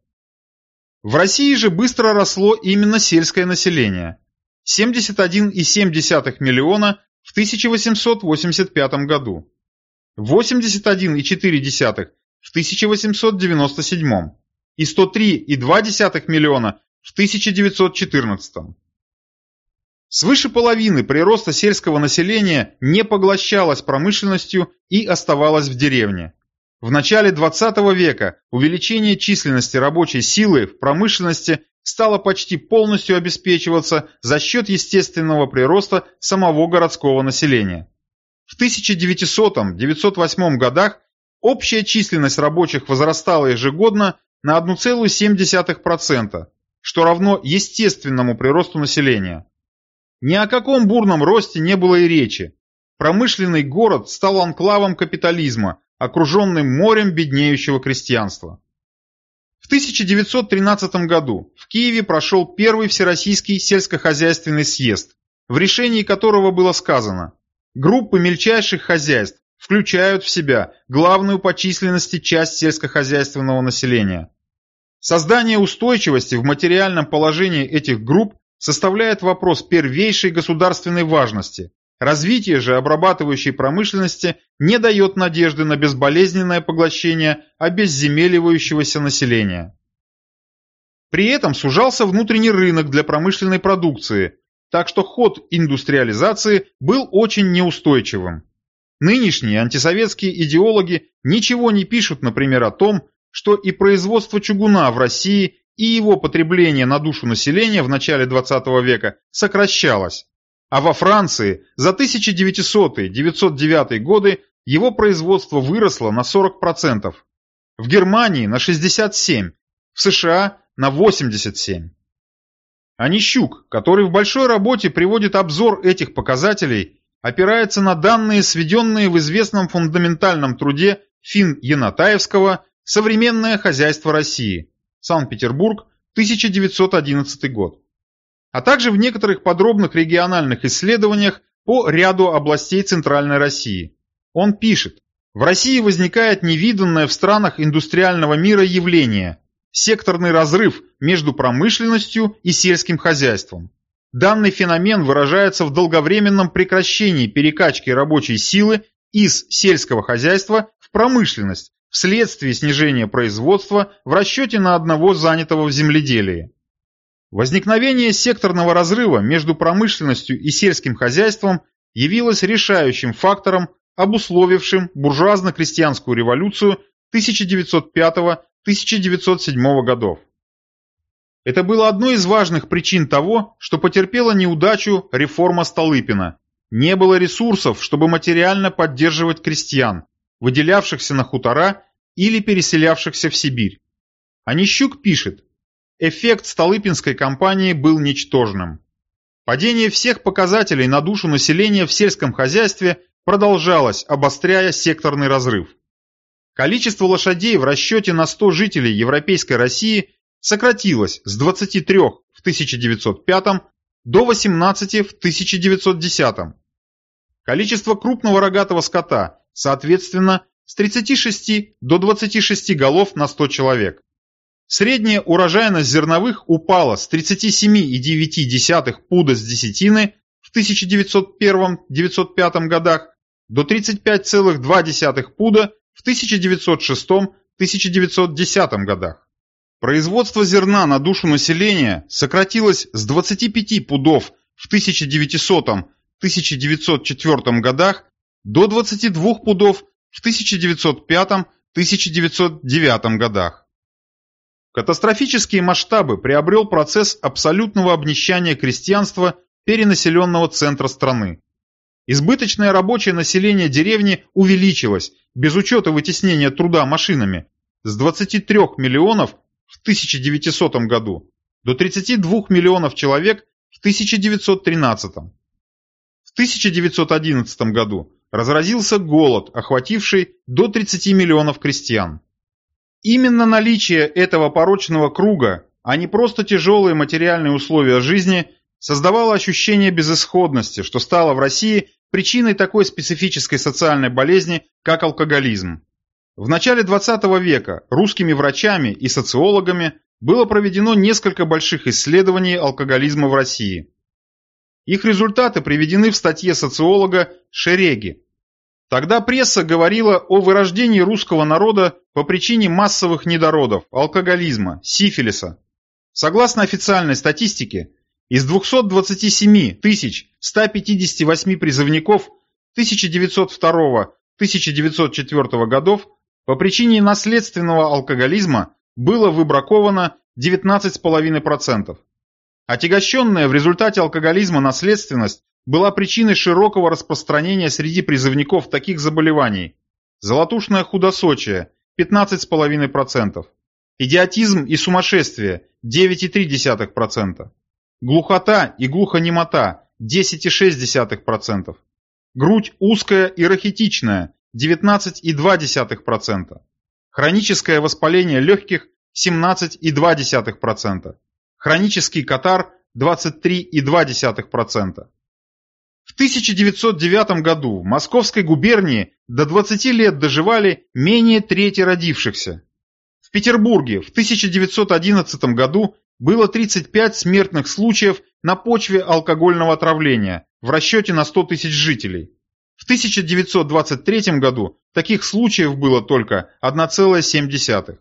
В России же быстро росло именно сельское население. 71,7 миллиона в 1885 году, 81,4 в 1897 и 103,2 миллиона в 1914. Свыше половины прироста сельского населения не поглощалась промышленностью и оставалась в деревне. В начале 20 века увеличение численности рабочей силы в промышленности стала почти полностью обеспечиваться за счет естественного прироста самого городского населения. В 1900-908 годах общая численность рабочих возрастала ежегодно на 1,7%, что равно естественному приросту населения. Ни о каком бурном росте не было и речи. Промышленный город стал анклавом капитализма, окруженным морем беднеющего крестьянства. 1913 году в Киеве прошел первый Всероссийский сельскохозяйственный съезд, в решении которого было сказано «Группы мельчайших хозяйств включают в себя главную по численности часть сельскохозяйственного населения. Создание устойчивости в материальном положении этих групп составляет вопрос первейшей государственной важности, Развитие же обрабатывающей промышленности не дает надежды на безболезненное поглощение обезземеливающегося населения. При этом сужался внутренний рынок для промышленной продукции, так что ход индустриализации был очень неустойчивым. Нынешние антисоветские идеологи ничего не пишут, например, о том, что и производство чугуна в России, и его потребление на душу населения в начале 20 века сокращалось, а во Франции за 1900-1909 годы его производство выросло на 40%, в Германии на 67%, в США на 87%. Анищук, который в большой работе приводит обзор этих показателей, опирается на данные, сведенные в известном фундаментальном труде Фин Янатаевского «Современное хозяйство России», Санкт-Петербург, 1911 год а также в некоторых подробных региональных исследованиях по ряду областей Центральной России. Он пишет, в России возникает невиданное в странах индустриального мира явление – секторный разрыв между промышленностью и сельским хозяйством. Данный феномен выражается в долговременном прекращении перекачки рабочей силы из сельского хозяйства в промышленность вследствие снижения производства в расчете на одного занятого в земледелии. Возникновение секторного разрыва между промышленностью и сельским хозяйством явилось решающим фактором, обусловившим буржуазно-крестьянскую революцию 1905-1907 годов. Это было одной из важных причин того, что потерпела неудачу реформа Столыпина. Не было ресурсов, чтобы материально поддерживать крестьян, выделявшихся на хутора или переселявшихся в Сибирь. Онищук пишет, эффект Столыпинской кампании был ничтожным. Падение всех показателей на душу населения в сельском хозяйстве продолжалось, обостряя секторный разрыв. Количество лошадей в расчете на 100 жителей Европейской России сократилось с 23 в 1905 до 18 в 1910. Количество крупного рогатого скота, соответственно, с 36 до 26 голов на 100 человек. Средняя урожайность зерновых упала с 37,9 пуда с десятины в 1901-1905 годах до 35,2 пуда в 1906-1910 годах. Производство зерна на душу населения сократилось с 25 пудов в 1900-1904 годах до 22 пудов в 1905-1909 годах. Катастрофические масштабы приобрел процесс абсолютного обнищания крестьянства перенаселенного центра страны. Избыточное рабочее население деревни увеличилось, без учета вытеснения труда машинами, с 23 миллионов в 1900 году до 32 миллионов человек в 1913. В 1911 году разразился голод, охвативший до 30 миллионов крестьян. Именно наличие этого порочного круга, а не просто тяжелые материальные условия жизни, создавало ощущение безысходности, что стало в России причиной такой специфической социальной болезни, как алкоголизм. В начале 20 века русскими врачами и социологами было проведено несколько больших исследований алкоголизма в России. Их результаты приведены в статье социолога Шереги Тогда пресса говорила о вырождении русского народа по причине массовых недородов, алкоголизма, сифилиса. Согласно официальной статистике, из 227 158 призывников 1902-1904 годов по причине наследственного алкоголизма было выбраковано 19,5%. Отягощенная в результате алкоголизма наследственность была причиной широкого распространения среди призывников таких заболеваний. Золотушное худосочие – 15,5%. Идиотизм и сумасшествие – 9,3%. Глухота и глухонемота – 10,6%. Грудь узкая и рахитичная – 19,2%. Хроническое воспаление легких – 17,2%. Хронический катар – 23,2%. В 1909 году в Московской губернии до 20 лет доживали менее трети родившихся. В Петербурге в 1911 году было 35 смертных случаев на почве алкогольного отравления в расчете на 100 тысяч жителей. В 1923 году таких случаев было только 1,7.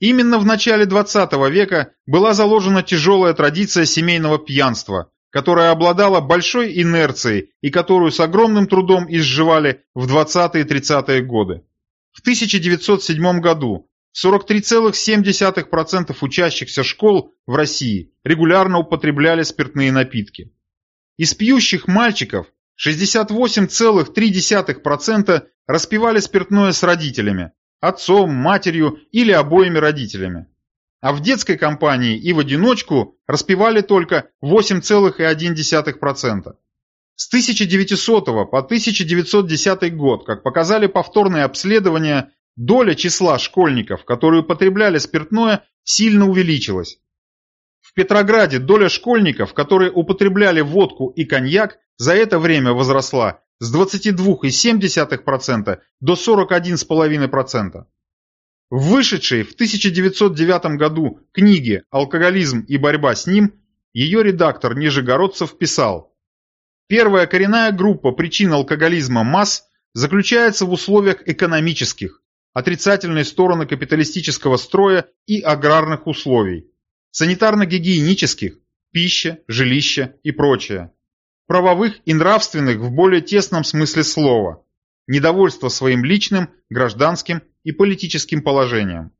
Именно в начале 20 века была заложена тяжелая традиция семейного пьянства, которая обладала большой инерцией и которую с огромным трудом изживали в 20-30-е годы. В 1907 году 43,7% учащихся школ в России регулярно употребляли спиртные напитки. Из пьющих мальчиков 68,3% распивали спиртное с родителями, отцом, матерью или обоими родителями. А в детской компании и в одиночку распивали только 8,1%. С 1900 по 1910 год, как показали повторные обследования, доля числа школьников, которые употребляли спиртное, сильно увеличилась. В Петрограде доля школьников, которые употребляли водку и коньяк, за это время возросла с 22,7% до 41,5%. В вышедшей в 1909 году книге «Алкоголизм и борьба с ним» ее редактор Нижегородцев писал Первая коренная группа причин алкоголизма масс заключается в условиях экономических, отрицательной стороны капиталистического строя и аграрных условий, санитарно-гигиенических, пища, жилища и прочее, правовых и нравственных в более тесном смысле слова, недовольство своим личным, гражданским и политическим положением.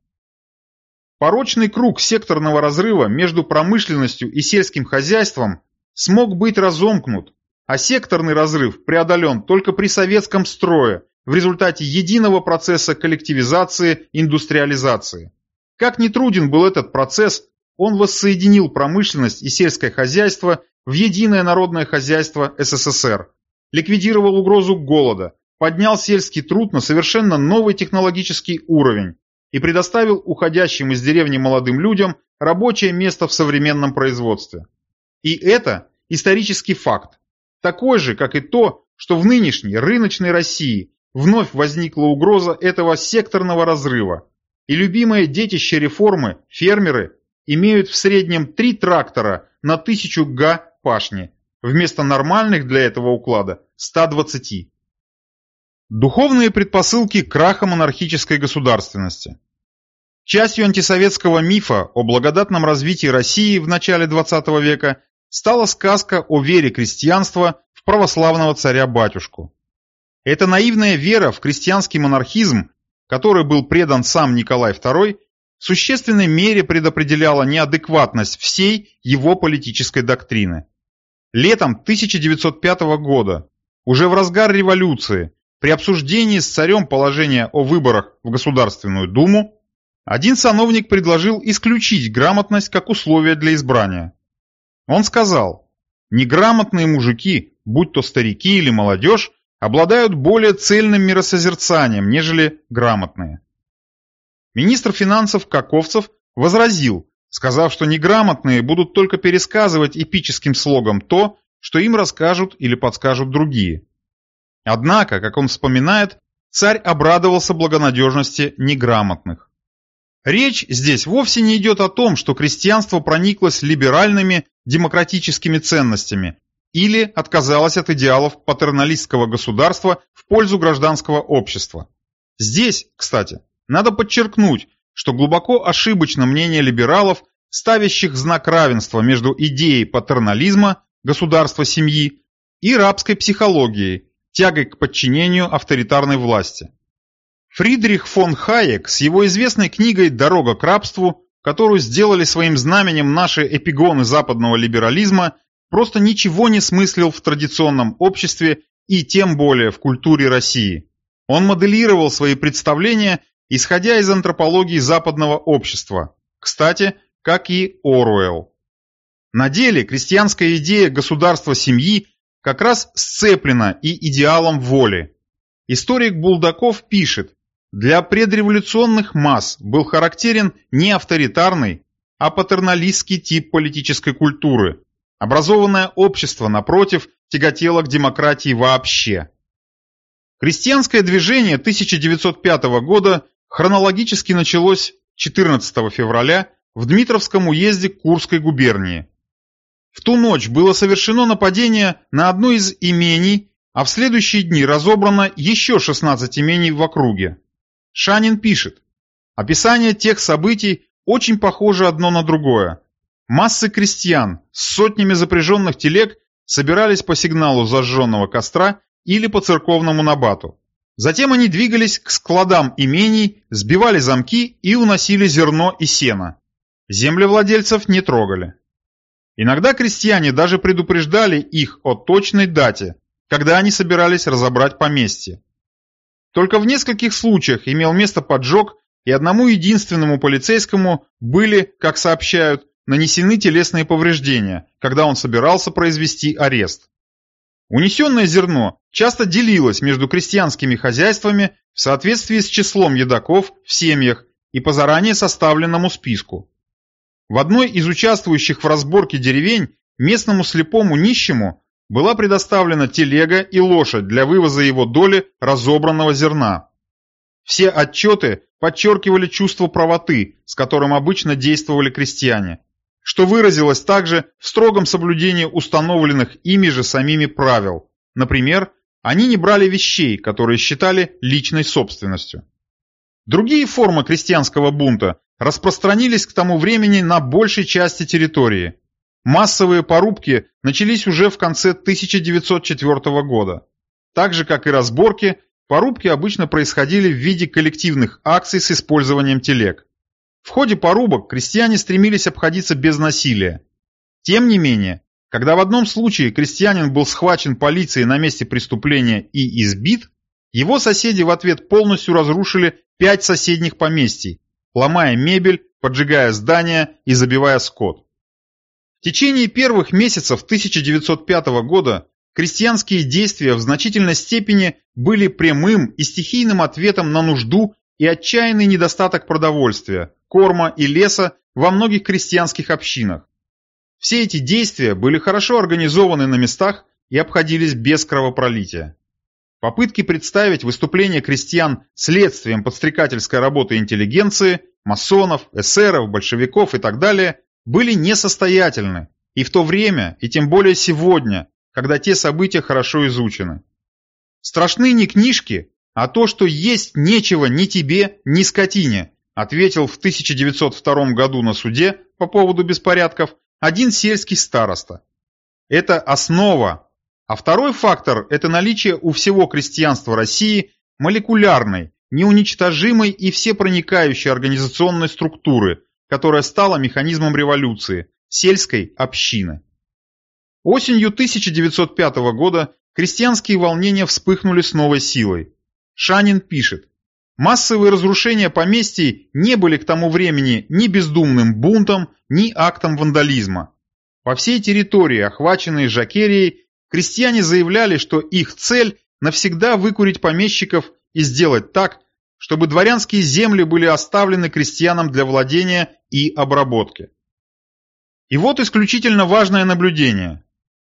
Порочный круг секторного разрыва между промышленностью и сельским хозяйством смог быть разомкнут, а секторный разрыв преодолен только при советском строе в результате единого процесса коллективизации, индустриализации. Как ни труден был этот процесс, он воссоединил промышленность и сельское хозяйство в единое народное хозяйство СССР, ликвидировал угрозу голода, поднял сельский труд на совершенно новый технологический уровень и предоставил уходящим из деревни молодым людям рабочее место в современном производстве. И это исторический факт, такой же, как и то, что в нынешней рыночной России вновь возникла угроза этого секторного разрыва, и любимое детище реформы, фермеры, имеют в среднем три трактора на тысячу га пашни, вместо нормальных для этого уклада 120. Духовные предпосылки краха монархической государственности. Частью антисоветского мифа о благодатном развитии России в начале XX века стала сказка о вере крестьянства в православного царя-батюшку. Эта наивная вера в крестьянский монархизм, который был предан сам Николай II, в существенной мере предопределяла неадекватность всей его политической доктрины. Летом 1905 года, уже в разгар революции, при обсуждении с царем положения о выборах в Государственную Думу, один сановник предложил исключить грамотность как условие для избрания. Он сказал, неграмотные мужики, будь то старики или молодежь, обладают более цельным миросозерцанием, нежели грамотные. Министр финансов Каковцев возразил, сказав, что неграмотные будут только пересказывать эпическим слогом то, что им расскажут или подскажут другие. Однако, как он вспоминает, царь обрадовался благонадежности неграмотных. Речь здесь вовсе не идет о том, что крестьянство прониклось либеральными демократическими ценностями или отказалось от идеалов патерналистского государства в пользу гражданского общества. Здесь, кстати, надо подчеркнуть, что глубоко ошибочно мнение либералов, ставящих знак равенства между идеей патернализма, государства семьи, и рабской психологией, тягой к подчинению авторитарной власти. Фридрих фон Хайек с его известной книгой «Дорога к рабству», которую сделали своим знаменем наши эпигоны западного либерализма, просто ничего не смыслил в традиционном обществе и тем более в культуре России. Он моделировал свои представления, исходя из антропологии западного общества, кстати, как и Оруэлл. На деле крестьянская идея государства семьи как раз сцеплена и идеалом воли. Историк Булдаков пишет, для предреволюционных масс был характерен не авторитарный, а патерналистский тип политической культуры. Образованное общество, напротив, тяготело к демократии вообще. Крестьянское движение 1905 года хронологически началось 14 февраля в Дмитровском уезде Курской губернии. В ту ночь было совершено нападение на одно из имений, а в следующие дни разобрано еще 16 имений в округе. Шанин пишет, Описание тех событий очень похоже одно на другое. Массы крестьян с сотнями запряженных телег собирались по сигналу зажженного костра или по церковному набату. Затем они двигались к складам имений, сбивали замки и уносили зерно и сено. Землевладельцев не трогали. Иногда крестьяне даже предупреждали их о точной дате, когда они собирались разобрать поместье. Только в нескольких случаях имел место поджог, и одному единственному полицейскому были, как сообщают, нанесены телесные повреждения, когда он собирался произвести арест. Унесенное зерно часто делилось между крестьянскими хозяйствами в соответствии с числом едоков в семьях и по заранее составленному списку. В одной из участвующих в разборке деревень местному слепому нищему была предоставлена телега и лошадь для вывоза его доли разобранного зерна. Все отчеты подчеркивали чувство правоты, с которым обычно действовали крестьяне что выразилось также в строгом соблюдении установленных ими же самими правил. Например, они не брали вещей, которые считали личной собственностью. Другие формы крестьянского бунта распространились к тому времени на большей части территории. Массовые порубки начались уже в конце 1904 года. Так же, как и разборки, порубки обычно происходили в виде коллективных акций с использованием телег. В ходе порубок крестьяне стремились обходиться без насилия. Тем не менее, когда в одном случае крестьянин был схвачен полицией на месте преступления и избит, его соседи в ответ полностью разрушили пять соседних поместий, ломая мебель, поджигая здания и забивая скот. В течение первых месяцев 1905 года крестьянские действия в значительной степени были прямым и стихийным ответом на нужду и отчаянный недостаток продовольствия, корма и леса во многих крестьянских общинах. Все эти действия были хорошо организованы на местах и обходились без кровопролития. Попытки представить выступление крестьян следствием подстрекательской работы интеллигенции, масонов, эсеров, большевиков и так далее были несостоятельны и в то время, и тем более сегодня, когда те события хорошо изучены. Страшны не книжки, а то, что есть нечего ни тебе, ни скотине, ответил в 1902 году на суде по поводу беспорядков один сельский староста. Это основа. А второй фактор – это наличие у всего крестьянства России молекулярной, неуничтожимой и всепроникающей организационной структуры, которая стала механизмом революции – сельской общины. Осенью 1905 года крестьянские волнения вспыхнули с новой силой. Шанин пишет, Массовые разрушения поместий не были к тому времени ни бездумным бунтом, ни актом вандализма. По всей территории, охваченной Жакерией, крестьяне заявляли, что их цель – навсегда выкурить помещиков и сделать так, чтобы дворянские земли были оставлены крестьянам для владения и обработки. И вот исключительно важное наблюдение.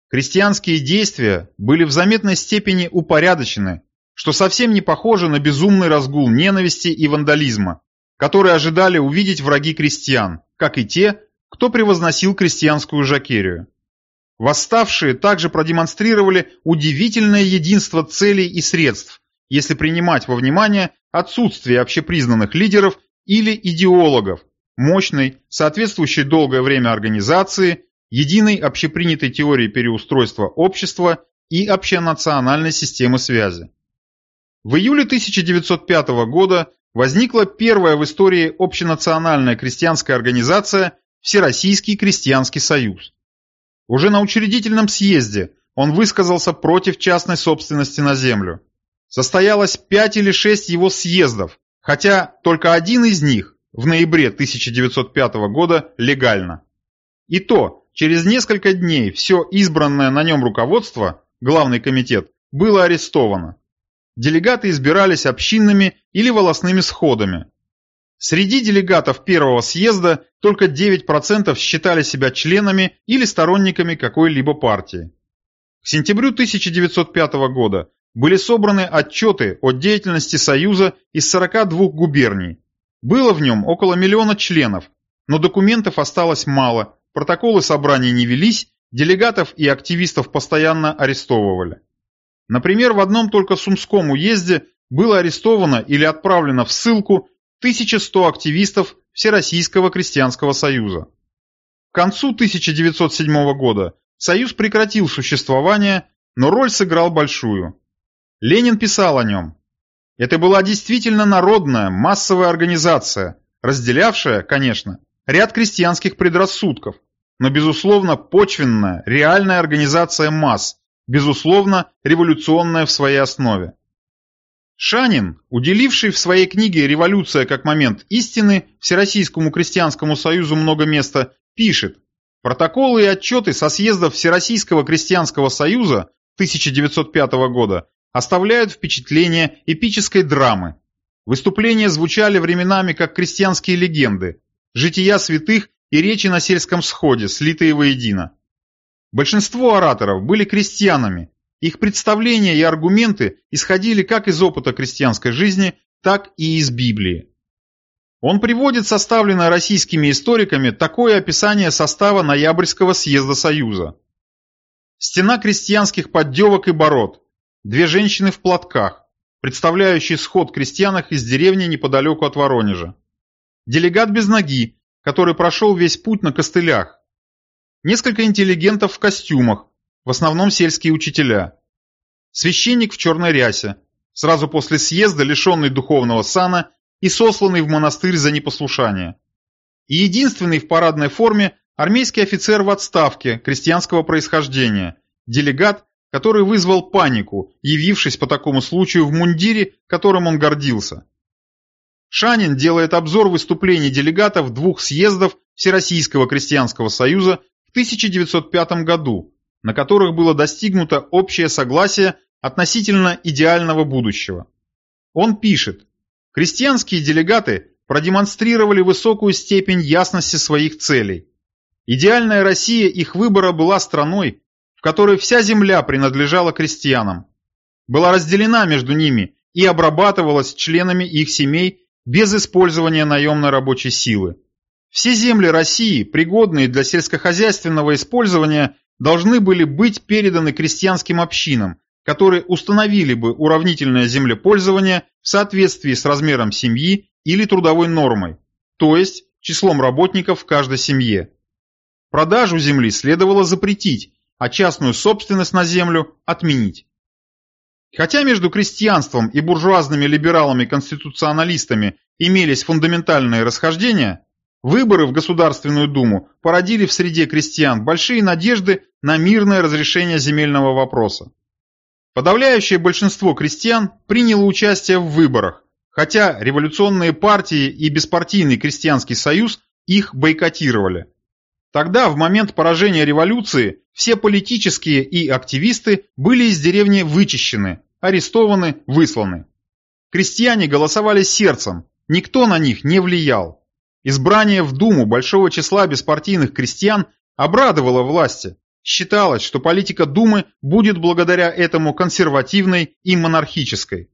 Крестьянские действия были в заметной степени упорядочены, что совсем не похоже на безумный разгул ненависти и вандализма, который ожидали увидеть враги крестьян, как и те, кто превозносил крестьянскую жакерию. Восставшие также продемонстрировали удивительное единство целей и средств, если принимать во внимание отсутствие общепризнанных лидеров или идеологов, мощной, соответствующей долгое время организации, единой общепринятой теории переустройства общества и общенациональной системы связи. В июле 1905 года возникла первая в истории общенациональная крестьянская организация Всероссийский крестьянский союз. Уже на учредительном съезде он высказался против частной собственности на землю. Состоялось пять или шесть его съездов, хотя только один из них в ноябре 1905 года легально. И то, через несколько дней все избранное на нем руководство, главный комитет, было арестовано делегаты избирались общинными или волосными сходами. Среди делегатов первого съезда только 9% считали себя членами или сторонниками какой-либо партии. К сентябрю 1905 года были собраны отчеты о деятельности Союза из 42 губерний. Было в нем около миллиона членов, но документов осталось мало, протоколы собраний не велись, делегатов и активистов постоянно арестовывали. Например, в одном только Сумском уезде было арестовано или отправлено в ссылку 1100 активистов Всероссийского крестьянского союза. К концу 1907 года союз прекратил существование, но роль сыграл большую. Ленин писал о нем. Это была действительно народная, массовая организация, разделявшая, конечно, ряд крестьянских предрассудков, но, безусловно, почвенная, реальная организация масс, безусловно, революционная в своей основе. Шанин, уделивший в своей книге «Революция как момент истины» Всероссийскому крестьянскому союзу много места, пишет «Протоколы и отчеты со съездов Всероссийского крестьянского союза 1905 года оставляют впечатление эпической драмы. Выступления звучали временами как крестьянские легенды, жития святых и речи на сельском сходе, слитые воедино. Большинство ораторов были крестьянами, их представления и аргументы исходили как из опыта крестьянской жизни, так и из Библии. Он приводит составленное российскими историками такое описание состава Ноябрьского съезда Союза. Стена крестьянских поддевок и бород, две женщины в платках, представляющие сход крестьянок из деревни неподалеку от Воронежа. Делегат без ноги, который прошел весь путь на костылях. Несколько интеллигентов в костюмах, в основном сельские учителя. Священник в черной рясе, сразу после съезда лишенный духовного сана и сосланный в монастырь за непослушание. И единственный в парадной форме армейский офицер в отставке крестьянского происхождения, делегат, который вызвал панику, явившись по такому случаю в мундире, которым он гордился. Шанин делает обзор выступлений делегатов двух съездов Всероссийского крестьянского союза в 1905 году, на которых было достигнуто общее согласие относительно идеального будущего. Он пишет, крестьянские делегаты продемонстрировали высокую степень ясности своих целей. Идеальная Россия их выбора была страной, в которой вся земля принадлежала крестьянам, была разделена между ними и обрабатывалась членами их семей без использования наемной рабочей силы. Все земли России, пригодные для сельскохозяйственного использования, должны были быть переданы крестьянским общинам, которые установили бы уравнительное землепользование в соответствии с размером семьи или трудовой нормой, то есть числом работников в каждой семье. Продажу земли следовало запретить, а частную собственность на землю отменить. Хотя между крестьянством и буржуазными либералами-конституционалистами имелись фундаментальные расхождения, Выборы в Государственную Думу породили в среде крестьян большие надежды на мирное разрешение земельного вопроса. Подавляющее большинство крестьян приняло участие в выборах, хотя революционные партии и беспартийный крестьянский союз их бойкотировали. Тогда, в момент поражения революции, все политические и активисты были из деревни вычищены, арестованы, высланы. Крестьяне голосовали сердцем, никто на них не влиял. Избрание в Думу большого числа беспартийных крестьян обрадовало власти. Считалось, что политика Думы будет благодаря этому консервативной и монархической.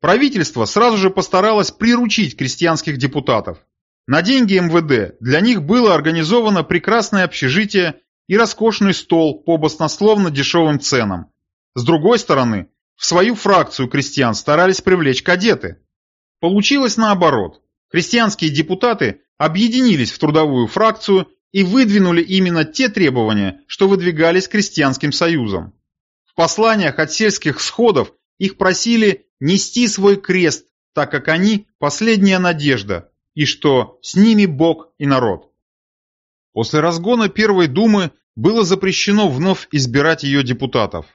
Правительство сразу же постаралось приручить крестьянских депутатов. На деньги МВД для них было организовано прекрасное общежитие и роскошный стол по баснословно дешевым ценам. С другой стороны, в свою фракцию крестьян старались привлечь кадеты. Получилось наоборот. Христианские депутаты объединились в трудовую фракцию и выдвинули именно те требования, что выдвигались крестьянским союзом. В посланиях от сельских сходов их просили нести свой крест, так как они – последняя надежда, и что с ними Бог и народ. После разгона Первой Думы было запрещено вновь избирать ее депутатов.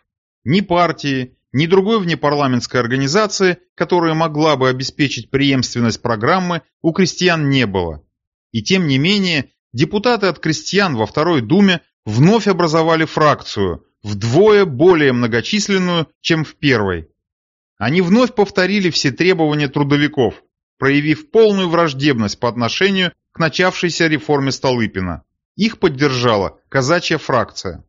Ни партии, ни другой внепарламентской организации, которая могла бы обеспечить преемственность программы, у крестьян не было. И тем не менее, депутаты от крестьян во Второй Думе вновь образовали фракцию, вдвое более многочисленную, чем в первой. Они вновь повторили все требования трудовиков, проявив полную враждебность по отношению к начавшейся реформе Столыпина. Их поддержала казачья фракция.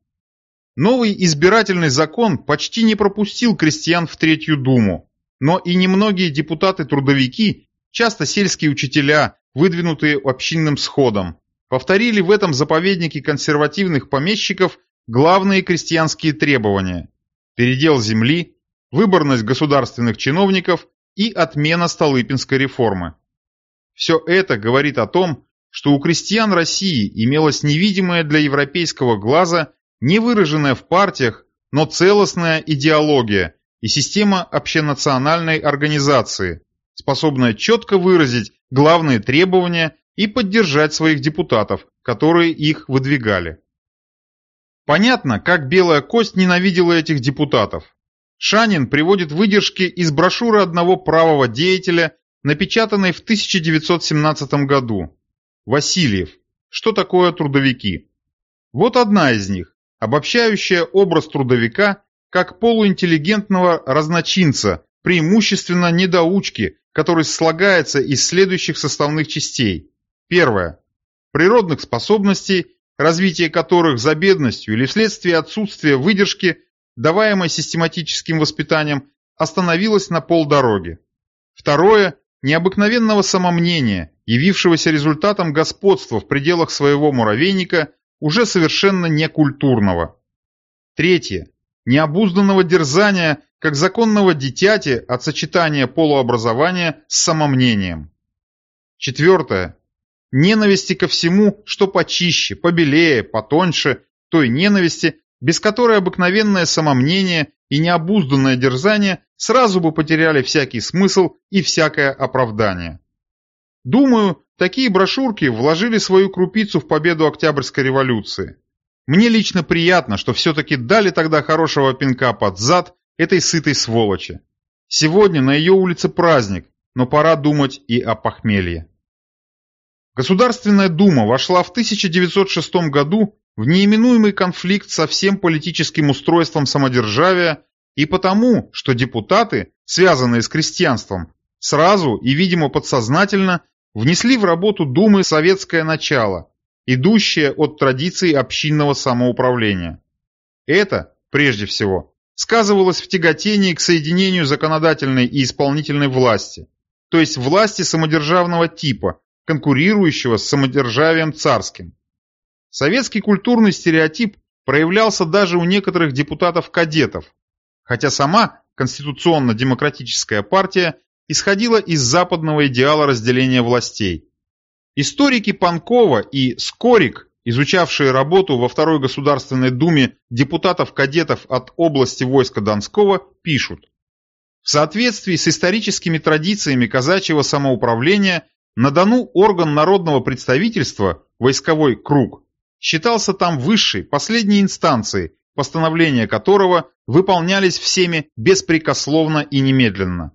Новый избирательный закон почти не пропустил крестьян в Третью Думу, но и немногие депутаты-трудовики, часто сельские учителя, выдвинутые общинным сходом, повторили в этом заповеднике консервативных помещиков главные крестьянские требования – передел земли, выборность государственных чиновников и отмена Столыпинской реформы. Все это говорит о том, что у крестьян России имелась невидимая для европейского глаза, не выраженная в партиях, но целостная идеология и система общенациональной организации, способная четко выразить главные требования и поддержать своих депутатов, которые их выдвигали. Понятно, как Белая Кость ненавидела этих депутатов. Шанин приводит выдержки из брошюры одного правого деятеля, напечатанной в 1917 году. Васильев. Что такое трудовики? Вот одна из них, обобщающая образ трудовика как полуинтеллигентного разночинца, преимущественно недоучки, который слагается из следующих составных частей. Первое. Природных способностей, развитие которых за бедностью или вследствие отсутствия выдержки, даваемой систематическим воспитанием, остановилось на полдороги. Второе – необыкновенного самомнения, явившегося результатом господства в пределах своего муравейника, уже совершенно некультурного. Третье – необузданного дерзания, как законного дитяти от сочетания полуобразования с самомнением. Четвертое ненависти ко всему, что почище, побелее, потоньше, той ненависти, без которой обыкновенное самомнение и необузданное дерзание сразу бы потеряли всякий смысл и всякое оправдание. Думаю, такие брошюрки вложили свою крупицу в победу Октябрьской революции. Мне лично приятно, что все-таки дали тогда хорошего пинка под зад этой сытой сволочи. Сегодня на ее улице праздник, но пора думать и о похмелье. Государственная дума вошла в 1906 году в неименуемый конфликт со всем политическим устройством самодержавия и потому, что депутаты, связанные с крестьянством, сразу и, видимо, подсознательно внесли в работу Думы советское начало, идущее от традиций общинного самоуправления. Это, прежде всего, сказывалось в тяготении к соединению законодательной и исполнительной власти, то есть власти самодержавного типа, конкурирующего с самодержавием царским. Советский культурный стереотип проявлялся даже у некоторых депутатов-кадетов, хотя сама конституционно-демократическая партия исходила из западного идеала разделения властей. Историки Панкова и Скорик, изучавшие работу во Второй Государственной Думе депутатов-кадетов от области войска Донского, пишут. В соответствии с историческими традициями казачьего самоуправления на Дону орган народного представительства, войсковой круг, считался там высшей, последней инстанцией, постановления которого выполнялись всеми беспрекословно и немедленно.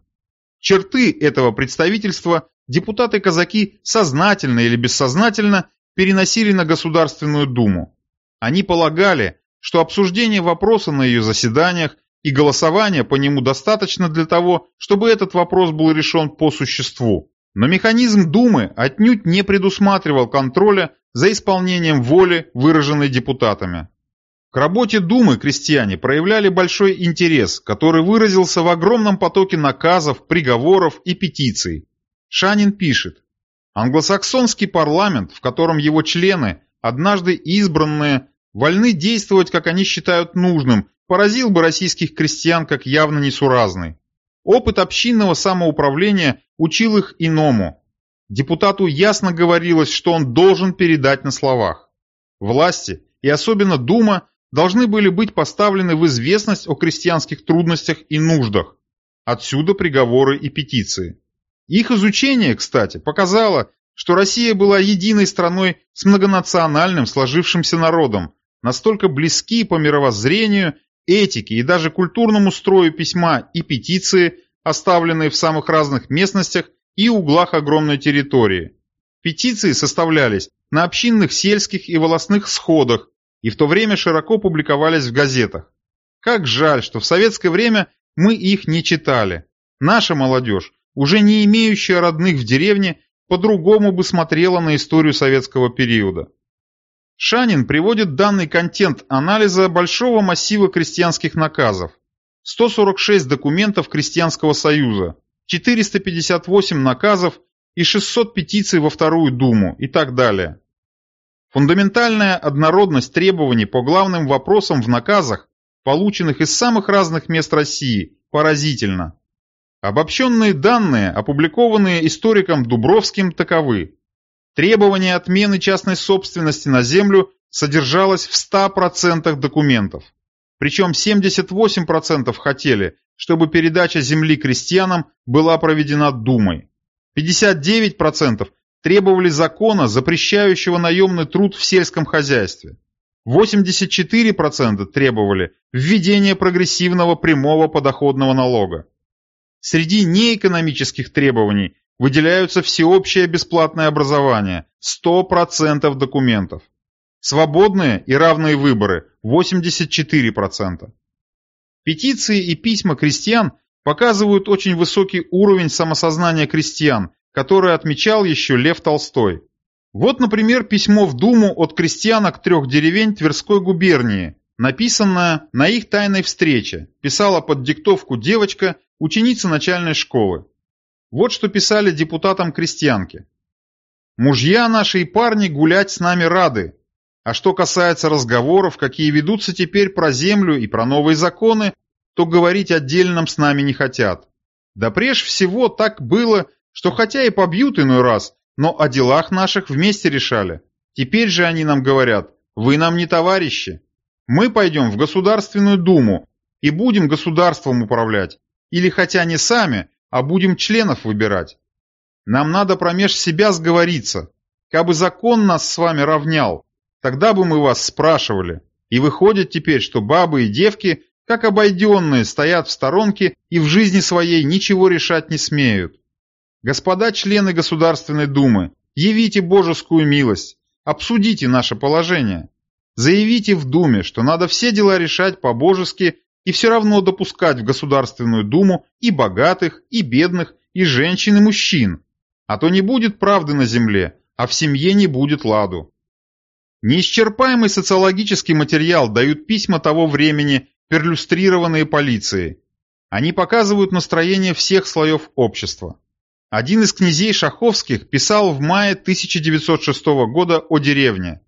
Черты этого представительства депутаты-казаки сознательно или бессознательно переносили на Государственную Думу. Они полагали, что обсуждение вопроса на ее заседаниях и голосование по нему достаточно для того, чтобы этот вопрос был решен по существу. Но механизм Думы отнюдь не предусматривал контроля за исполнением воли, выраженной депутатами. К работе Думы крестьяне проявляли большой интерес, который выразился в огромном потоке наказов, приговоров и петиций. Шанин пишет, англосаксонский парламент, в котором его члены, однажды избранные, вольны действовать, как они считают нужным, поразил бы российских крестьян как явно несуразный. Опыт общинного самоуправления учил их иному. Депутату ясно говорилось, что он должен передать на словах. Власти, и особенно Дума, должны были быть поставлены в известность о крестьянских трудностях и нуждах. Отсюда приговоры и петиции. Их изучение, кстати, показало, что Россия была единой страной с многонациональным сложившимся народом, настолько близки по мировоззрению этике и даже культурному строю письма и петиции, оставленные в самых разных местностях и углах огромной территории. Петиции составлялись на общинных сельских и волостных сходах и в то время широко публиковались в газетах. Как жаль, что в советское время мы их не читали. Наша молодежь, уже не имеющая родных в деревне, по-другому бы смотрела на историю советского периода. Шанин приводит данный контент анализа большого массива крестьянских наказов. 146 документов Крестьянского союза, 458 наказов и 600 петиций во Вторую Думу и так далее. Фундаментальная однородность требований по главным вопросам в наказах, полученных из самых разных мест России, поразительна. Обобщенные данные, опубликованные историком Дубровским, таковы. Требование отмены частной собственности на землю содержалось в 100% документов. Причем 78% хотели, чтобы передача земли крестьянам была проведена Думой. 59% требовали закона, запрещающего наемный труд в сельском хозяйстве. 84% требовали введения прогрессивного прямого подоходного налога. Среди неэкономических требований выделяются всеобщее бесплатное образование – 100% документов. Свободные и равные выборы – 84%. Петиции и письма крестьян показывают очень высокий уровень самосознания крестьян, который отмечал еще Лев Толстой. Вот, например, письмо в Думу от крестьянок трех деревень Тверской губернии, написанное на их тайной встрече, писала под диктовку девочка, ученица начальной школы. Вот что писали депутатам крестьянки. «Мужья наши и парни гулять с нами рады. А что касается разговоров, какие ведутся теперь про землю и про новые законы, то говорить отдельным с нами не хотят. Да прежде всего так было, что хотя и побьют иной раз, но о делах наших вместе решали. Теперь же они нам говорят, вы нам не товарищи. Мы пойдем в Государственную Думу и будем государством управлять. Или хотя не сами, а будем членов выбирать. Нам надо промеж себя сговориться. Кабы закон нас с вами равнял, тогда бы мы вас спрашивали. И выходит теперь, что бабы и девки, как обойденные, стоят в сторонке и в жизни своей ничего решать не смеют. Господа члены Государственной Думы, явите божескую милость, обсудите наше положение. Заявите в Думе, что надо все дела решать по-божески и все равно допускать в Государственную Думу и богатых, и бедных, и женщин, и мужчин. А то не будет правды на земле, а в семье не будет ладу. Неисчерпаемый социологический материал дают письма того времени, перлюстрированные полицией. Они показывают настроение всех слоев общества. Один из князей Шаховских писал в мае 1906 года о деревне.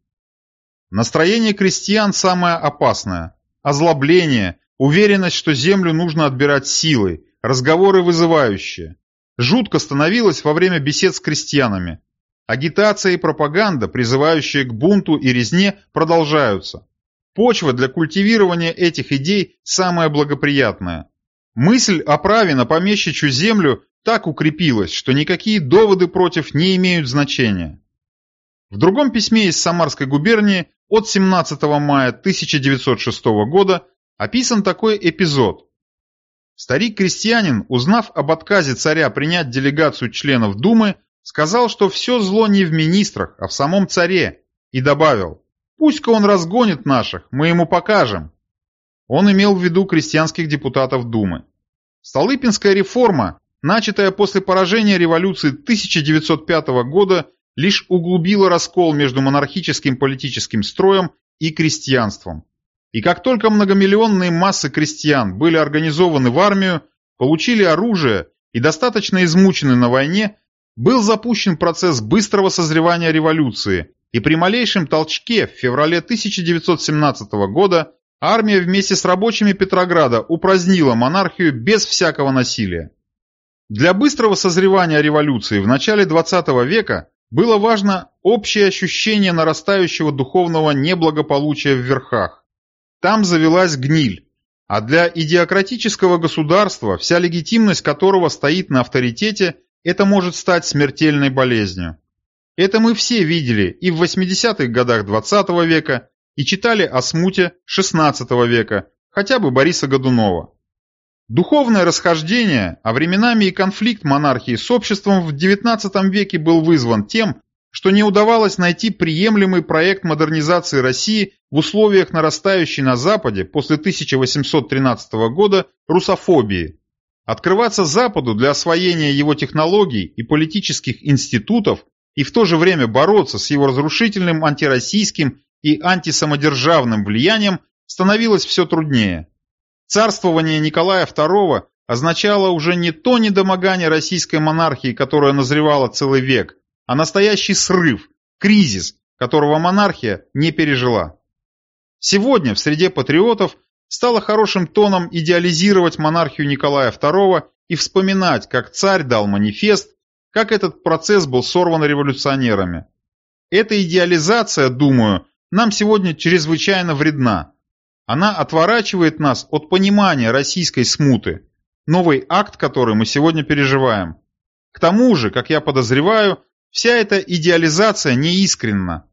Настроение крестьян самое опасное. Озлобление, уверенность, что землю нужно отбирать силой, разговоры вызывающие. Жутко становилось во время бесед с крестьянами. Агитация и пропаганда, призывающие к бунту и резне, продолжаются. Почва для культивирования этих идей самая благоприятная. Мысль о праве на помещичью землю так укрепилась, что никакие доводы против не имеют значения. В другом письме из Самарской губернии от 17 мая 1906 года описан такой эпизод. Старик-крестьянин, узнав об отказе царя принять делегацию членов Думы, сказал, что все зло не в министрах, а в самом царе, и добавил, пусть-ка он разгонит наших, мы ему покажем. Он имел в виду крестьянских депутатов Думы. Столыпинская реформа начатая после поражения революции 1905 года, лишь углубила раскол между монархическим политическим строем и крестьянством. И как только многомиллионные массы крестьян были организованы в армию, получили оружие и достаточно измучены на войне, был запущен процесс быстрого созревания революции, и при малейшем толчке в феврале 1917 года армия вместе с рабочими Петрограда упразднила монархию без всякого насилия. Для быстрого созревания революции в начале XX века было важно общее ощущение нарастающего духовного неблагополучия в верхах. Там завелась гниль, а для идеократического государства, вся легитимность которого стоит на авторитете, это может стать смертельной болезнью. Это мы все видели и в 80-х годах XX -го века, и читали о смуте XVI века, хотя бы Бориса Годунова. Духовное расхождение, а временами и конфликт монархии с обществом в XIX веке был вызван тем, что не удавалось найти приемлемый проект модернизации России в условиях нарастающей на Западе после 1813 года русофобии. Открываться Западу для освоения его технологий и политических институтов и в то же время бороться с его разрушительным антироссийским и антисамодержавным влиянием становилось все труднее. Царствование Николая II означало уже не то недомогание российской монархии, которая назревала целый век, а настоящий срыв, кризис, которого монархия не пережила. Сегодня в среде патриотов стало хорошим тоном идеализировать монархию Николая II и вспоминать, как царь дал манифест, как этот процесс был сорван революционерами. Эта идеализация, думаю, нам сегодня чрезвычайно вредна. Она отворачивает нас от понимания российской смуты, новый акт, который мы сегодня переживаем. К тому же, как я подозреваю, вся эта идеализация неискренна.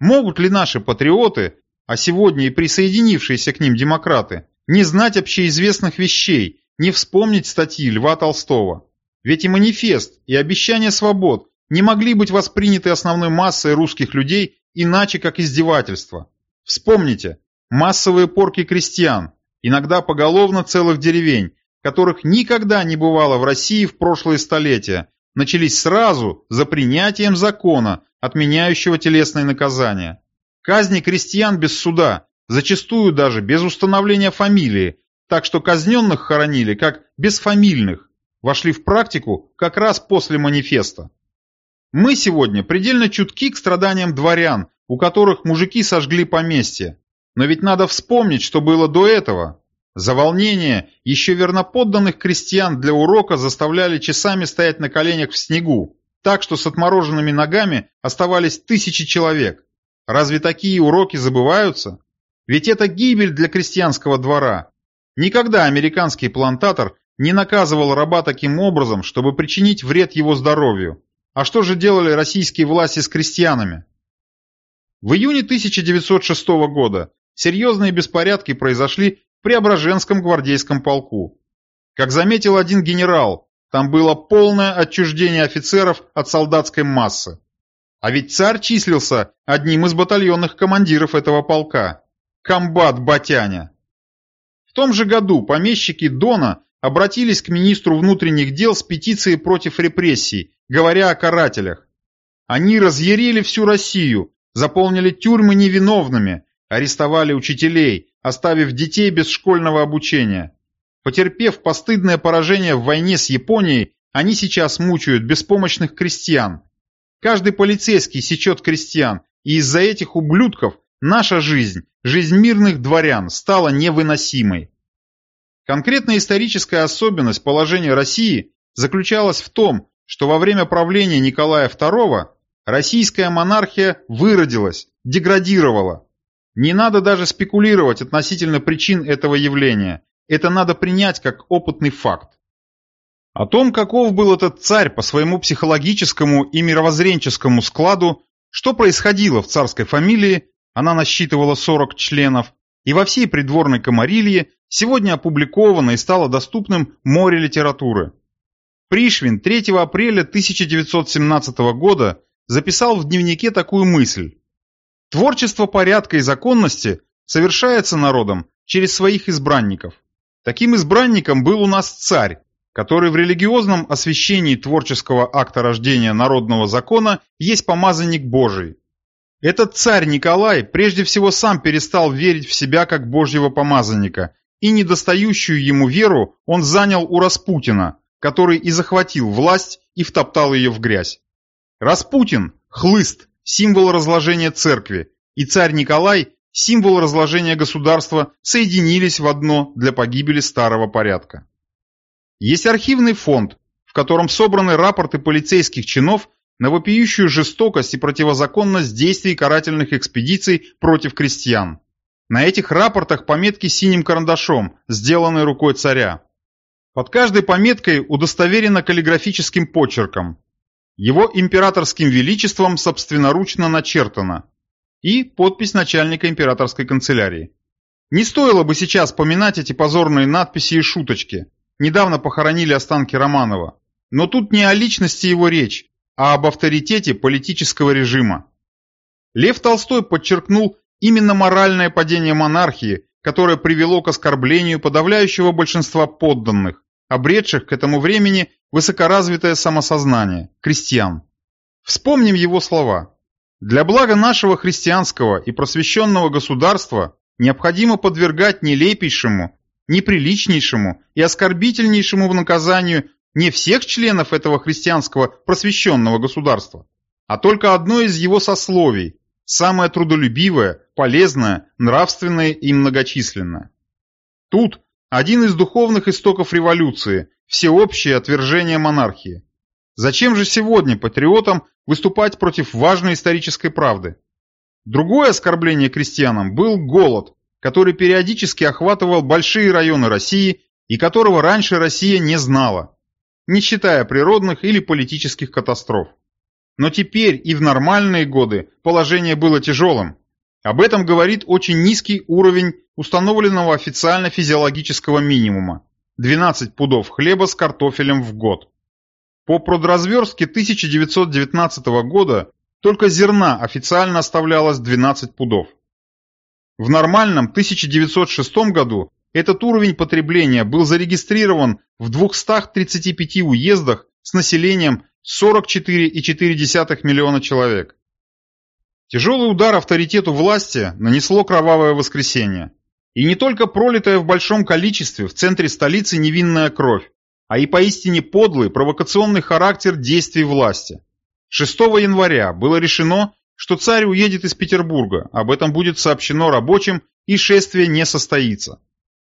Могут ли наши патриоты, а сегодня и присоединившиеся к ним демократы, не знать общеизвестных вещей, не вспомнить статьи Льва Толстого? Ведь и манифест, и обещание свобод не могли быть восприняты основной массой русских людей иначе, как издевательство. Вспомните, массовые порки крестьян, иногда поголовно целых деревень, которых никогда не бывало в России в прошлые столетия, начались сразу за принятием закона, отменяющего телесные наказания. Казни крестьян без суда, зачастую даже без установления фамилии, так что казненных хоронили как бесфамильных, вошли в практику как раз после манифеста. Мы сегодня предельно чутки к страданиям дворян, у которых мужики сожгли поместье. Но ведь надо вспомнить, что было до этого. За волнение еще верноподданных крестьян для урока заставляли часами стоять на коленях в снегу, так что с отмороженными ногами оставались тысячи человек. Разве такие уроки забываются? Ведь это гибель для крестьянского двора. Никогда американский плантатор не наказывал раба таким образом, чтобы причинить вред его здоровью. А что же делали российские власти с крестьянами? В июне 1906 года серьезные беспорядки произошли в Преображенском гвардейском полку. Как заметил один генерал, там было полное отчуждение офицеров от солдатской массы. А ведь царь числился одним из батальонных командиров этого полка. Комбат Батяня. В том же году помещики Дона обратились к министру внутренних дел с петицией против репрессий, говоря о карателях. Они разъярили всю Россию, заполнили тюрьмы невиновными, арестовали учителей, оставив детей без школьного обучения. Потерпев постыдное поражение в войне с Японией, они сейчас мучают беспомощных крестьян. Каждый полицейский сечет крестьян, и из-за этих ублюдков наша жизнь, жизнь мирных дворян, стала невыносимой. Конкретная историческая особенность положения России заключалась в том, что во время правления Николая II российская монархия выродилась, деградировала. Не надо даже спекулировать относительно причин этого явления, это надо принять как опытный факт. О том, каков был этот царь по своему психологическому и мировоззренческому складу, что происходило в царской фамилии, она насчитывала 40 членов, и во всей придворной комарилье сегодня опубликовано и стало доступным море литературы. Пришвин 3 апреля 1917 года записал в дневнике такую мысль. Творчество порядка и законности совершается народом через своих избранников. Таким избранником был у нас царь, который в религиозном освящении творческого акта рождения народного закона есть помазанник Божий, этот царь Николай прежде всего сам перестал верить в себя как божьего помазанника, и недостающую ему веру он занял у Распутина, который и захватил власть и втоптал ее в грязь. Распутин – хлыст, символ разложения церкви, и царь Николай – символ разложения государства соединились в одно для погибели старого порядка. Есть архивный фонд, в котором собраны рапорты полицейских чинов на вопиющую жестокость и противозаконность действий карательных экспедиций против крестьян. На этих рапортах пометки синим карандашом, сделанные рукой царя. Под каждой пометкой удостоверено каллиграфическим почерком. Его императорским величеством собственноручно начертано. И подпись начальника императорской канцелярии. Не стоило бы сейчас поминать эти позорные надписи и шуточки. Недавно похоронили останки Романова. Но тут не о личности его речь, а об авторитете политического режима. Лев Толстой подчеркнул именно моральное падение монархии, которое привело к оскорблению подавляющего большинства подданных, обретших к этому времени высокоразвитое самосознание, крестьян. Вспомним его слова. Для блага нашего христианского и просвещенного государства необходимо подвергать нелепейшему, неприличнейшему и оскорбительнейшему в наказанию не всех членов этого христианского просвещенного государства, а только одно из его сословий, самое трудолюбивое, полезное, нравственное и многочисленное. Тут один из духовных истоков революции, всеобщее отвержение монархии. Зачем же сегодня патриотам выступать против важной исторической правды? Другое оскорбление крестьянам был голод, который периодически охватывал большие районы России и которого раньше Россия не знала, не считая природных или политических катастроф. Но теперь и в нормальные годы положение было тяжелым. Об этом говорит очень низкий уровень установленного официально физиологического минимума – 12 пудов хлеба с картофелем в год. По продразверстке 1919 года только зерна официально оставлялось 12 пудов. В нормальном 1906 году этот уровень потребления был зарегистрирован в 235 уездах с населением 44,4 миллиона человек. Тяжелый удар авторитету власти нанесло кровавое воскресенье. И не только пролитая в большом количестве в центре столицы невинная кровь, а и поистине подлый провокационный характер действий власти. 6 января было решено, что царь уедет из Петербурга, об этом будет сообщено рабочим и шествие не состоится.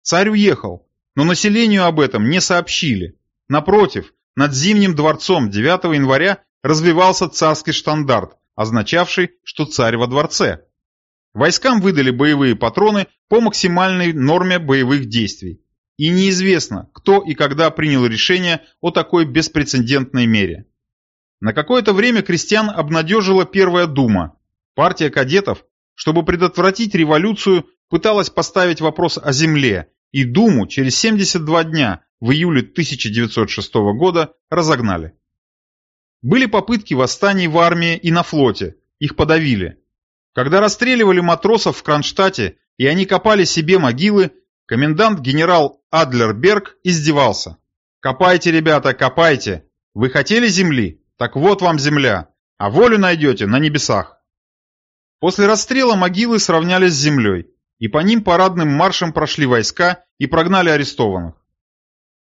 Царь уехал, но населению об этом не сообщили. Напротив, над Зимним дворцом 9 января развивался царский штандарт, означавший, что царь во дворце. Войскам выдали боевые патроны по максимальной норме боевых действий. И неизвестно, кто и когда принял решение о такой беспрецедентной мере. На какое-то время крестьян обнадежила Первая Дума. Партия кадетов, чтобы предотвратить революцию, пыталась поставить вопрос о земле, и Думу через 72 дня в июле 1906 года разогнали. Были попытки восстаний в армии и на флоте, их подавили. Когда расстреливали матросов в Кронштадте и они копали себе могилы, комендант генерал Адлерберг издевался. «Копайте, ребята, копайте! Вы хотели земли? Так вот вам земля, а волю найдете на небесах!» После расстрела могилы сравнялись с землей, и по ним парадным маршем прошли войска и прогнали арестованных.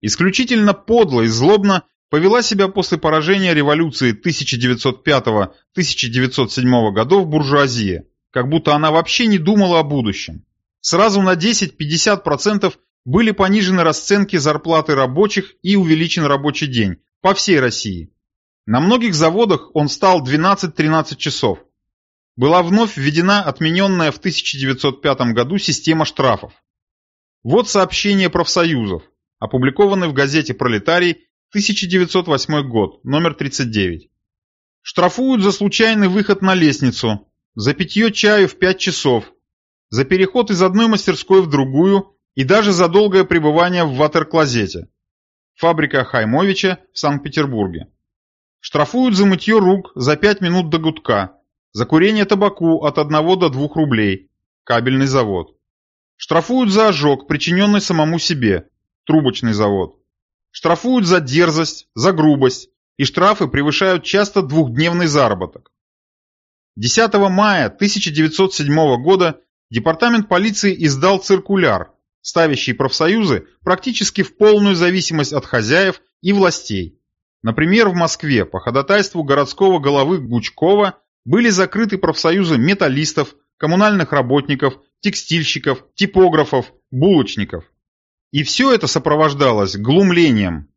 Исключительно подло и злобно повела себя после поражения революции 1905-1907 годов буржуазия, как будто она вообще не думала о будущем. Сразу на 10-50% были понижены расценки зарплаты рабочих и увеличен рабочий день по всей России. На многих заводах он стал 12-13 часов. Была вновь введена отмененная в 1905 году система штрафов. Вот сообщение профсоюзов, опубликованное в газете «Пролетарий» 1908 год, номер 39. Штрафуют за случайный выход на лестницу, за питье чаю в 5 часов, за переход из одной мастерской в другую и даже за долгое пребывание в ватер-клозете. Фабрика Хаймовича в Санкт-Петербурге. Штрафуют за мытье рук за 5 минут до гудка, за курение табаку от 1 до 2 рублей. Кабельный завод. Штрафуют за ожог, причиненный самому себе. Трубочный завод. Штрафуют за дерзость, за грубость, и штрафы превышают часто двухдневный заработок. 10 мая 1907 года Департамент полиции издал циркуляр, ставящий профсоюзы практически в полную зависимость от хозяев и властей. Например, в Москве по ходатайству городского головы Гучкова были закрыты профсоюзы металлистов, коммунальных работников, текстильщиков, типографов, булочников. И все это сопровождалось глумлением.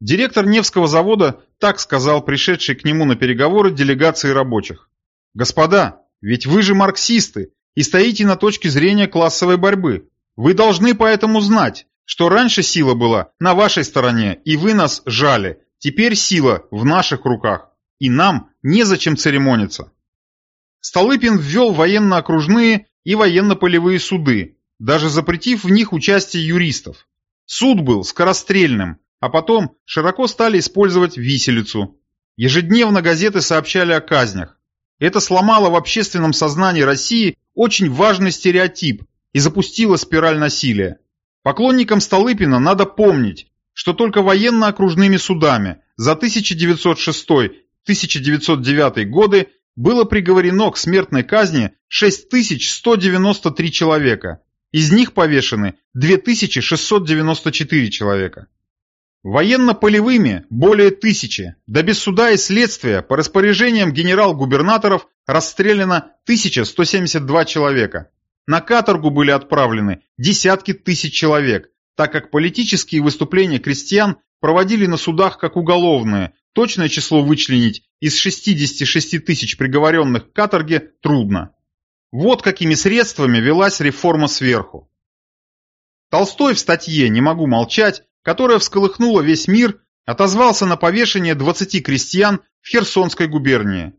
Директор Невского завода так сказал пришедшей к нему на переговоры делегации рабочих. «Господа, ведь вы же марксисты и стоите на точке зрения классовой борьбы. Вы должны поэтому знать, что раньше сила была на вашей стороне, и вы нас жали. Теперь сила в наших руках, и нам незачем церемониться». Столыпин ввел военно-окружные и военно-полевые суды, даже запретив в них участие юристов. Суд был скорострельным, а потом широко стали использовать виселицу. Ежедневно газеты сообщали о казнях. Это сломало в общественном сознании России очень важный стереотип и запустило спираль насилия. Поклонникам Столыпина надо помнить, что только военно-окружными судами за 1906-1909 годы было приговорено к смертной казни 6193 человека, из них повешены 2694 человека. Военно-полевыми более тысячи, да без суда и следствия по распоряжениям генерал-губернаторов расстреляно 1172 человека. На каторгу были отправлены десятки тысяч человек, так как политические выступления крестьян проводили на судах как уголовные, точное число вычленить из 66 тысяч приговоренных к каторге трудно. Вот какими средствами велась реформа сверху. Толстой в статье «Не могу молчать», которая всколыхнула весь мир, отозвался на повешение 20 крестьян в Херсонской губернии.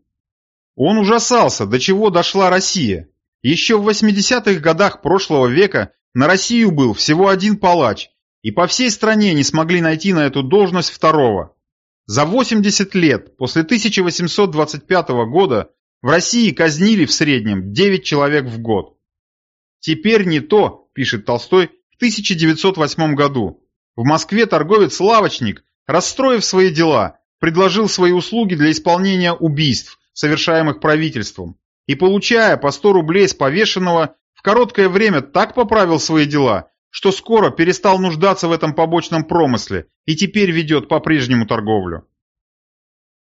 Он ужасался, до чего дошла Россия. Еще в 80-х годах прошлого века на Россию был всего один палач, и по всей стране не смогли найти на эту должность второго. За 80 лет после 1825 года в России казнили в среднем 9 человек в год. Теперь не то, пишет Толстой в 1908 году. В Москве торговец-лавочник, расстроив свои дела, предложил свои услуги для исполнения убийств, совершаемых правительством, и, получая по 100 рублей с повешенного, в короткое время так поправил свои дела, что скоро перестал нуждаться в этом побочном промысле и теперь ведет по-прежнему торговлю.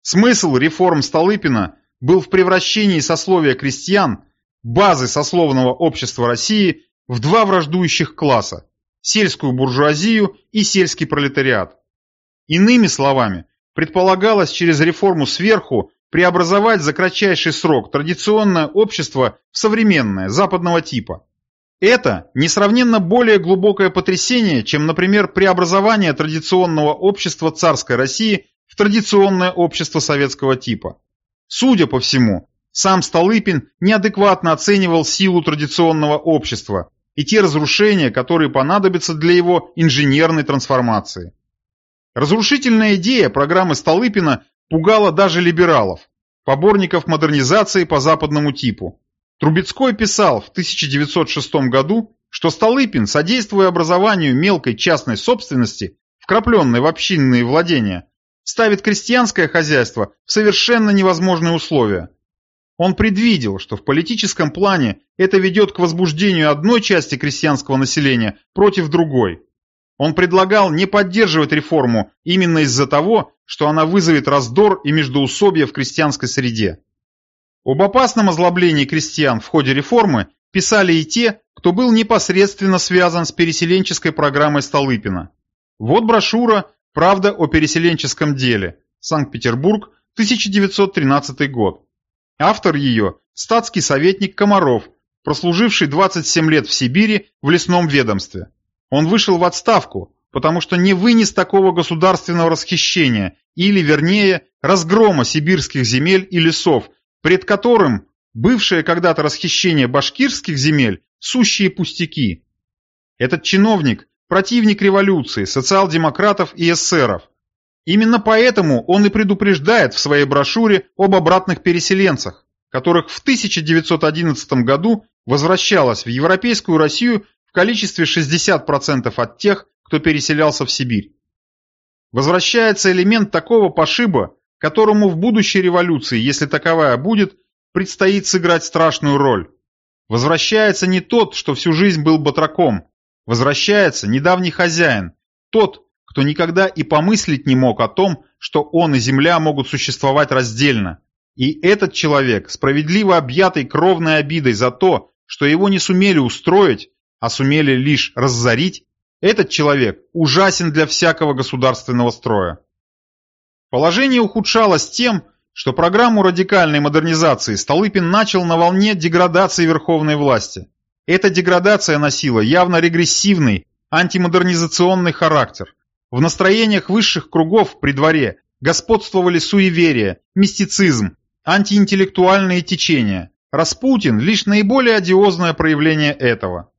Смысл реформ Столыпина был в превращении сословия крестьян, базы сословного общества России, в два враждующих класса – сельскую буржуазию и сельский пролетариат. Иными словами, предполагалось через реформу сверху преобразовать за кратчайший срок традиционное общество в современное, западного типа. Это несравненно более глубокое потрясение, чем, например, преобразование традиционного общества царской России в традиционное общество советского типа. Судя по всему, сам Столыпин неадекватно оценивал силу традиционного общества и те разрушения, которые понадобятся для его инженерной трансформации. Разрушительная идея программы Столыпина пугала даже либералов, поборников модернизации по западному типу. Трубецкой писал в 1906 году, что Столыпин, содействуя образованию мелкой частной собственности, вкрапленной в общинные владения, ставит крестьянское хозяйство в совершенно невозможные условия. Он предвидел, что в политическом плане это ведет к возбуждению одной части крестьянского населения против другой. Он предлагал не поддерживать реформу именно из-за того, что она вызовет раздор и междоусобие в крестьянской среде. Об опасном озлоблении крестьян в ходе реформы писали и те, кто был непосредственно связан с переселенческой программой Столыпина. Вот брошюра Правда о переселенческом деле. Санкт-Петербург, 1913 год. Автор ее – статский советник Комаров, прослуживший 27 лет в Сибири в лесном ведомстве. Он вышел в отставку, потому что не вынес такого государственного расхищения, или, вернее, разгрома сибирских земель и лесов, пред которым бывшее когда-то расхищение башкирских земель – сущие пустяки. Этот чиновник противник революции, социал-демократов и эсеров. Именно поэтому он и предупреждает в своей брошюре об обратных переселенцах, которых в 1911 году возвращалось в Европейскую Россию в количестве 60% от тех, кто переселялся в Сибирь. Возвращается элемент такого пошиба, которому в будущей революции, если таковая будет, предстоит сыграть страшную роль. Возвращается не тот, что всю жизнь был батраком, Возвращается недавний хозяин, тот, кто никогда и помыслить не мог о том, что он и земля могут существовать раздельно. И этот человек, справедливо объятый кровной обидой за то, что его не сумели устроить, а сумели лишь разорить, этот человек ужасен для всякого государственного строя. Положение ухудшалось тем, что программу радикальной модернизации Столыпин начал на волне деградации верховной власти. Эта деградация носила явно регрессивный, антимодернизационный характер. В настроениях высших кругов при дворе господствовали суеверия, мистицизм, антиинтеллектуальные течения. Распутин – лишь наиболее одиозное проявление этого.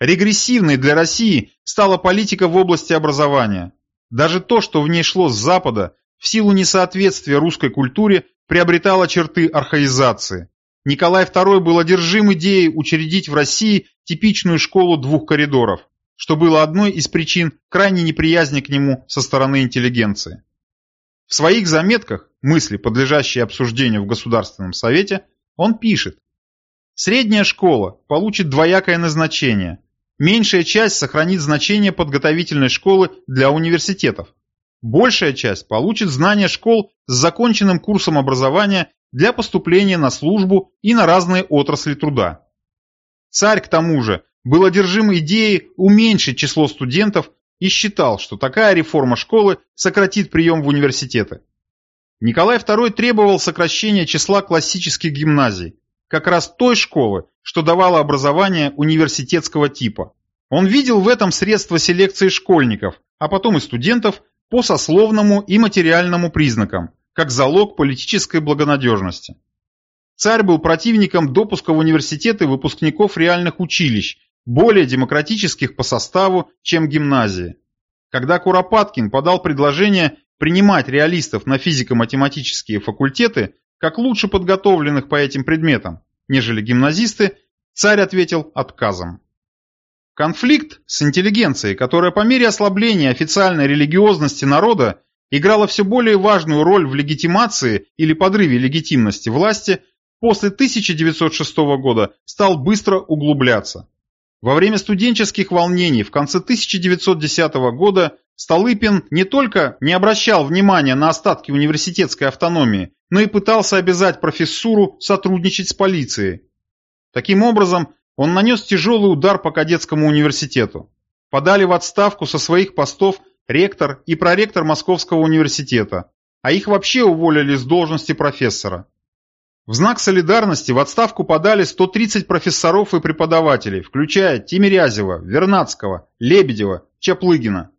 Регрессивной для России стала политика в области образования. Даже то, что в ней шло с Запада, в силу несоответствия русской культуре приобретало черты архаизации. Николай II был одержим идеей учредить в России типичную школу двух коридоров, что было одной из причин крайней неприязни к нему со стороны интеллигенции. В своих заметках, мысли, подлежащие обсуждению в Государственном Совете, он пишет, Средняя школа получит двоякое назначение. Меньшая часть сохранит значение подготовительной школы для университетов. Большая часть получит знания школ с законченным курсом образования для поступления на службу и на разные отрасли труда. Царь, к тому же, был одержим идеей уменьшить число студентов и считал, что такая реформа школы сократит прием в университеты. Николай II требовал сокращения числа классических гимназий, как раз той школы, что давала образование университетского типа. Он видел в этом средство селекции школьников, а потом и студентов по сословному и материальному признакам, как залог политической благонадежности. Царь был противником допуска в университеты выпускников реальных училищ, более демократических по составу, чем гимназии. Когда Куропаткин подал предложение принимать реалистов на физико-математические факультеты, как лучше подготовленных по этим предметам, нежели гимназисты, царь ответил отказом. Конфликт с интеллигенцией, которая по мере ослабления официальной религиозности народа играла все более важную роль в легитимации или подрыве легитимности власти, после 1906 года стал быстро углубляться. Во время студенческих волнений в конце 1910 года Столыпин не только не обращал внимания на остатки университетской автономии, но и пытался обязать профессуру сотрудничать с полицией. Таким образом, он нанес тяжелый удар по кадетскому университету. Подали в отставку со своих постов ректор и проректор Московского университета, а их вообще уволили с должности профессора. В знак солидарности в отставку подали 130 профессоров и преподавателей, включая Тимирязева, Вернадского, Лебедева, Чаплыгина.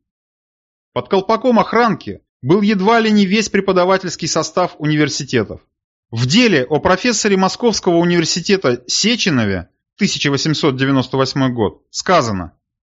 Под колпаком охранки был едва ли не весь преподавательский состав университетов. В деле о профессоре Московского университета Сеченове 1898 год, сказано,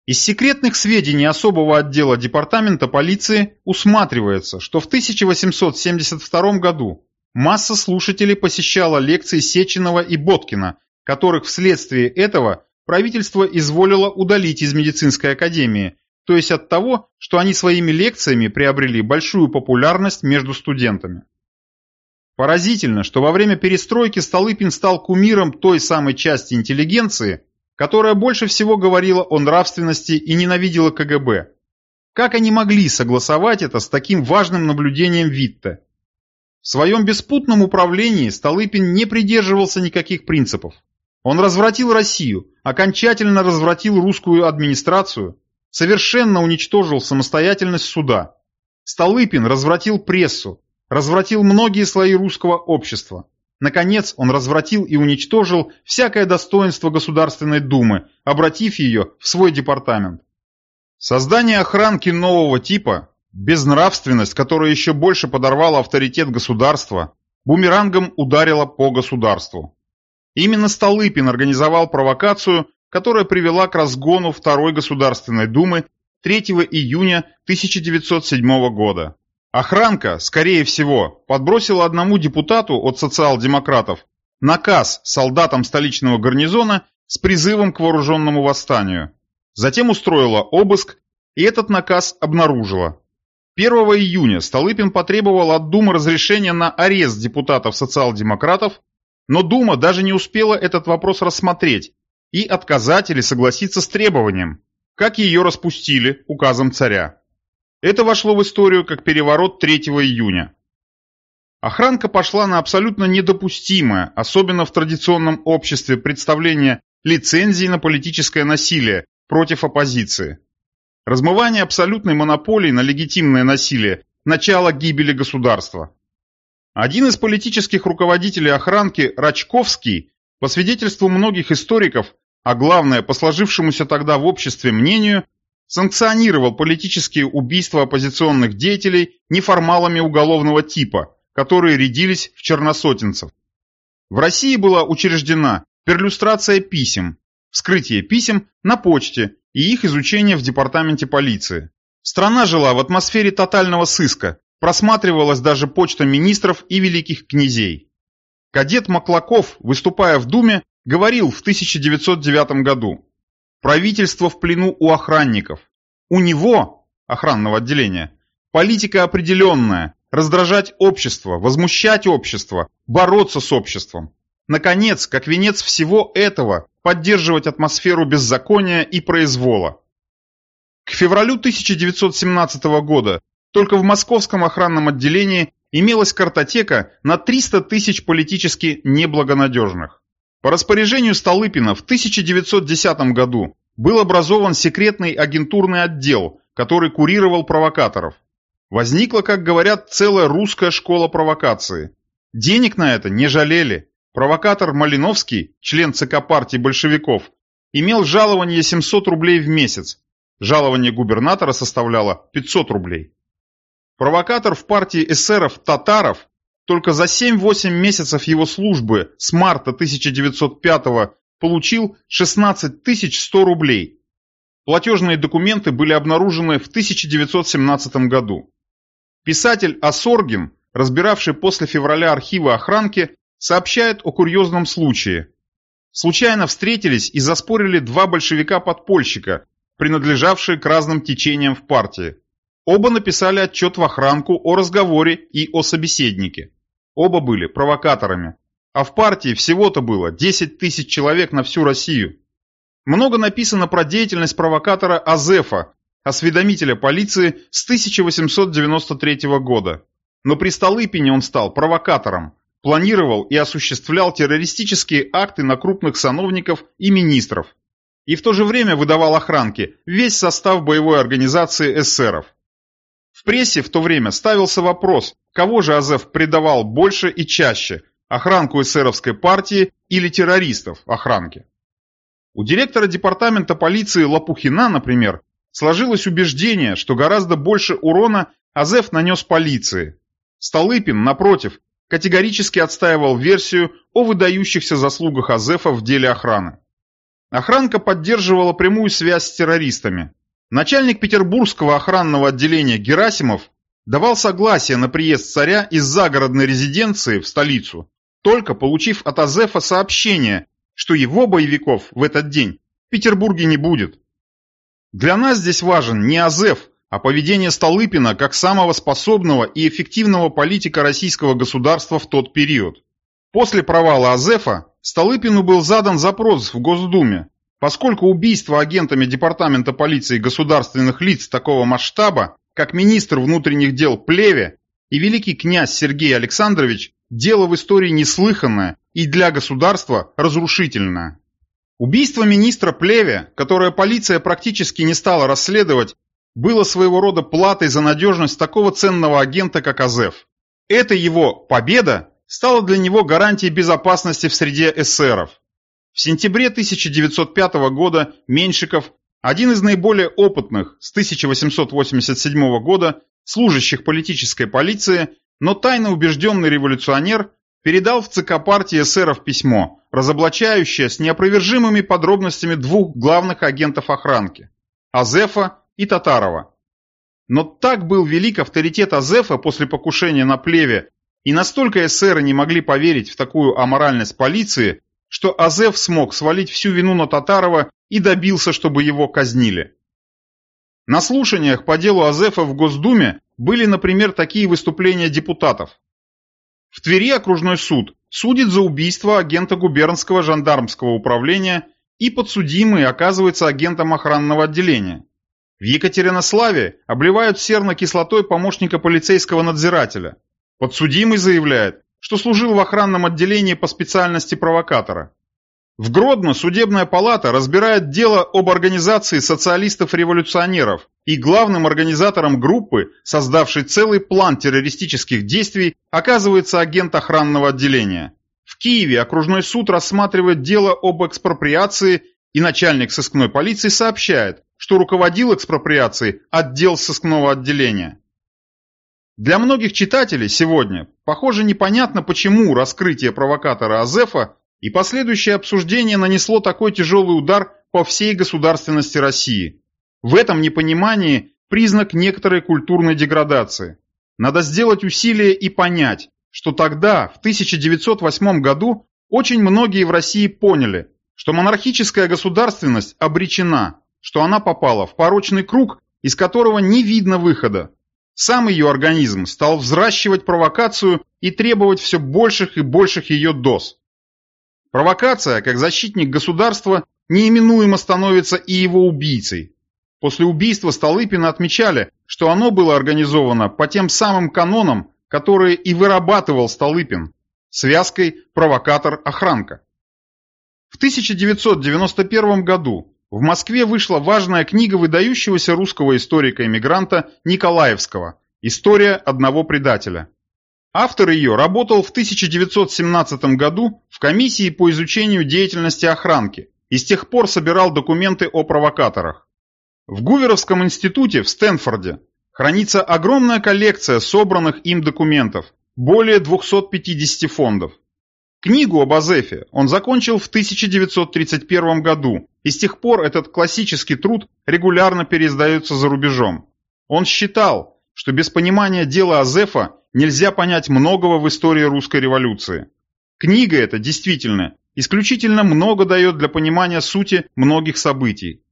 из секретных сведений особого отдела департамента полиции усматривается, что в 1872 году масса слушателей посещала лекции Сеченова и Боткина, которых вследствие этого правительство изволило удалить из медицинской академии, то есть от того, что они своими лекциями приобрели большую популярность между студентами. Поразительно, что во время перестройки Столыпин стал кумиром той самой части интеллигенции, которая больше всего говорила о нравственности и ненавидела КГБ. Как они могли согласовать это с таким важным наблюдением Витте? В своем беспутном управлении Столыпин не придерживался никаких принципов. Он развратил Россию, окончательно развратил русскую администрацию, совершенно уничтожил самостоятельность суда. Столыпин развратил прессу, развратил многие слои русского общества. Наконец, он развратил и уничтожил всякое достоинство Государственной Думы, обратив ее в свой департамент. Создание охранки нового типа, безнравственность, которая еще больше подорвала авторитет государства, бумерангом ударила по государству. Именно Столыпин организовал провокацию, которая привела к разгону Второй Государственной Думы 3 июня 1907 года. Охранка, скорее всего, подбросила одному депутату от социал-демократов наказ солдатам столичного гарнизона с призывом к вооруженному восстанию. Затем устроила обыск и этот наказ обнаружила. 1 июня Столыпин потребовал от Думы разрешения на арест депутатов социал-демократов, но Дума даже не успела этот вопрос рассмотреть и отказать или согласиться с требованием, как ее распустили указом царя. Это вошло в историю как переворот 3 июня. Охранка пошла на абсолютно недопустимое, особенно в традиционном обществе, представление лицензии на политическое насилие против оппозиции. Размывание абсолютной монополии на легитимное насилие – начало гибели государства. Один из политических руководителей охранки, Рачковский, по свидетельству многих историков, а главное, по сложившемуся тогда в обществе мнению, санкционировал политические убийства оппозиционных деятелей неформалами уголовного типа, которые рядились в черносотенцев. В России была учреждена перлюстрация писем, вскрытие писем на почте и их изучение в департаменте полиции. Страна жила в атмосфере тотального сыска, просматривалась даже почта министров и великих князей. Кадет Маклаков, выступая в Думе, говорил в 1909 году Правительство в плену у охранников. У него, охранного отделения, политика определенная, раздражать общество, возмущать общество, бороться с обществом. Наконец, как венец всего этого, поддерживать атмосферу беззакония и произвола. К февралю 1917 года только в московском охранном отделении имелась картотека на 300 тысяч политически неблагонадежных. По распоряжению Столыпина в 1910 году был образован секретный агентурный отдел, который курировал провокаторов. Возникла, как говорят, целая русская школа провокации. Денег на это не жалели. Провокатор Малиновский, член ЦК партии большевиков, имел жалование 700 рублей в месяц. Жалование губернатора составляло 500 рублей. Провокатор в партии эсеров Татаров только за 7-8 месяцев его службы с марта 1905 получил 16 100 рублей. Платежные документы были обнаружены в 1917 году. Писатель Осоргин, разбиравший после февраля архивы охранки, сообщает о курьезном случае. Случайно встретились и заспорили два большевика-подпольщика, принадлежавшие к разным течениям в партии. Оба написали отчет в охранку о разговоре и о собеседнике. Оба были провокаторами. А в партии всего-то было 10 тысяч человек на всю Россию. Много написано про деятельность провокатора Азефа, осведомителя полиции с 1893 года. Но при Столыпине он стал провокатором, планировал и осуществлял террористические акты на крупных сановников и министров. И в то же время выдавал охранке весь состав боевой организации эсеров. Прессе в то время ставился вопрос, кого же Азеф предавал больше и чаще – охранку эсеровской партии или террористов охранки. У директора департамента полиции Лопухина, например, сложилось убеждение, что гораздо больше урона Азеф нанес полиции. Столыпин, напротив, категорически отстаивал версию о выдающихся заслугах Азефа в деле охраны. Охранка поддерживала прямую связь с террористами. Начальник петербургского охранного отделения Герасимов давал согласие на приезд царя из загородной резиденции в столицу, только получив от Азефа сообщение, что его боевиков в этот день в Петербурге не будет. Для нас здесь важен не Азеф, а поведение Столыпина как самого способного и эффективного политика российского государства в тот период. После провала Азефа Столыпину был задан запрос в Госдуме Поскольку убийство агентами Департамента полиции государственных лиц такого масштаба, как министр внутренних дел Плеве и великий князь Сергей Александрович, дело в истории неслыханное и для государства разрушительное. Убийство министра Плеве, которое полиция практически не стала расследовать, было своего рода платой за надежность такого ценного агента, как Азеф. Эта его победа стала для него гарантией безопасности в среде эсеров. В сентябре 1905 года Меньшиков, один из наиболее опытных с 1887 года служащих политической полиции, но тайно убежденный революционер, передал в ЦК партии эсеров письмо, разоблачающее с неопровержимыми подробностями двух главных агентов охранки – Азефа и Татарова. Но так был велик авторитет Азефа после покушения на плеве, и настолько эсеры не могли поверить в такую аморальность полиции, что Азеф смог свалить всю вину на Татарова и добился, чтобы его казнили. На слушаниях по делу Азефа в Госдуме были, например, такие выступления депутатов. В Твери окружной суд судит за убийство агента губернского жандармского управления и подсудимый оказывается агентом охранного отделения. В Екатеринославе обливают серно-кислотой помощника полицейского надзирателя. Подсудимый заявляет, что служил в охранном отделении по специальности провокатора. В Гродно судебная палата разбирает дело об организации социалистов-революционеров и главным организатором группы, создавшей целый план террористических действий, оказывается агент охранного отделения. В Киеве окружной суд рассматривает дело об экспроприации и начальник сыскной полиции сообщает, что руководил экспроприацией отдел сыскного отделения. Для многих читателей сегодня, похоже, непонятно, почему раскрытие провокатора Азефа и последующее обсуждение нанесло такой тяжелый удар по всей государственности России. В этом непонимании признак некоторой культурной деградации. Надо сделать усилие и понять, что тогда, в 1908 году, очень многие в России поняли, что монархическая государственность обречена, что она попала в порочный круг, из которого не видно выхода, сам ее организм стал взращивать провокацию и требовать все больших и больших ее доз. Провокация, как защитник государства, неименуемо становится и его убийцей. После убийства Столыпина отмечали, что оно было организовано по тем самым канонам, которые и вырабатывал Столыпин, связкой провокатор-охранка. В 1991 году в Москве вышла важная книга выдающегося русского историка-эмигранта Николаевского «История одного предателя». Автор ее работал в 1917 году в комиссии по изучению деятельности охранки и с тех пор собирал документы о провокаторах. В Гуверовском институте в Стэнфорде хранится огромная коллекция собранных им документов, более 250 фондов. Книгу об Азефе он закончил в 1931 году, и с тех пор этот классический труд регулярно переиздается за рубежом. Он считал, что без понимания дела Азефа нельзя понять многого в истории русской революции. Книга эта действительно исключительно много дает для понимания сути многих событий.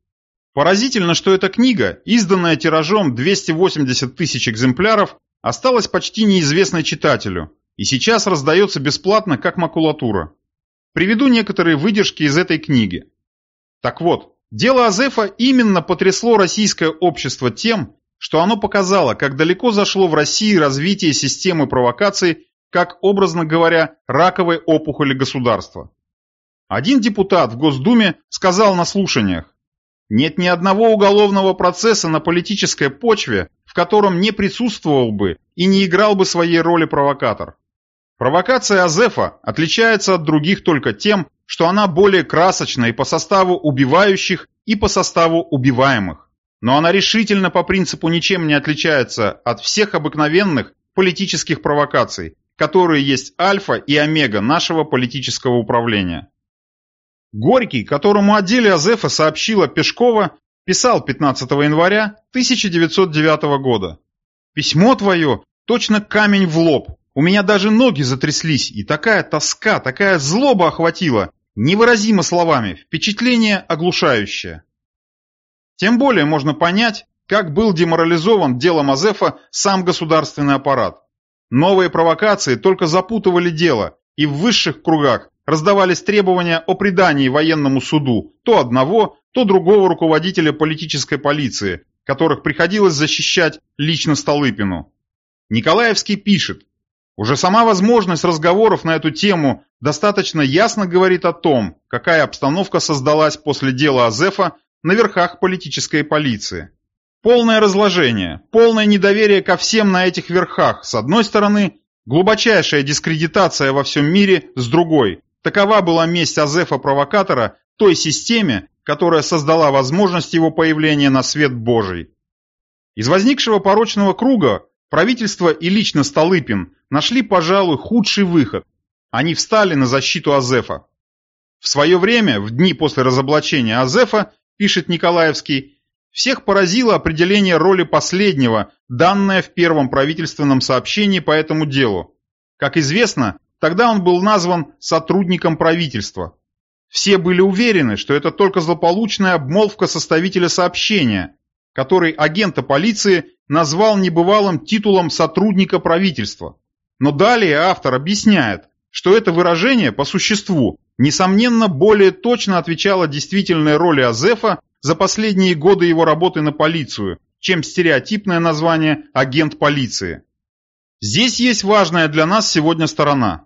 Поразительно, что эта книга, изданная тиражом 280 тысяч экземпляров, осталась почти неизвестной читателю и сейчас раздается бесплатно как макулатура. Приведу некоторые выдержки из этой книги. Так вот, дело Азефа именно потрясло российское общество тем, что оно показало, как далеко зашло в России развитие системы провокаций, как, образно говоря, раковой опухоли государства. Один депутат в Госдуме сказал на слушаниях, нет ни одного уголовного процесса на политической почве, в котором не присутствовал бы и не играл бы своей роли провокатор. Провокация Азефа отличается от других только тем, что она более красочна и по составу убивающих, и по составу убиваемых. Но она решительно по принципу ничем не отличается от всех обыкновенных политических провокаций, которые есть альфа и омега нашего политического управления. Горький, которому о деле Азефа сообщила Пешкова, писал 15 января 1909 года. «Письмо твое точно камень в лоб. У меня даже ноги затряслись, и такая тоска, такая злоба охватила, невыразимо словами, впечатление оглушающее». Тем более можно понять, как был деморализован делом Азефа сам государственный аппарат. Новые провокации только запутывали дело, и в высших кругах раздавались требования о предании военному суду то одного, то другого руководителя политической полиции, которых приходилось защищать лично Столыпину. Николаевский пишет, уже сама возможность разговоров на эту тему достаточно ясно говорит о том, какая обстановка создалась после дела Азефа на верхах политической полиции. Полное разложение, полное недоверие ко всем на этих верхах, с одной стороны, глубочайшая дискредитация во всем мире, с другой, Такова была месть Азефа-провокатора той системе, которая создала возможность его появления на свет Божий. Из возникшего порочного круга правительство и лично Столыпин нашли, пожалуй, худший выход. Они встали на защиту Азефа. В свое время, в дни после разоблачения Азефа, пишет Николаевский, всех поразило определение роли последнего, данное в первом правительственном сообщении по этому делу. Как известно, Тогда он был назван сотрудником правительства. Все были уверены, что это только злополучная обмолвка составителя сообщения, который агента полиции назвал небывалым титулом сотрудника правительства. Но далее автор объясняет, что это выражение по существу, несомненно, более точно отвечало действительной роли Азефа за последние годы его работы на полицию, чем стереотипное название «агент полиции». Здесь есть важная для нас сегодня сторона.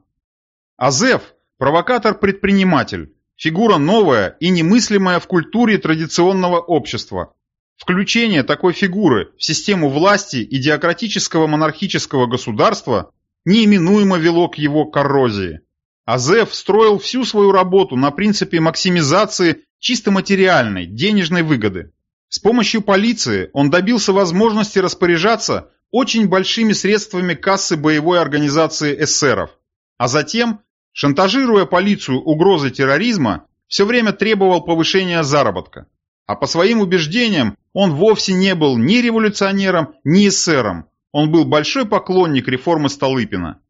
Азеф – провокатор-предприниматель, фигура новая и немыслимая в культуре традиционного общества. Включение такой фигуры в систему власти и диократического монархического государства неименуемо вело к его коррозии. Азеф строил всю свою работу на принципе максимизации чисто материальной, денежной выгоды. С помощью полиции он добился возможности распоряжаться очень большими средствами кассы боевой организации эсеров, а затем Шантажируя полицию угрозой терроризма, все время требовал повышения заработка. А по своим убеждениям он вовсе не был ни революционером, ни эсером. Он был большой поклонник реформы Столыпина.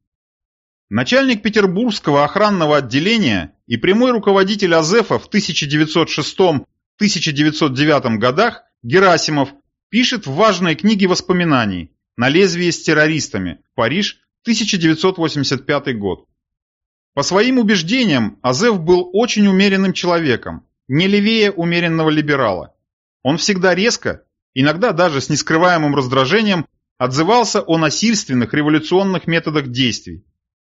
Начальник Петербургского охранного отделения и прямой руководитель Азефа в 1906-1909 годах Герасимов пишет в важной книге воспоминаний «На лезвие с террористами. Париж, 1985 год». По своим убеждениям, Азеф был очень умеренным человеком, не левее умеренного либерала. Он всегда резко, иногда даже с нескрываемым раздражением, отзывался о насильственных революционных методах действий.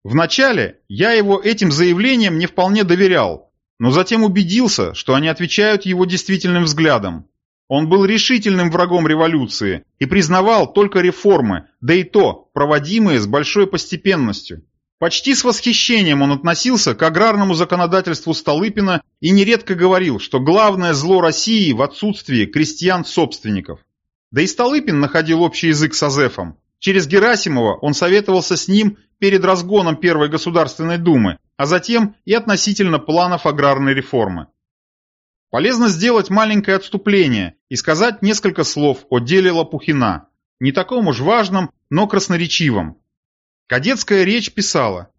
Вначале я его этим заявлением не вполне доверял, но затем убедился, что они отвечают его действительным взглядом. Он был решительным врагом революции и признавал только реформы, да и то, проводимые с большой постепенностью. Почти с восхищением он относился к аграрному законодательству Столыпина и нередко говорил, что главное зло России в отсутствии крестьян-собственников. Да и Столыпин находил общий язык с Азефом. Через Герасимова он советовался с ним перед разгоном Первой Государственной Думы, а затем и относительно планов аграрной реформы. Полезно сделать маленькое отступление и сказать несколько слов о деле Лопухина, не таком уж важном, но красноречивом. Кадетская речь писала,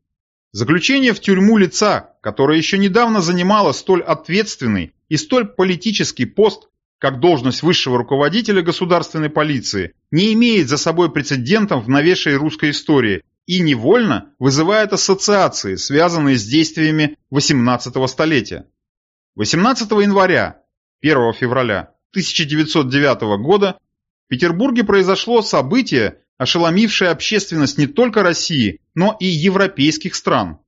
«Заключение в тюрьму лица, которое еще недавно занимало столь ответственный и столь политический пост, как должность высшего руководителя государственной полиции, не имеет за собой прецедентов в новейшей русской истории и невольно вызывает ассоциации, связанные с действиями 18 столетия. 18 января, 1 февраля 1909 года в Петербурге произошло событие, ошеломившее общественность не только России, но и европейских стран.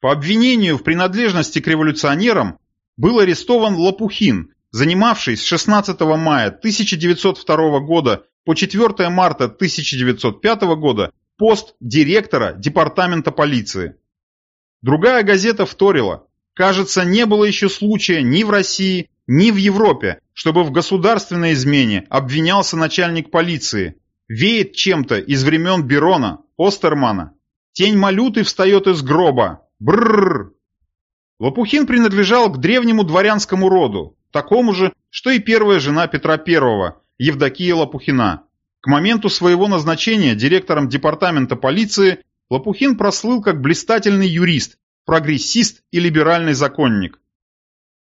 По обвинению в принадлежности к революционерам был арестован Лопухин, занимавший с 16 мая 1902 года по 4 марта 1905 года пост директора департамента полиции. Другая газета вторила, кажется, не было еще случая ни в России, ни в Европе, чтобы в государственной измене обвинялся начальник полиции. Веет чем-то из времен Берона, Остермана. Тень малюты встает из гроба. Бррр. Лопухин принадлежал к древнему дворянскому роду, такому же, что и первая жена Петра I, Евдокия Лопухина. К моменту своего назначения директором департамента полиции Лопухин прослыл как блистательный юрист, прогрессист и либеральный законник.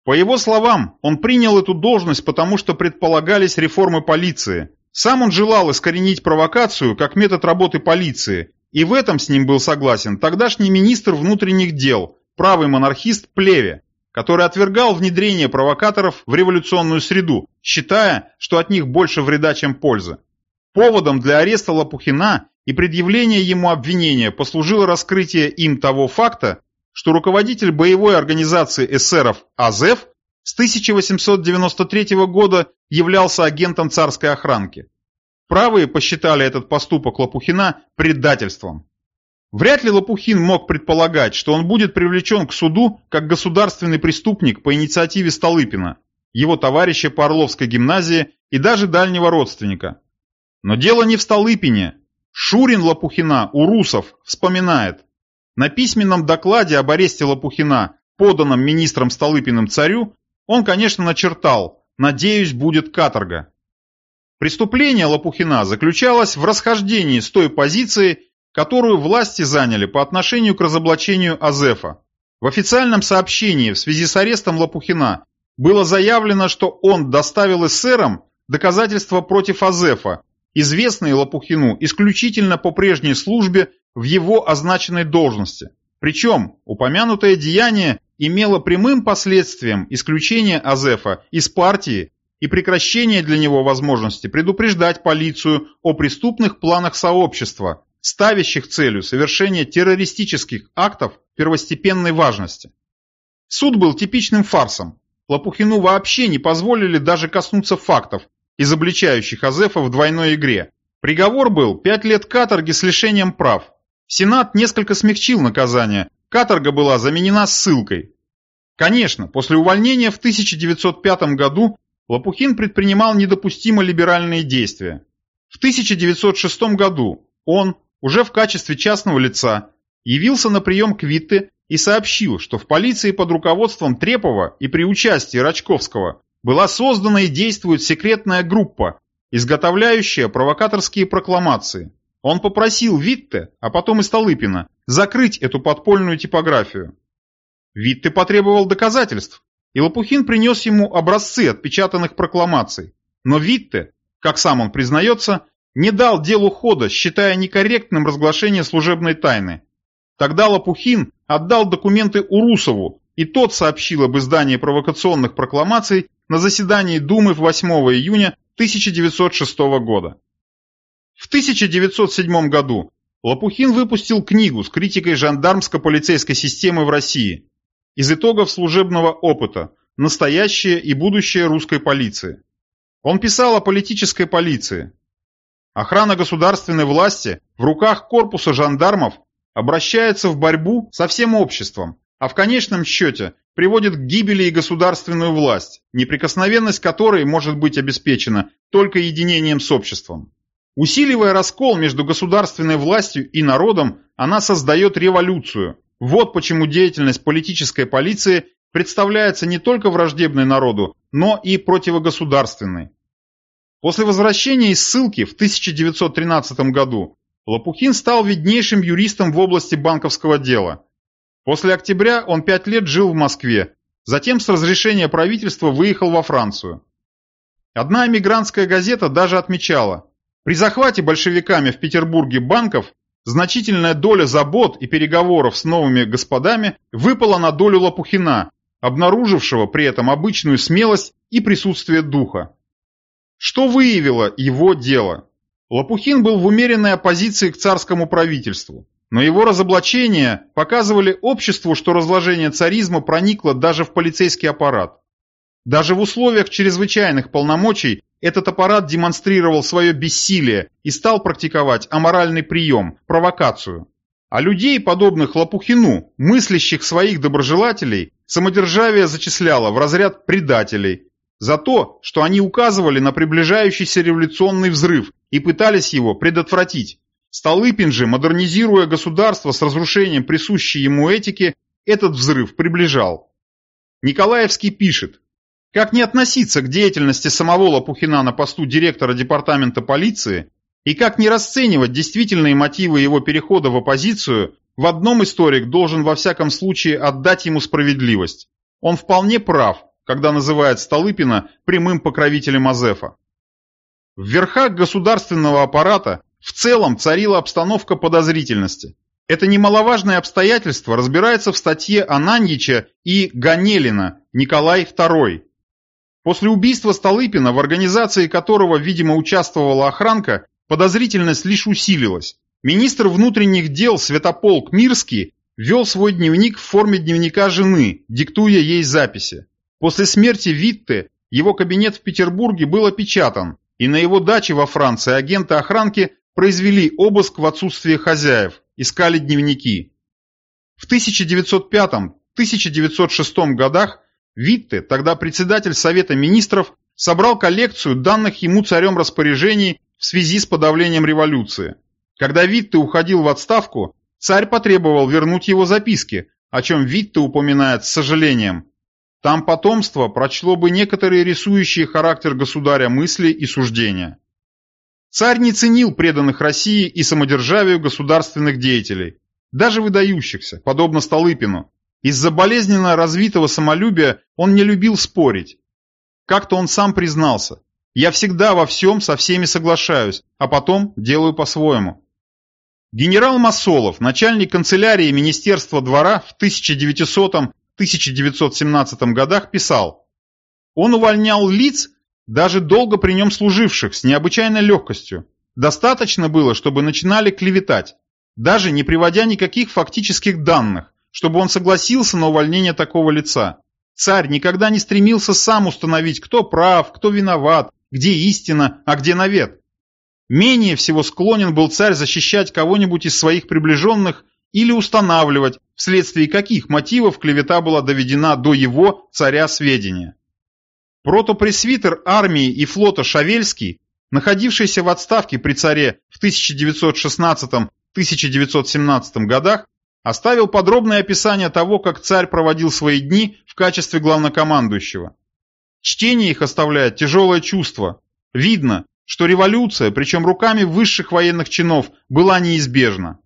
По его словам, он принял эту должность, потому что предполагались реформы полиции. Сам он желал искоренить провокацию как метод работы полиции, и в этом с ним был согласен тогдашний министр внутренних дел, правый монархист Плеве, который отвергал внедрение провокаторов в революционную среду, считая, что от них больше вреда, чем пользы. Поводом для ареста Лопухина и предъявления ему обвинения послужило раскрытие им того факта, что руководитель боевой организации эсеров АЗЭФ с 1893 года являлся агентом царской охранки. Правые посчитали этот поступок Лопухина предательством. Вряд ли Лопухин мог предполагать, что он будет привлечен к суду как государственный преступник по инициативе Столыпина, его товарища по Орловской гимназии и даже дальнего родственника. Но дело не в Столыпине. Шурин Лопухина у русов вспоминает. На письменном докладе об аресте Лопухина, поданном министром Столыпиным царю, он, конечно, начертал «надеюсь, будет каторга». Преступление Лопухина заключалось в расхождении с той позиции, которую власти заняли по отношению к разоблачению Азефа. В официальном сообщении в связи с арестом Лопухина было заявлено, что он доставил эсерам доказательства против Азефа, известные Лопухину исключительно по прежней службе в его означенной должности. Причем упомянутое деяние имело прямым последствием исключение Азефа из партии и прекращение для него возможности предупреждать полицию о преступных планах сообщества, ставящих целью совершение террористических актов первостепенной важности. Суд был типичным фарсом. Лопухину вообще не позволили даже коснуться фактов, изобличающих Азефа в двойной игре. Приговор был пять лет каторги с лишением прав. Сенат несколько смягчил наказание, каторга была заменена ссылкой. Конечно, после увольнения в 1905 году Лопухин предпринимал недопустимо либеральные действия. В 1906 году он, уже в качестве частного лица, явился на прием к Витте и сообщил, что в полиции под руководством Трепова и при участии Рачковского была создана и действует секретная группа, изготовляющая провокаторские прокламации. Он попросил Витте, а потом и Столыпина, закрыть эту подпольную типографию. Витте потребовал доказательств, и Лопухин принес ему образцы отпечатанных прокламаций. Но Витте, как сам он признается, не дал делу хода, считая некорректным разглашение служебной тайны. Тогда Лопухин отдал документы Урусову, и тот сообщил об издании провокационных прокламаций на заседании Думы в 8 июня 1906 года. В 1907 году Лопухин выпустил книгу с критикой жандармско-полицейской системы в России. из итогов служебного опыта, настоящее и будущее русской полиции. Он писал о политической полиции. Охрана государственной власти в руках корпуса жандармов обращается в борьбу со всем обществом, а в конечном счете приводит к гибели и государственную власть, неприкосновенность которой может быть обеспечена только единением с обществом. Усиливая раскол между государственной властью и народом, она создает революцию. Вот почему деятельность политической полиции представляется не только враждебной народу, но и противогосударственной. После возвращения из ссылки в 1913 году Лопухин стал виднейшим юристом в области банковского дела. После октября он пять лет жил в Москве, затем с разрешения правительства выехал во Францию. Одна эмигрантская газета даже отмечала, при захвате большевиками в Петербурге банков значительная доля забот и переговоров с новыми господами выпала на долю Лопухина, обнаружившего при этом обычную смелость и присутствие духа. Что выявило его дело? Лопухин был в умеренной оппозиции к царскому правительству, но его разоблачения показывали обществу, что разложение царизма проникло даже в полицейский аппарат. Даже в условиях чрезвычайных полномочий этот аппарат демонстрировал свое бессилие и стал практиковать аморальный прием – провокацию. А людей, подобных Лопухину, мыслящих своих доброжелателей, самодержавие зачисляло в разряд предателей, за то, что они указывали на приближающийся революционный взрыв и пытались его предотвратить. Столыпин же, модернизируя государство с разрушением присущей ему этики, этот взрыв приближал. Николаевский пишет, как не относиться к деятельности самого Лопухина на посту директора департамента полиции и как не расценивать действительные мотивы его перехода в оппозицию, в одном историк должен во всяком случае отдать ему справедливость. Он вполне прав, когда называет Столыпина прямым покровителем Азефа. В верхах государственного аппарата в целом царила обстановка подозрительности. Это немаловажное обстоятельство разбирается в статье Ананьича и Ганелина Николай II. После убийства Столыпина, в организации которого, видимо, участвовала охранка, подозрительность лишь усилилась. Министр внутренних дел Святополк Мирский вел свой дневник в форме дневника жены, диктуя ей записи. После смерти Витте его кабинет в Петербурге был опечатан, и на его даче во Франции агенты охранки произвели обыск в отсутствие хозяев, искали дневники. В 1905-1906 годах Витте, тогда председатель Совета Министров, собрал коллекцию данных ему царем распоряжений в связи с подавлением революции. Когда Витте уходил в отставку, царь потребовал вернуть его записки, о чем Витте упоминает с сожалением. Там потомство прочло бы некоторые рисующие характер государя мысли и суждения. Царь не ценил преданных России и самодержавию государственных деятелей, даже выдающихся, подобно Столыпину. Из-за болезненно развитого самолюбия он не любил спорить. Как-то он сам признался, я всегда во всем со всеми соглашаюсь, а потом делаю по-своему. Генерал Масолов, начальник канцелярии Министерства двора в 1900 1917 годах писал, он увольнял лиц, даже долго при нем служивших, с необычайной легкостью. Достаточно было, чтобы начинали клеветать, даже не приводя никаких фактических данных, чтобы он согласился на увольнение такого лица. Царь никогда не стремился сам установить, кто прав, кто виноват, где истина, а где навет. Менее всего склонен был царь защищать кого-нибудь из своих приближенных или устанавливать, вследствие каких мотивов клевета была доведена до его, царя, сведения. Протопресвитер армии и флота Шавельский, находившийся в отставке при царе в 1916-1917 годах, оставил подробное описание того, как царь проводил свои дни в качестве главнокомандующего. Чтение их оставляет тяжелое чувство. Видно, что революция, причем руками высших военных чинов, была неизбежна.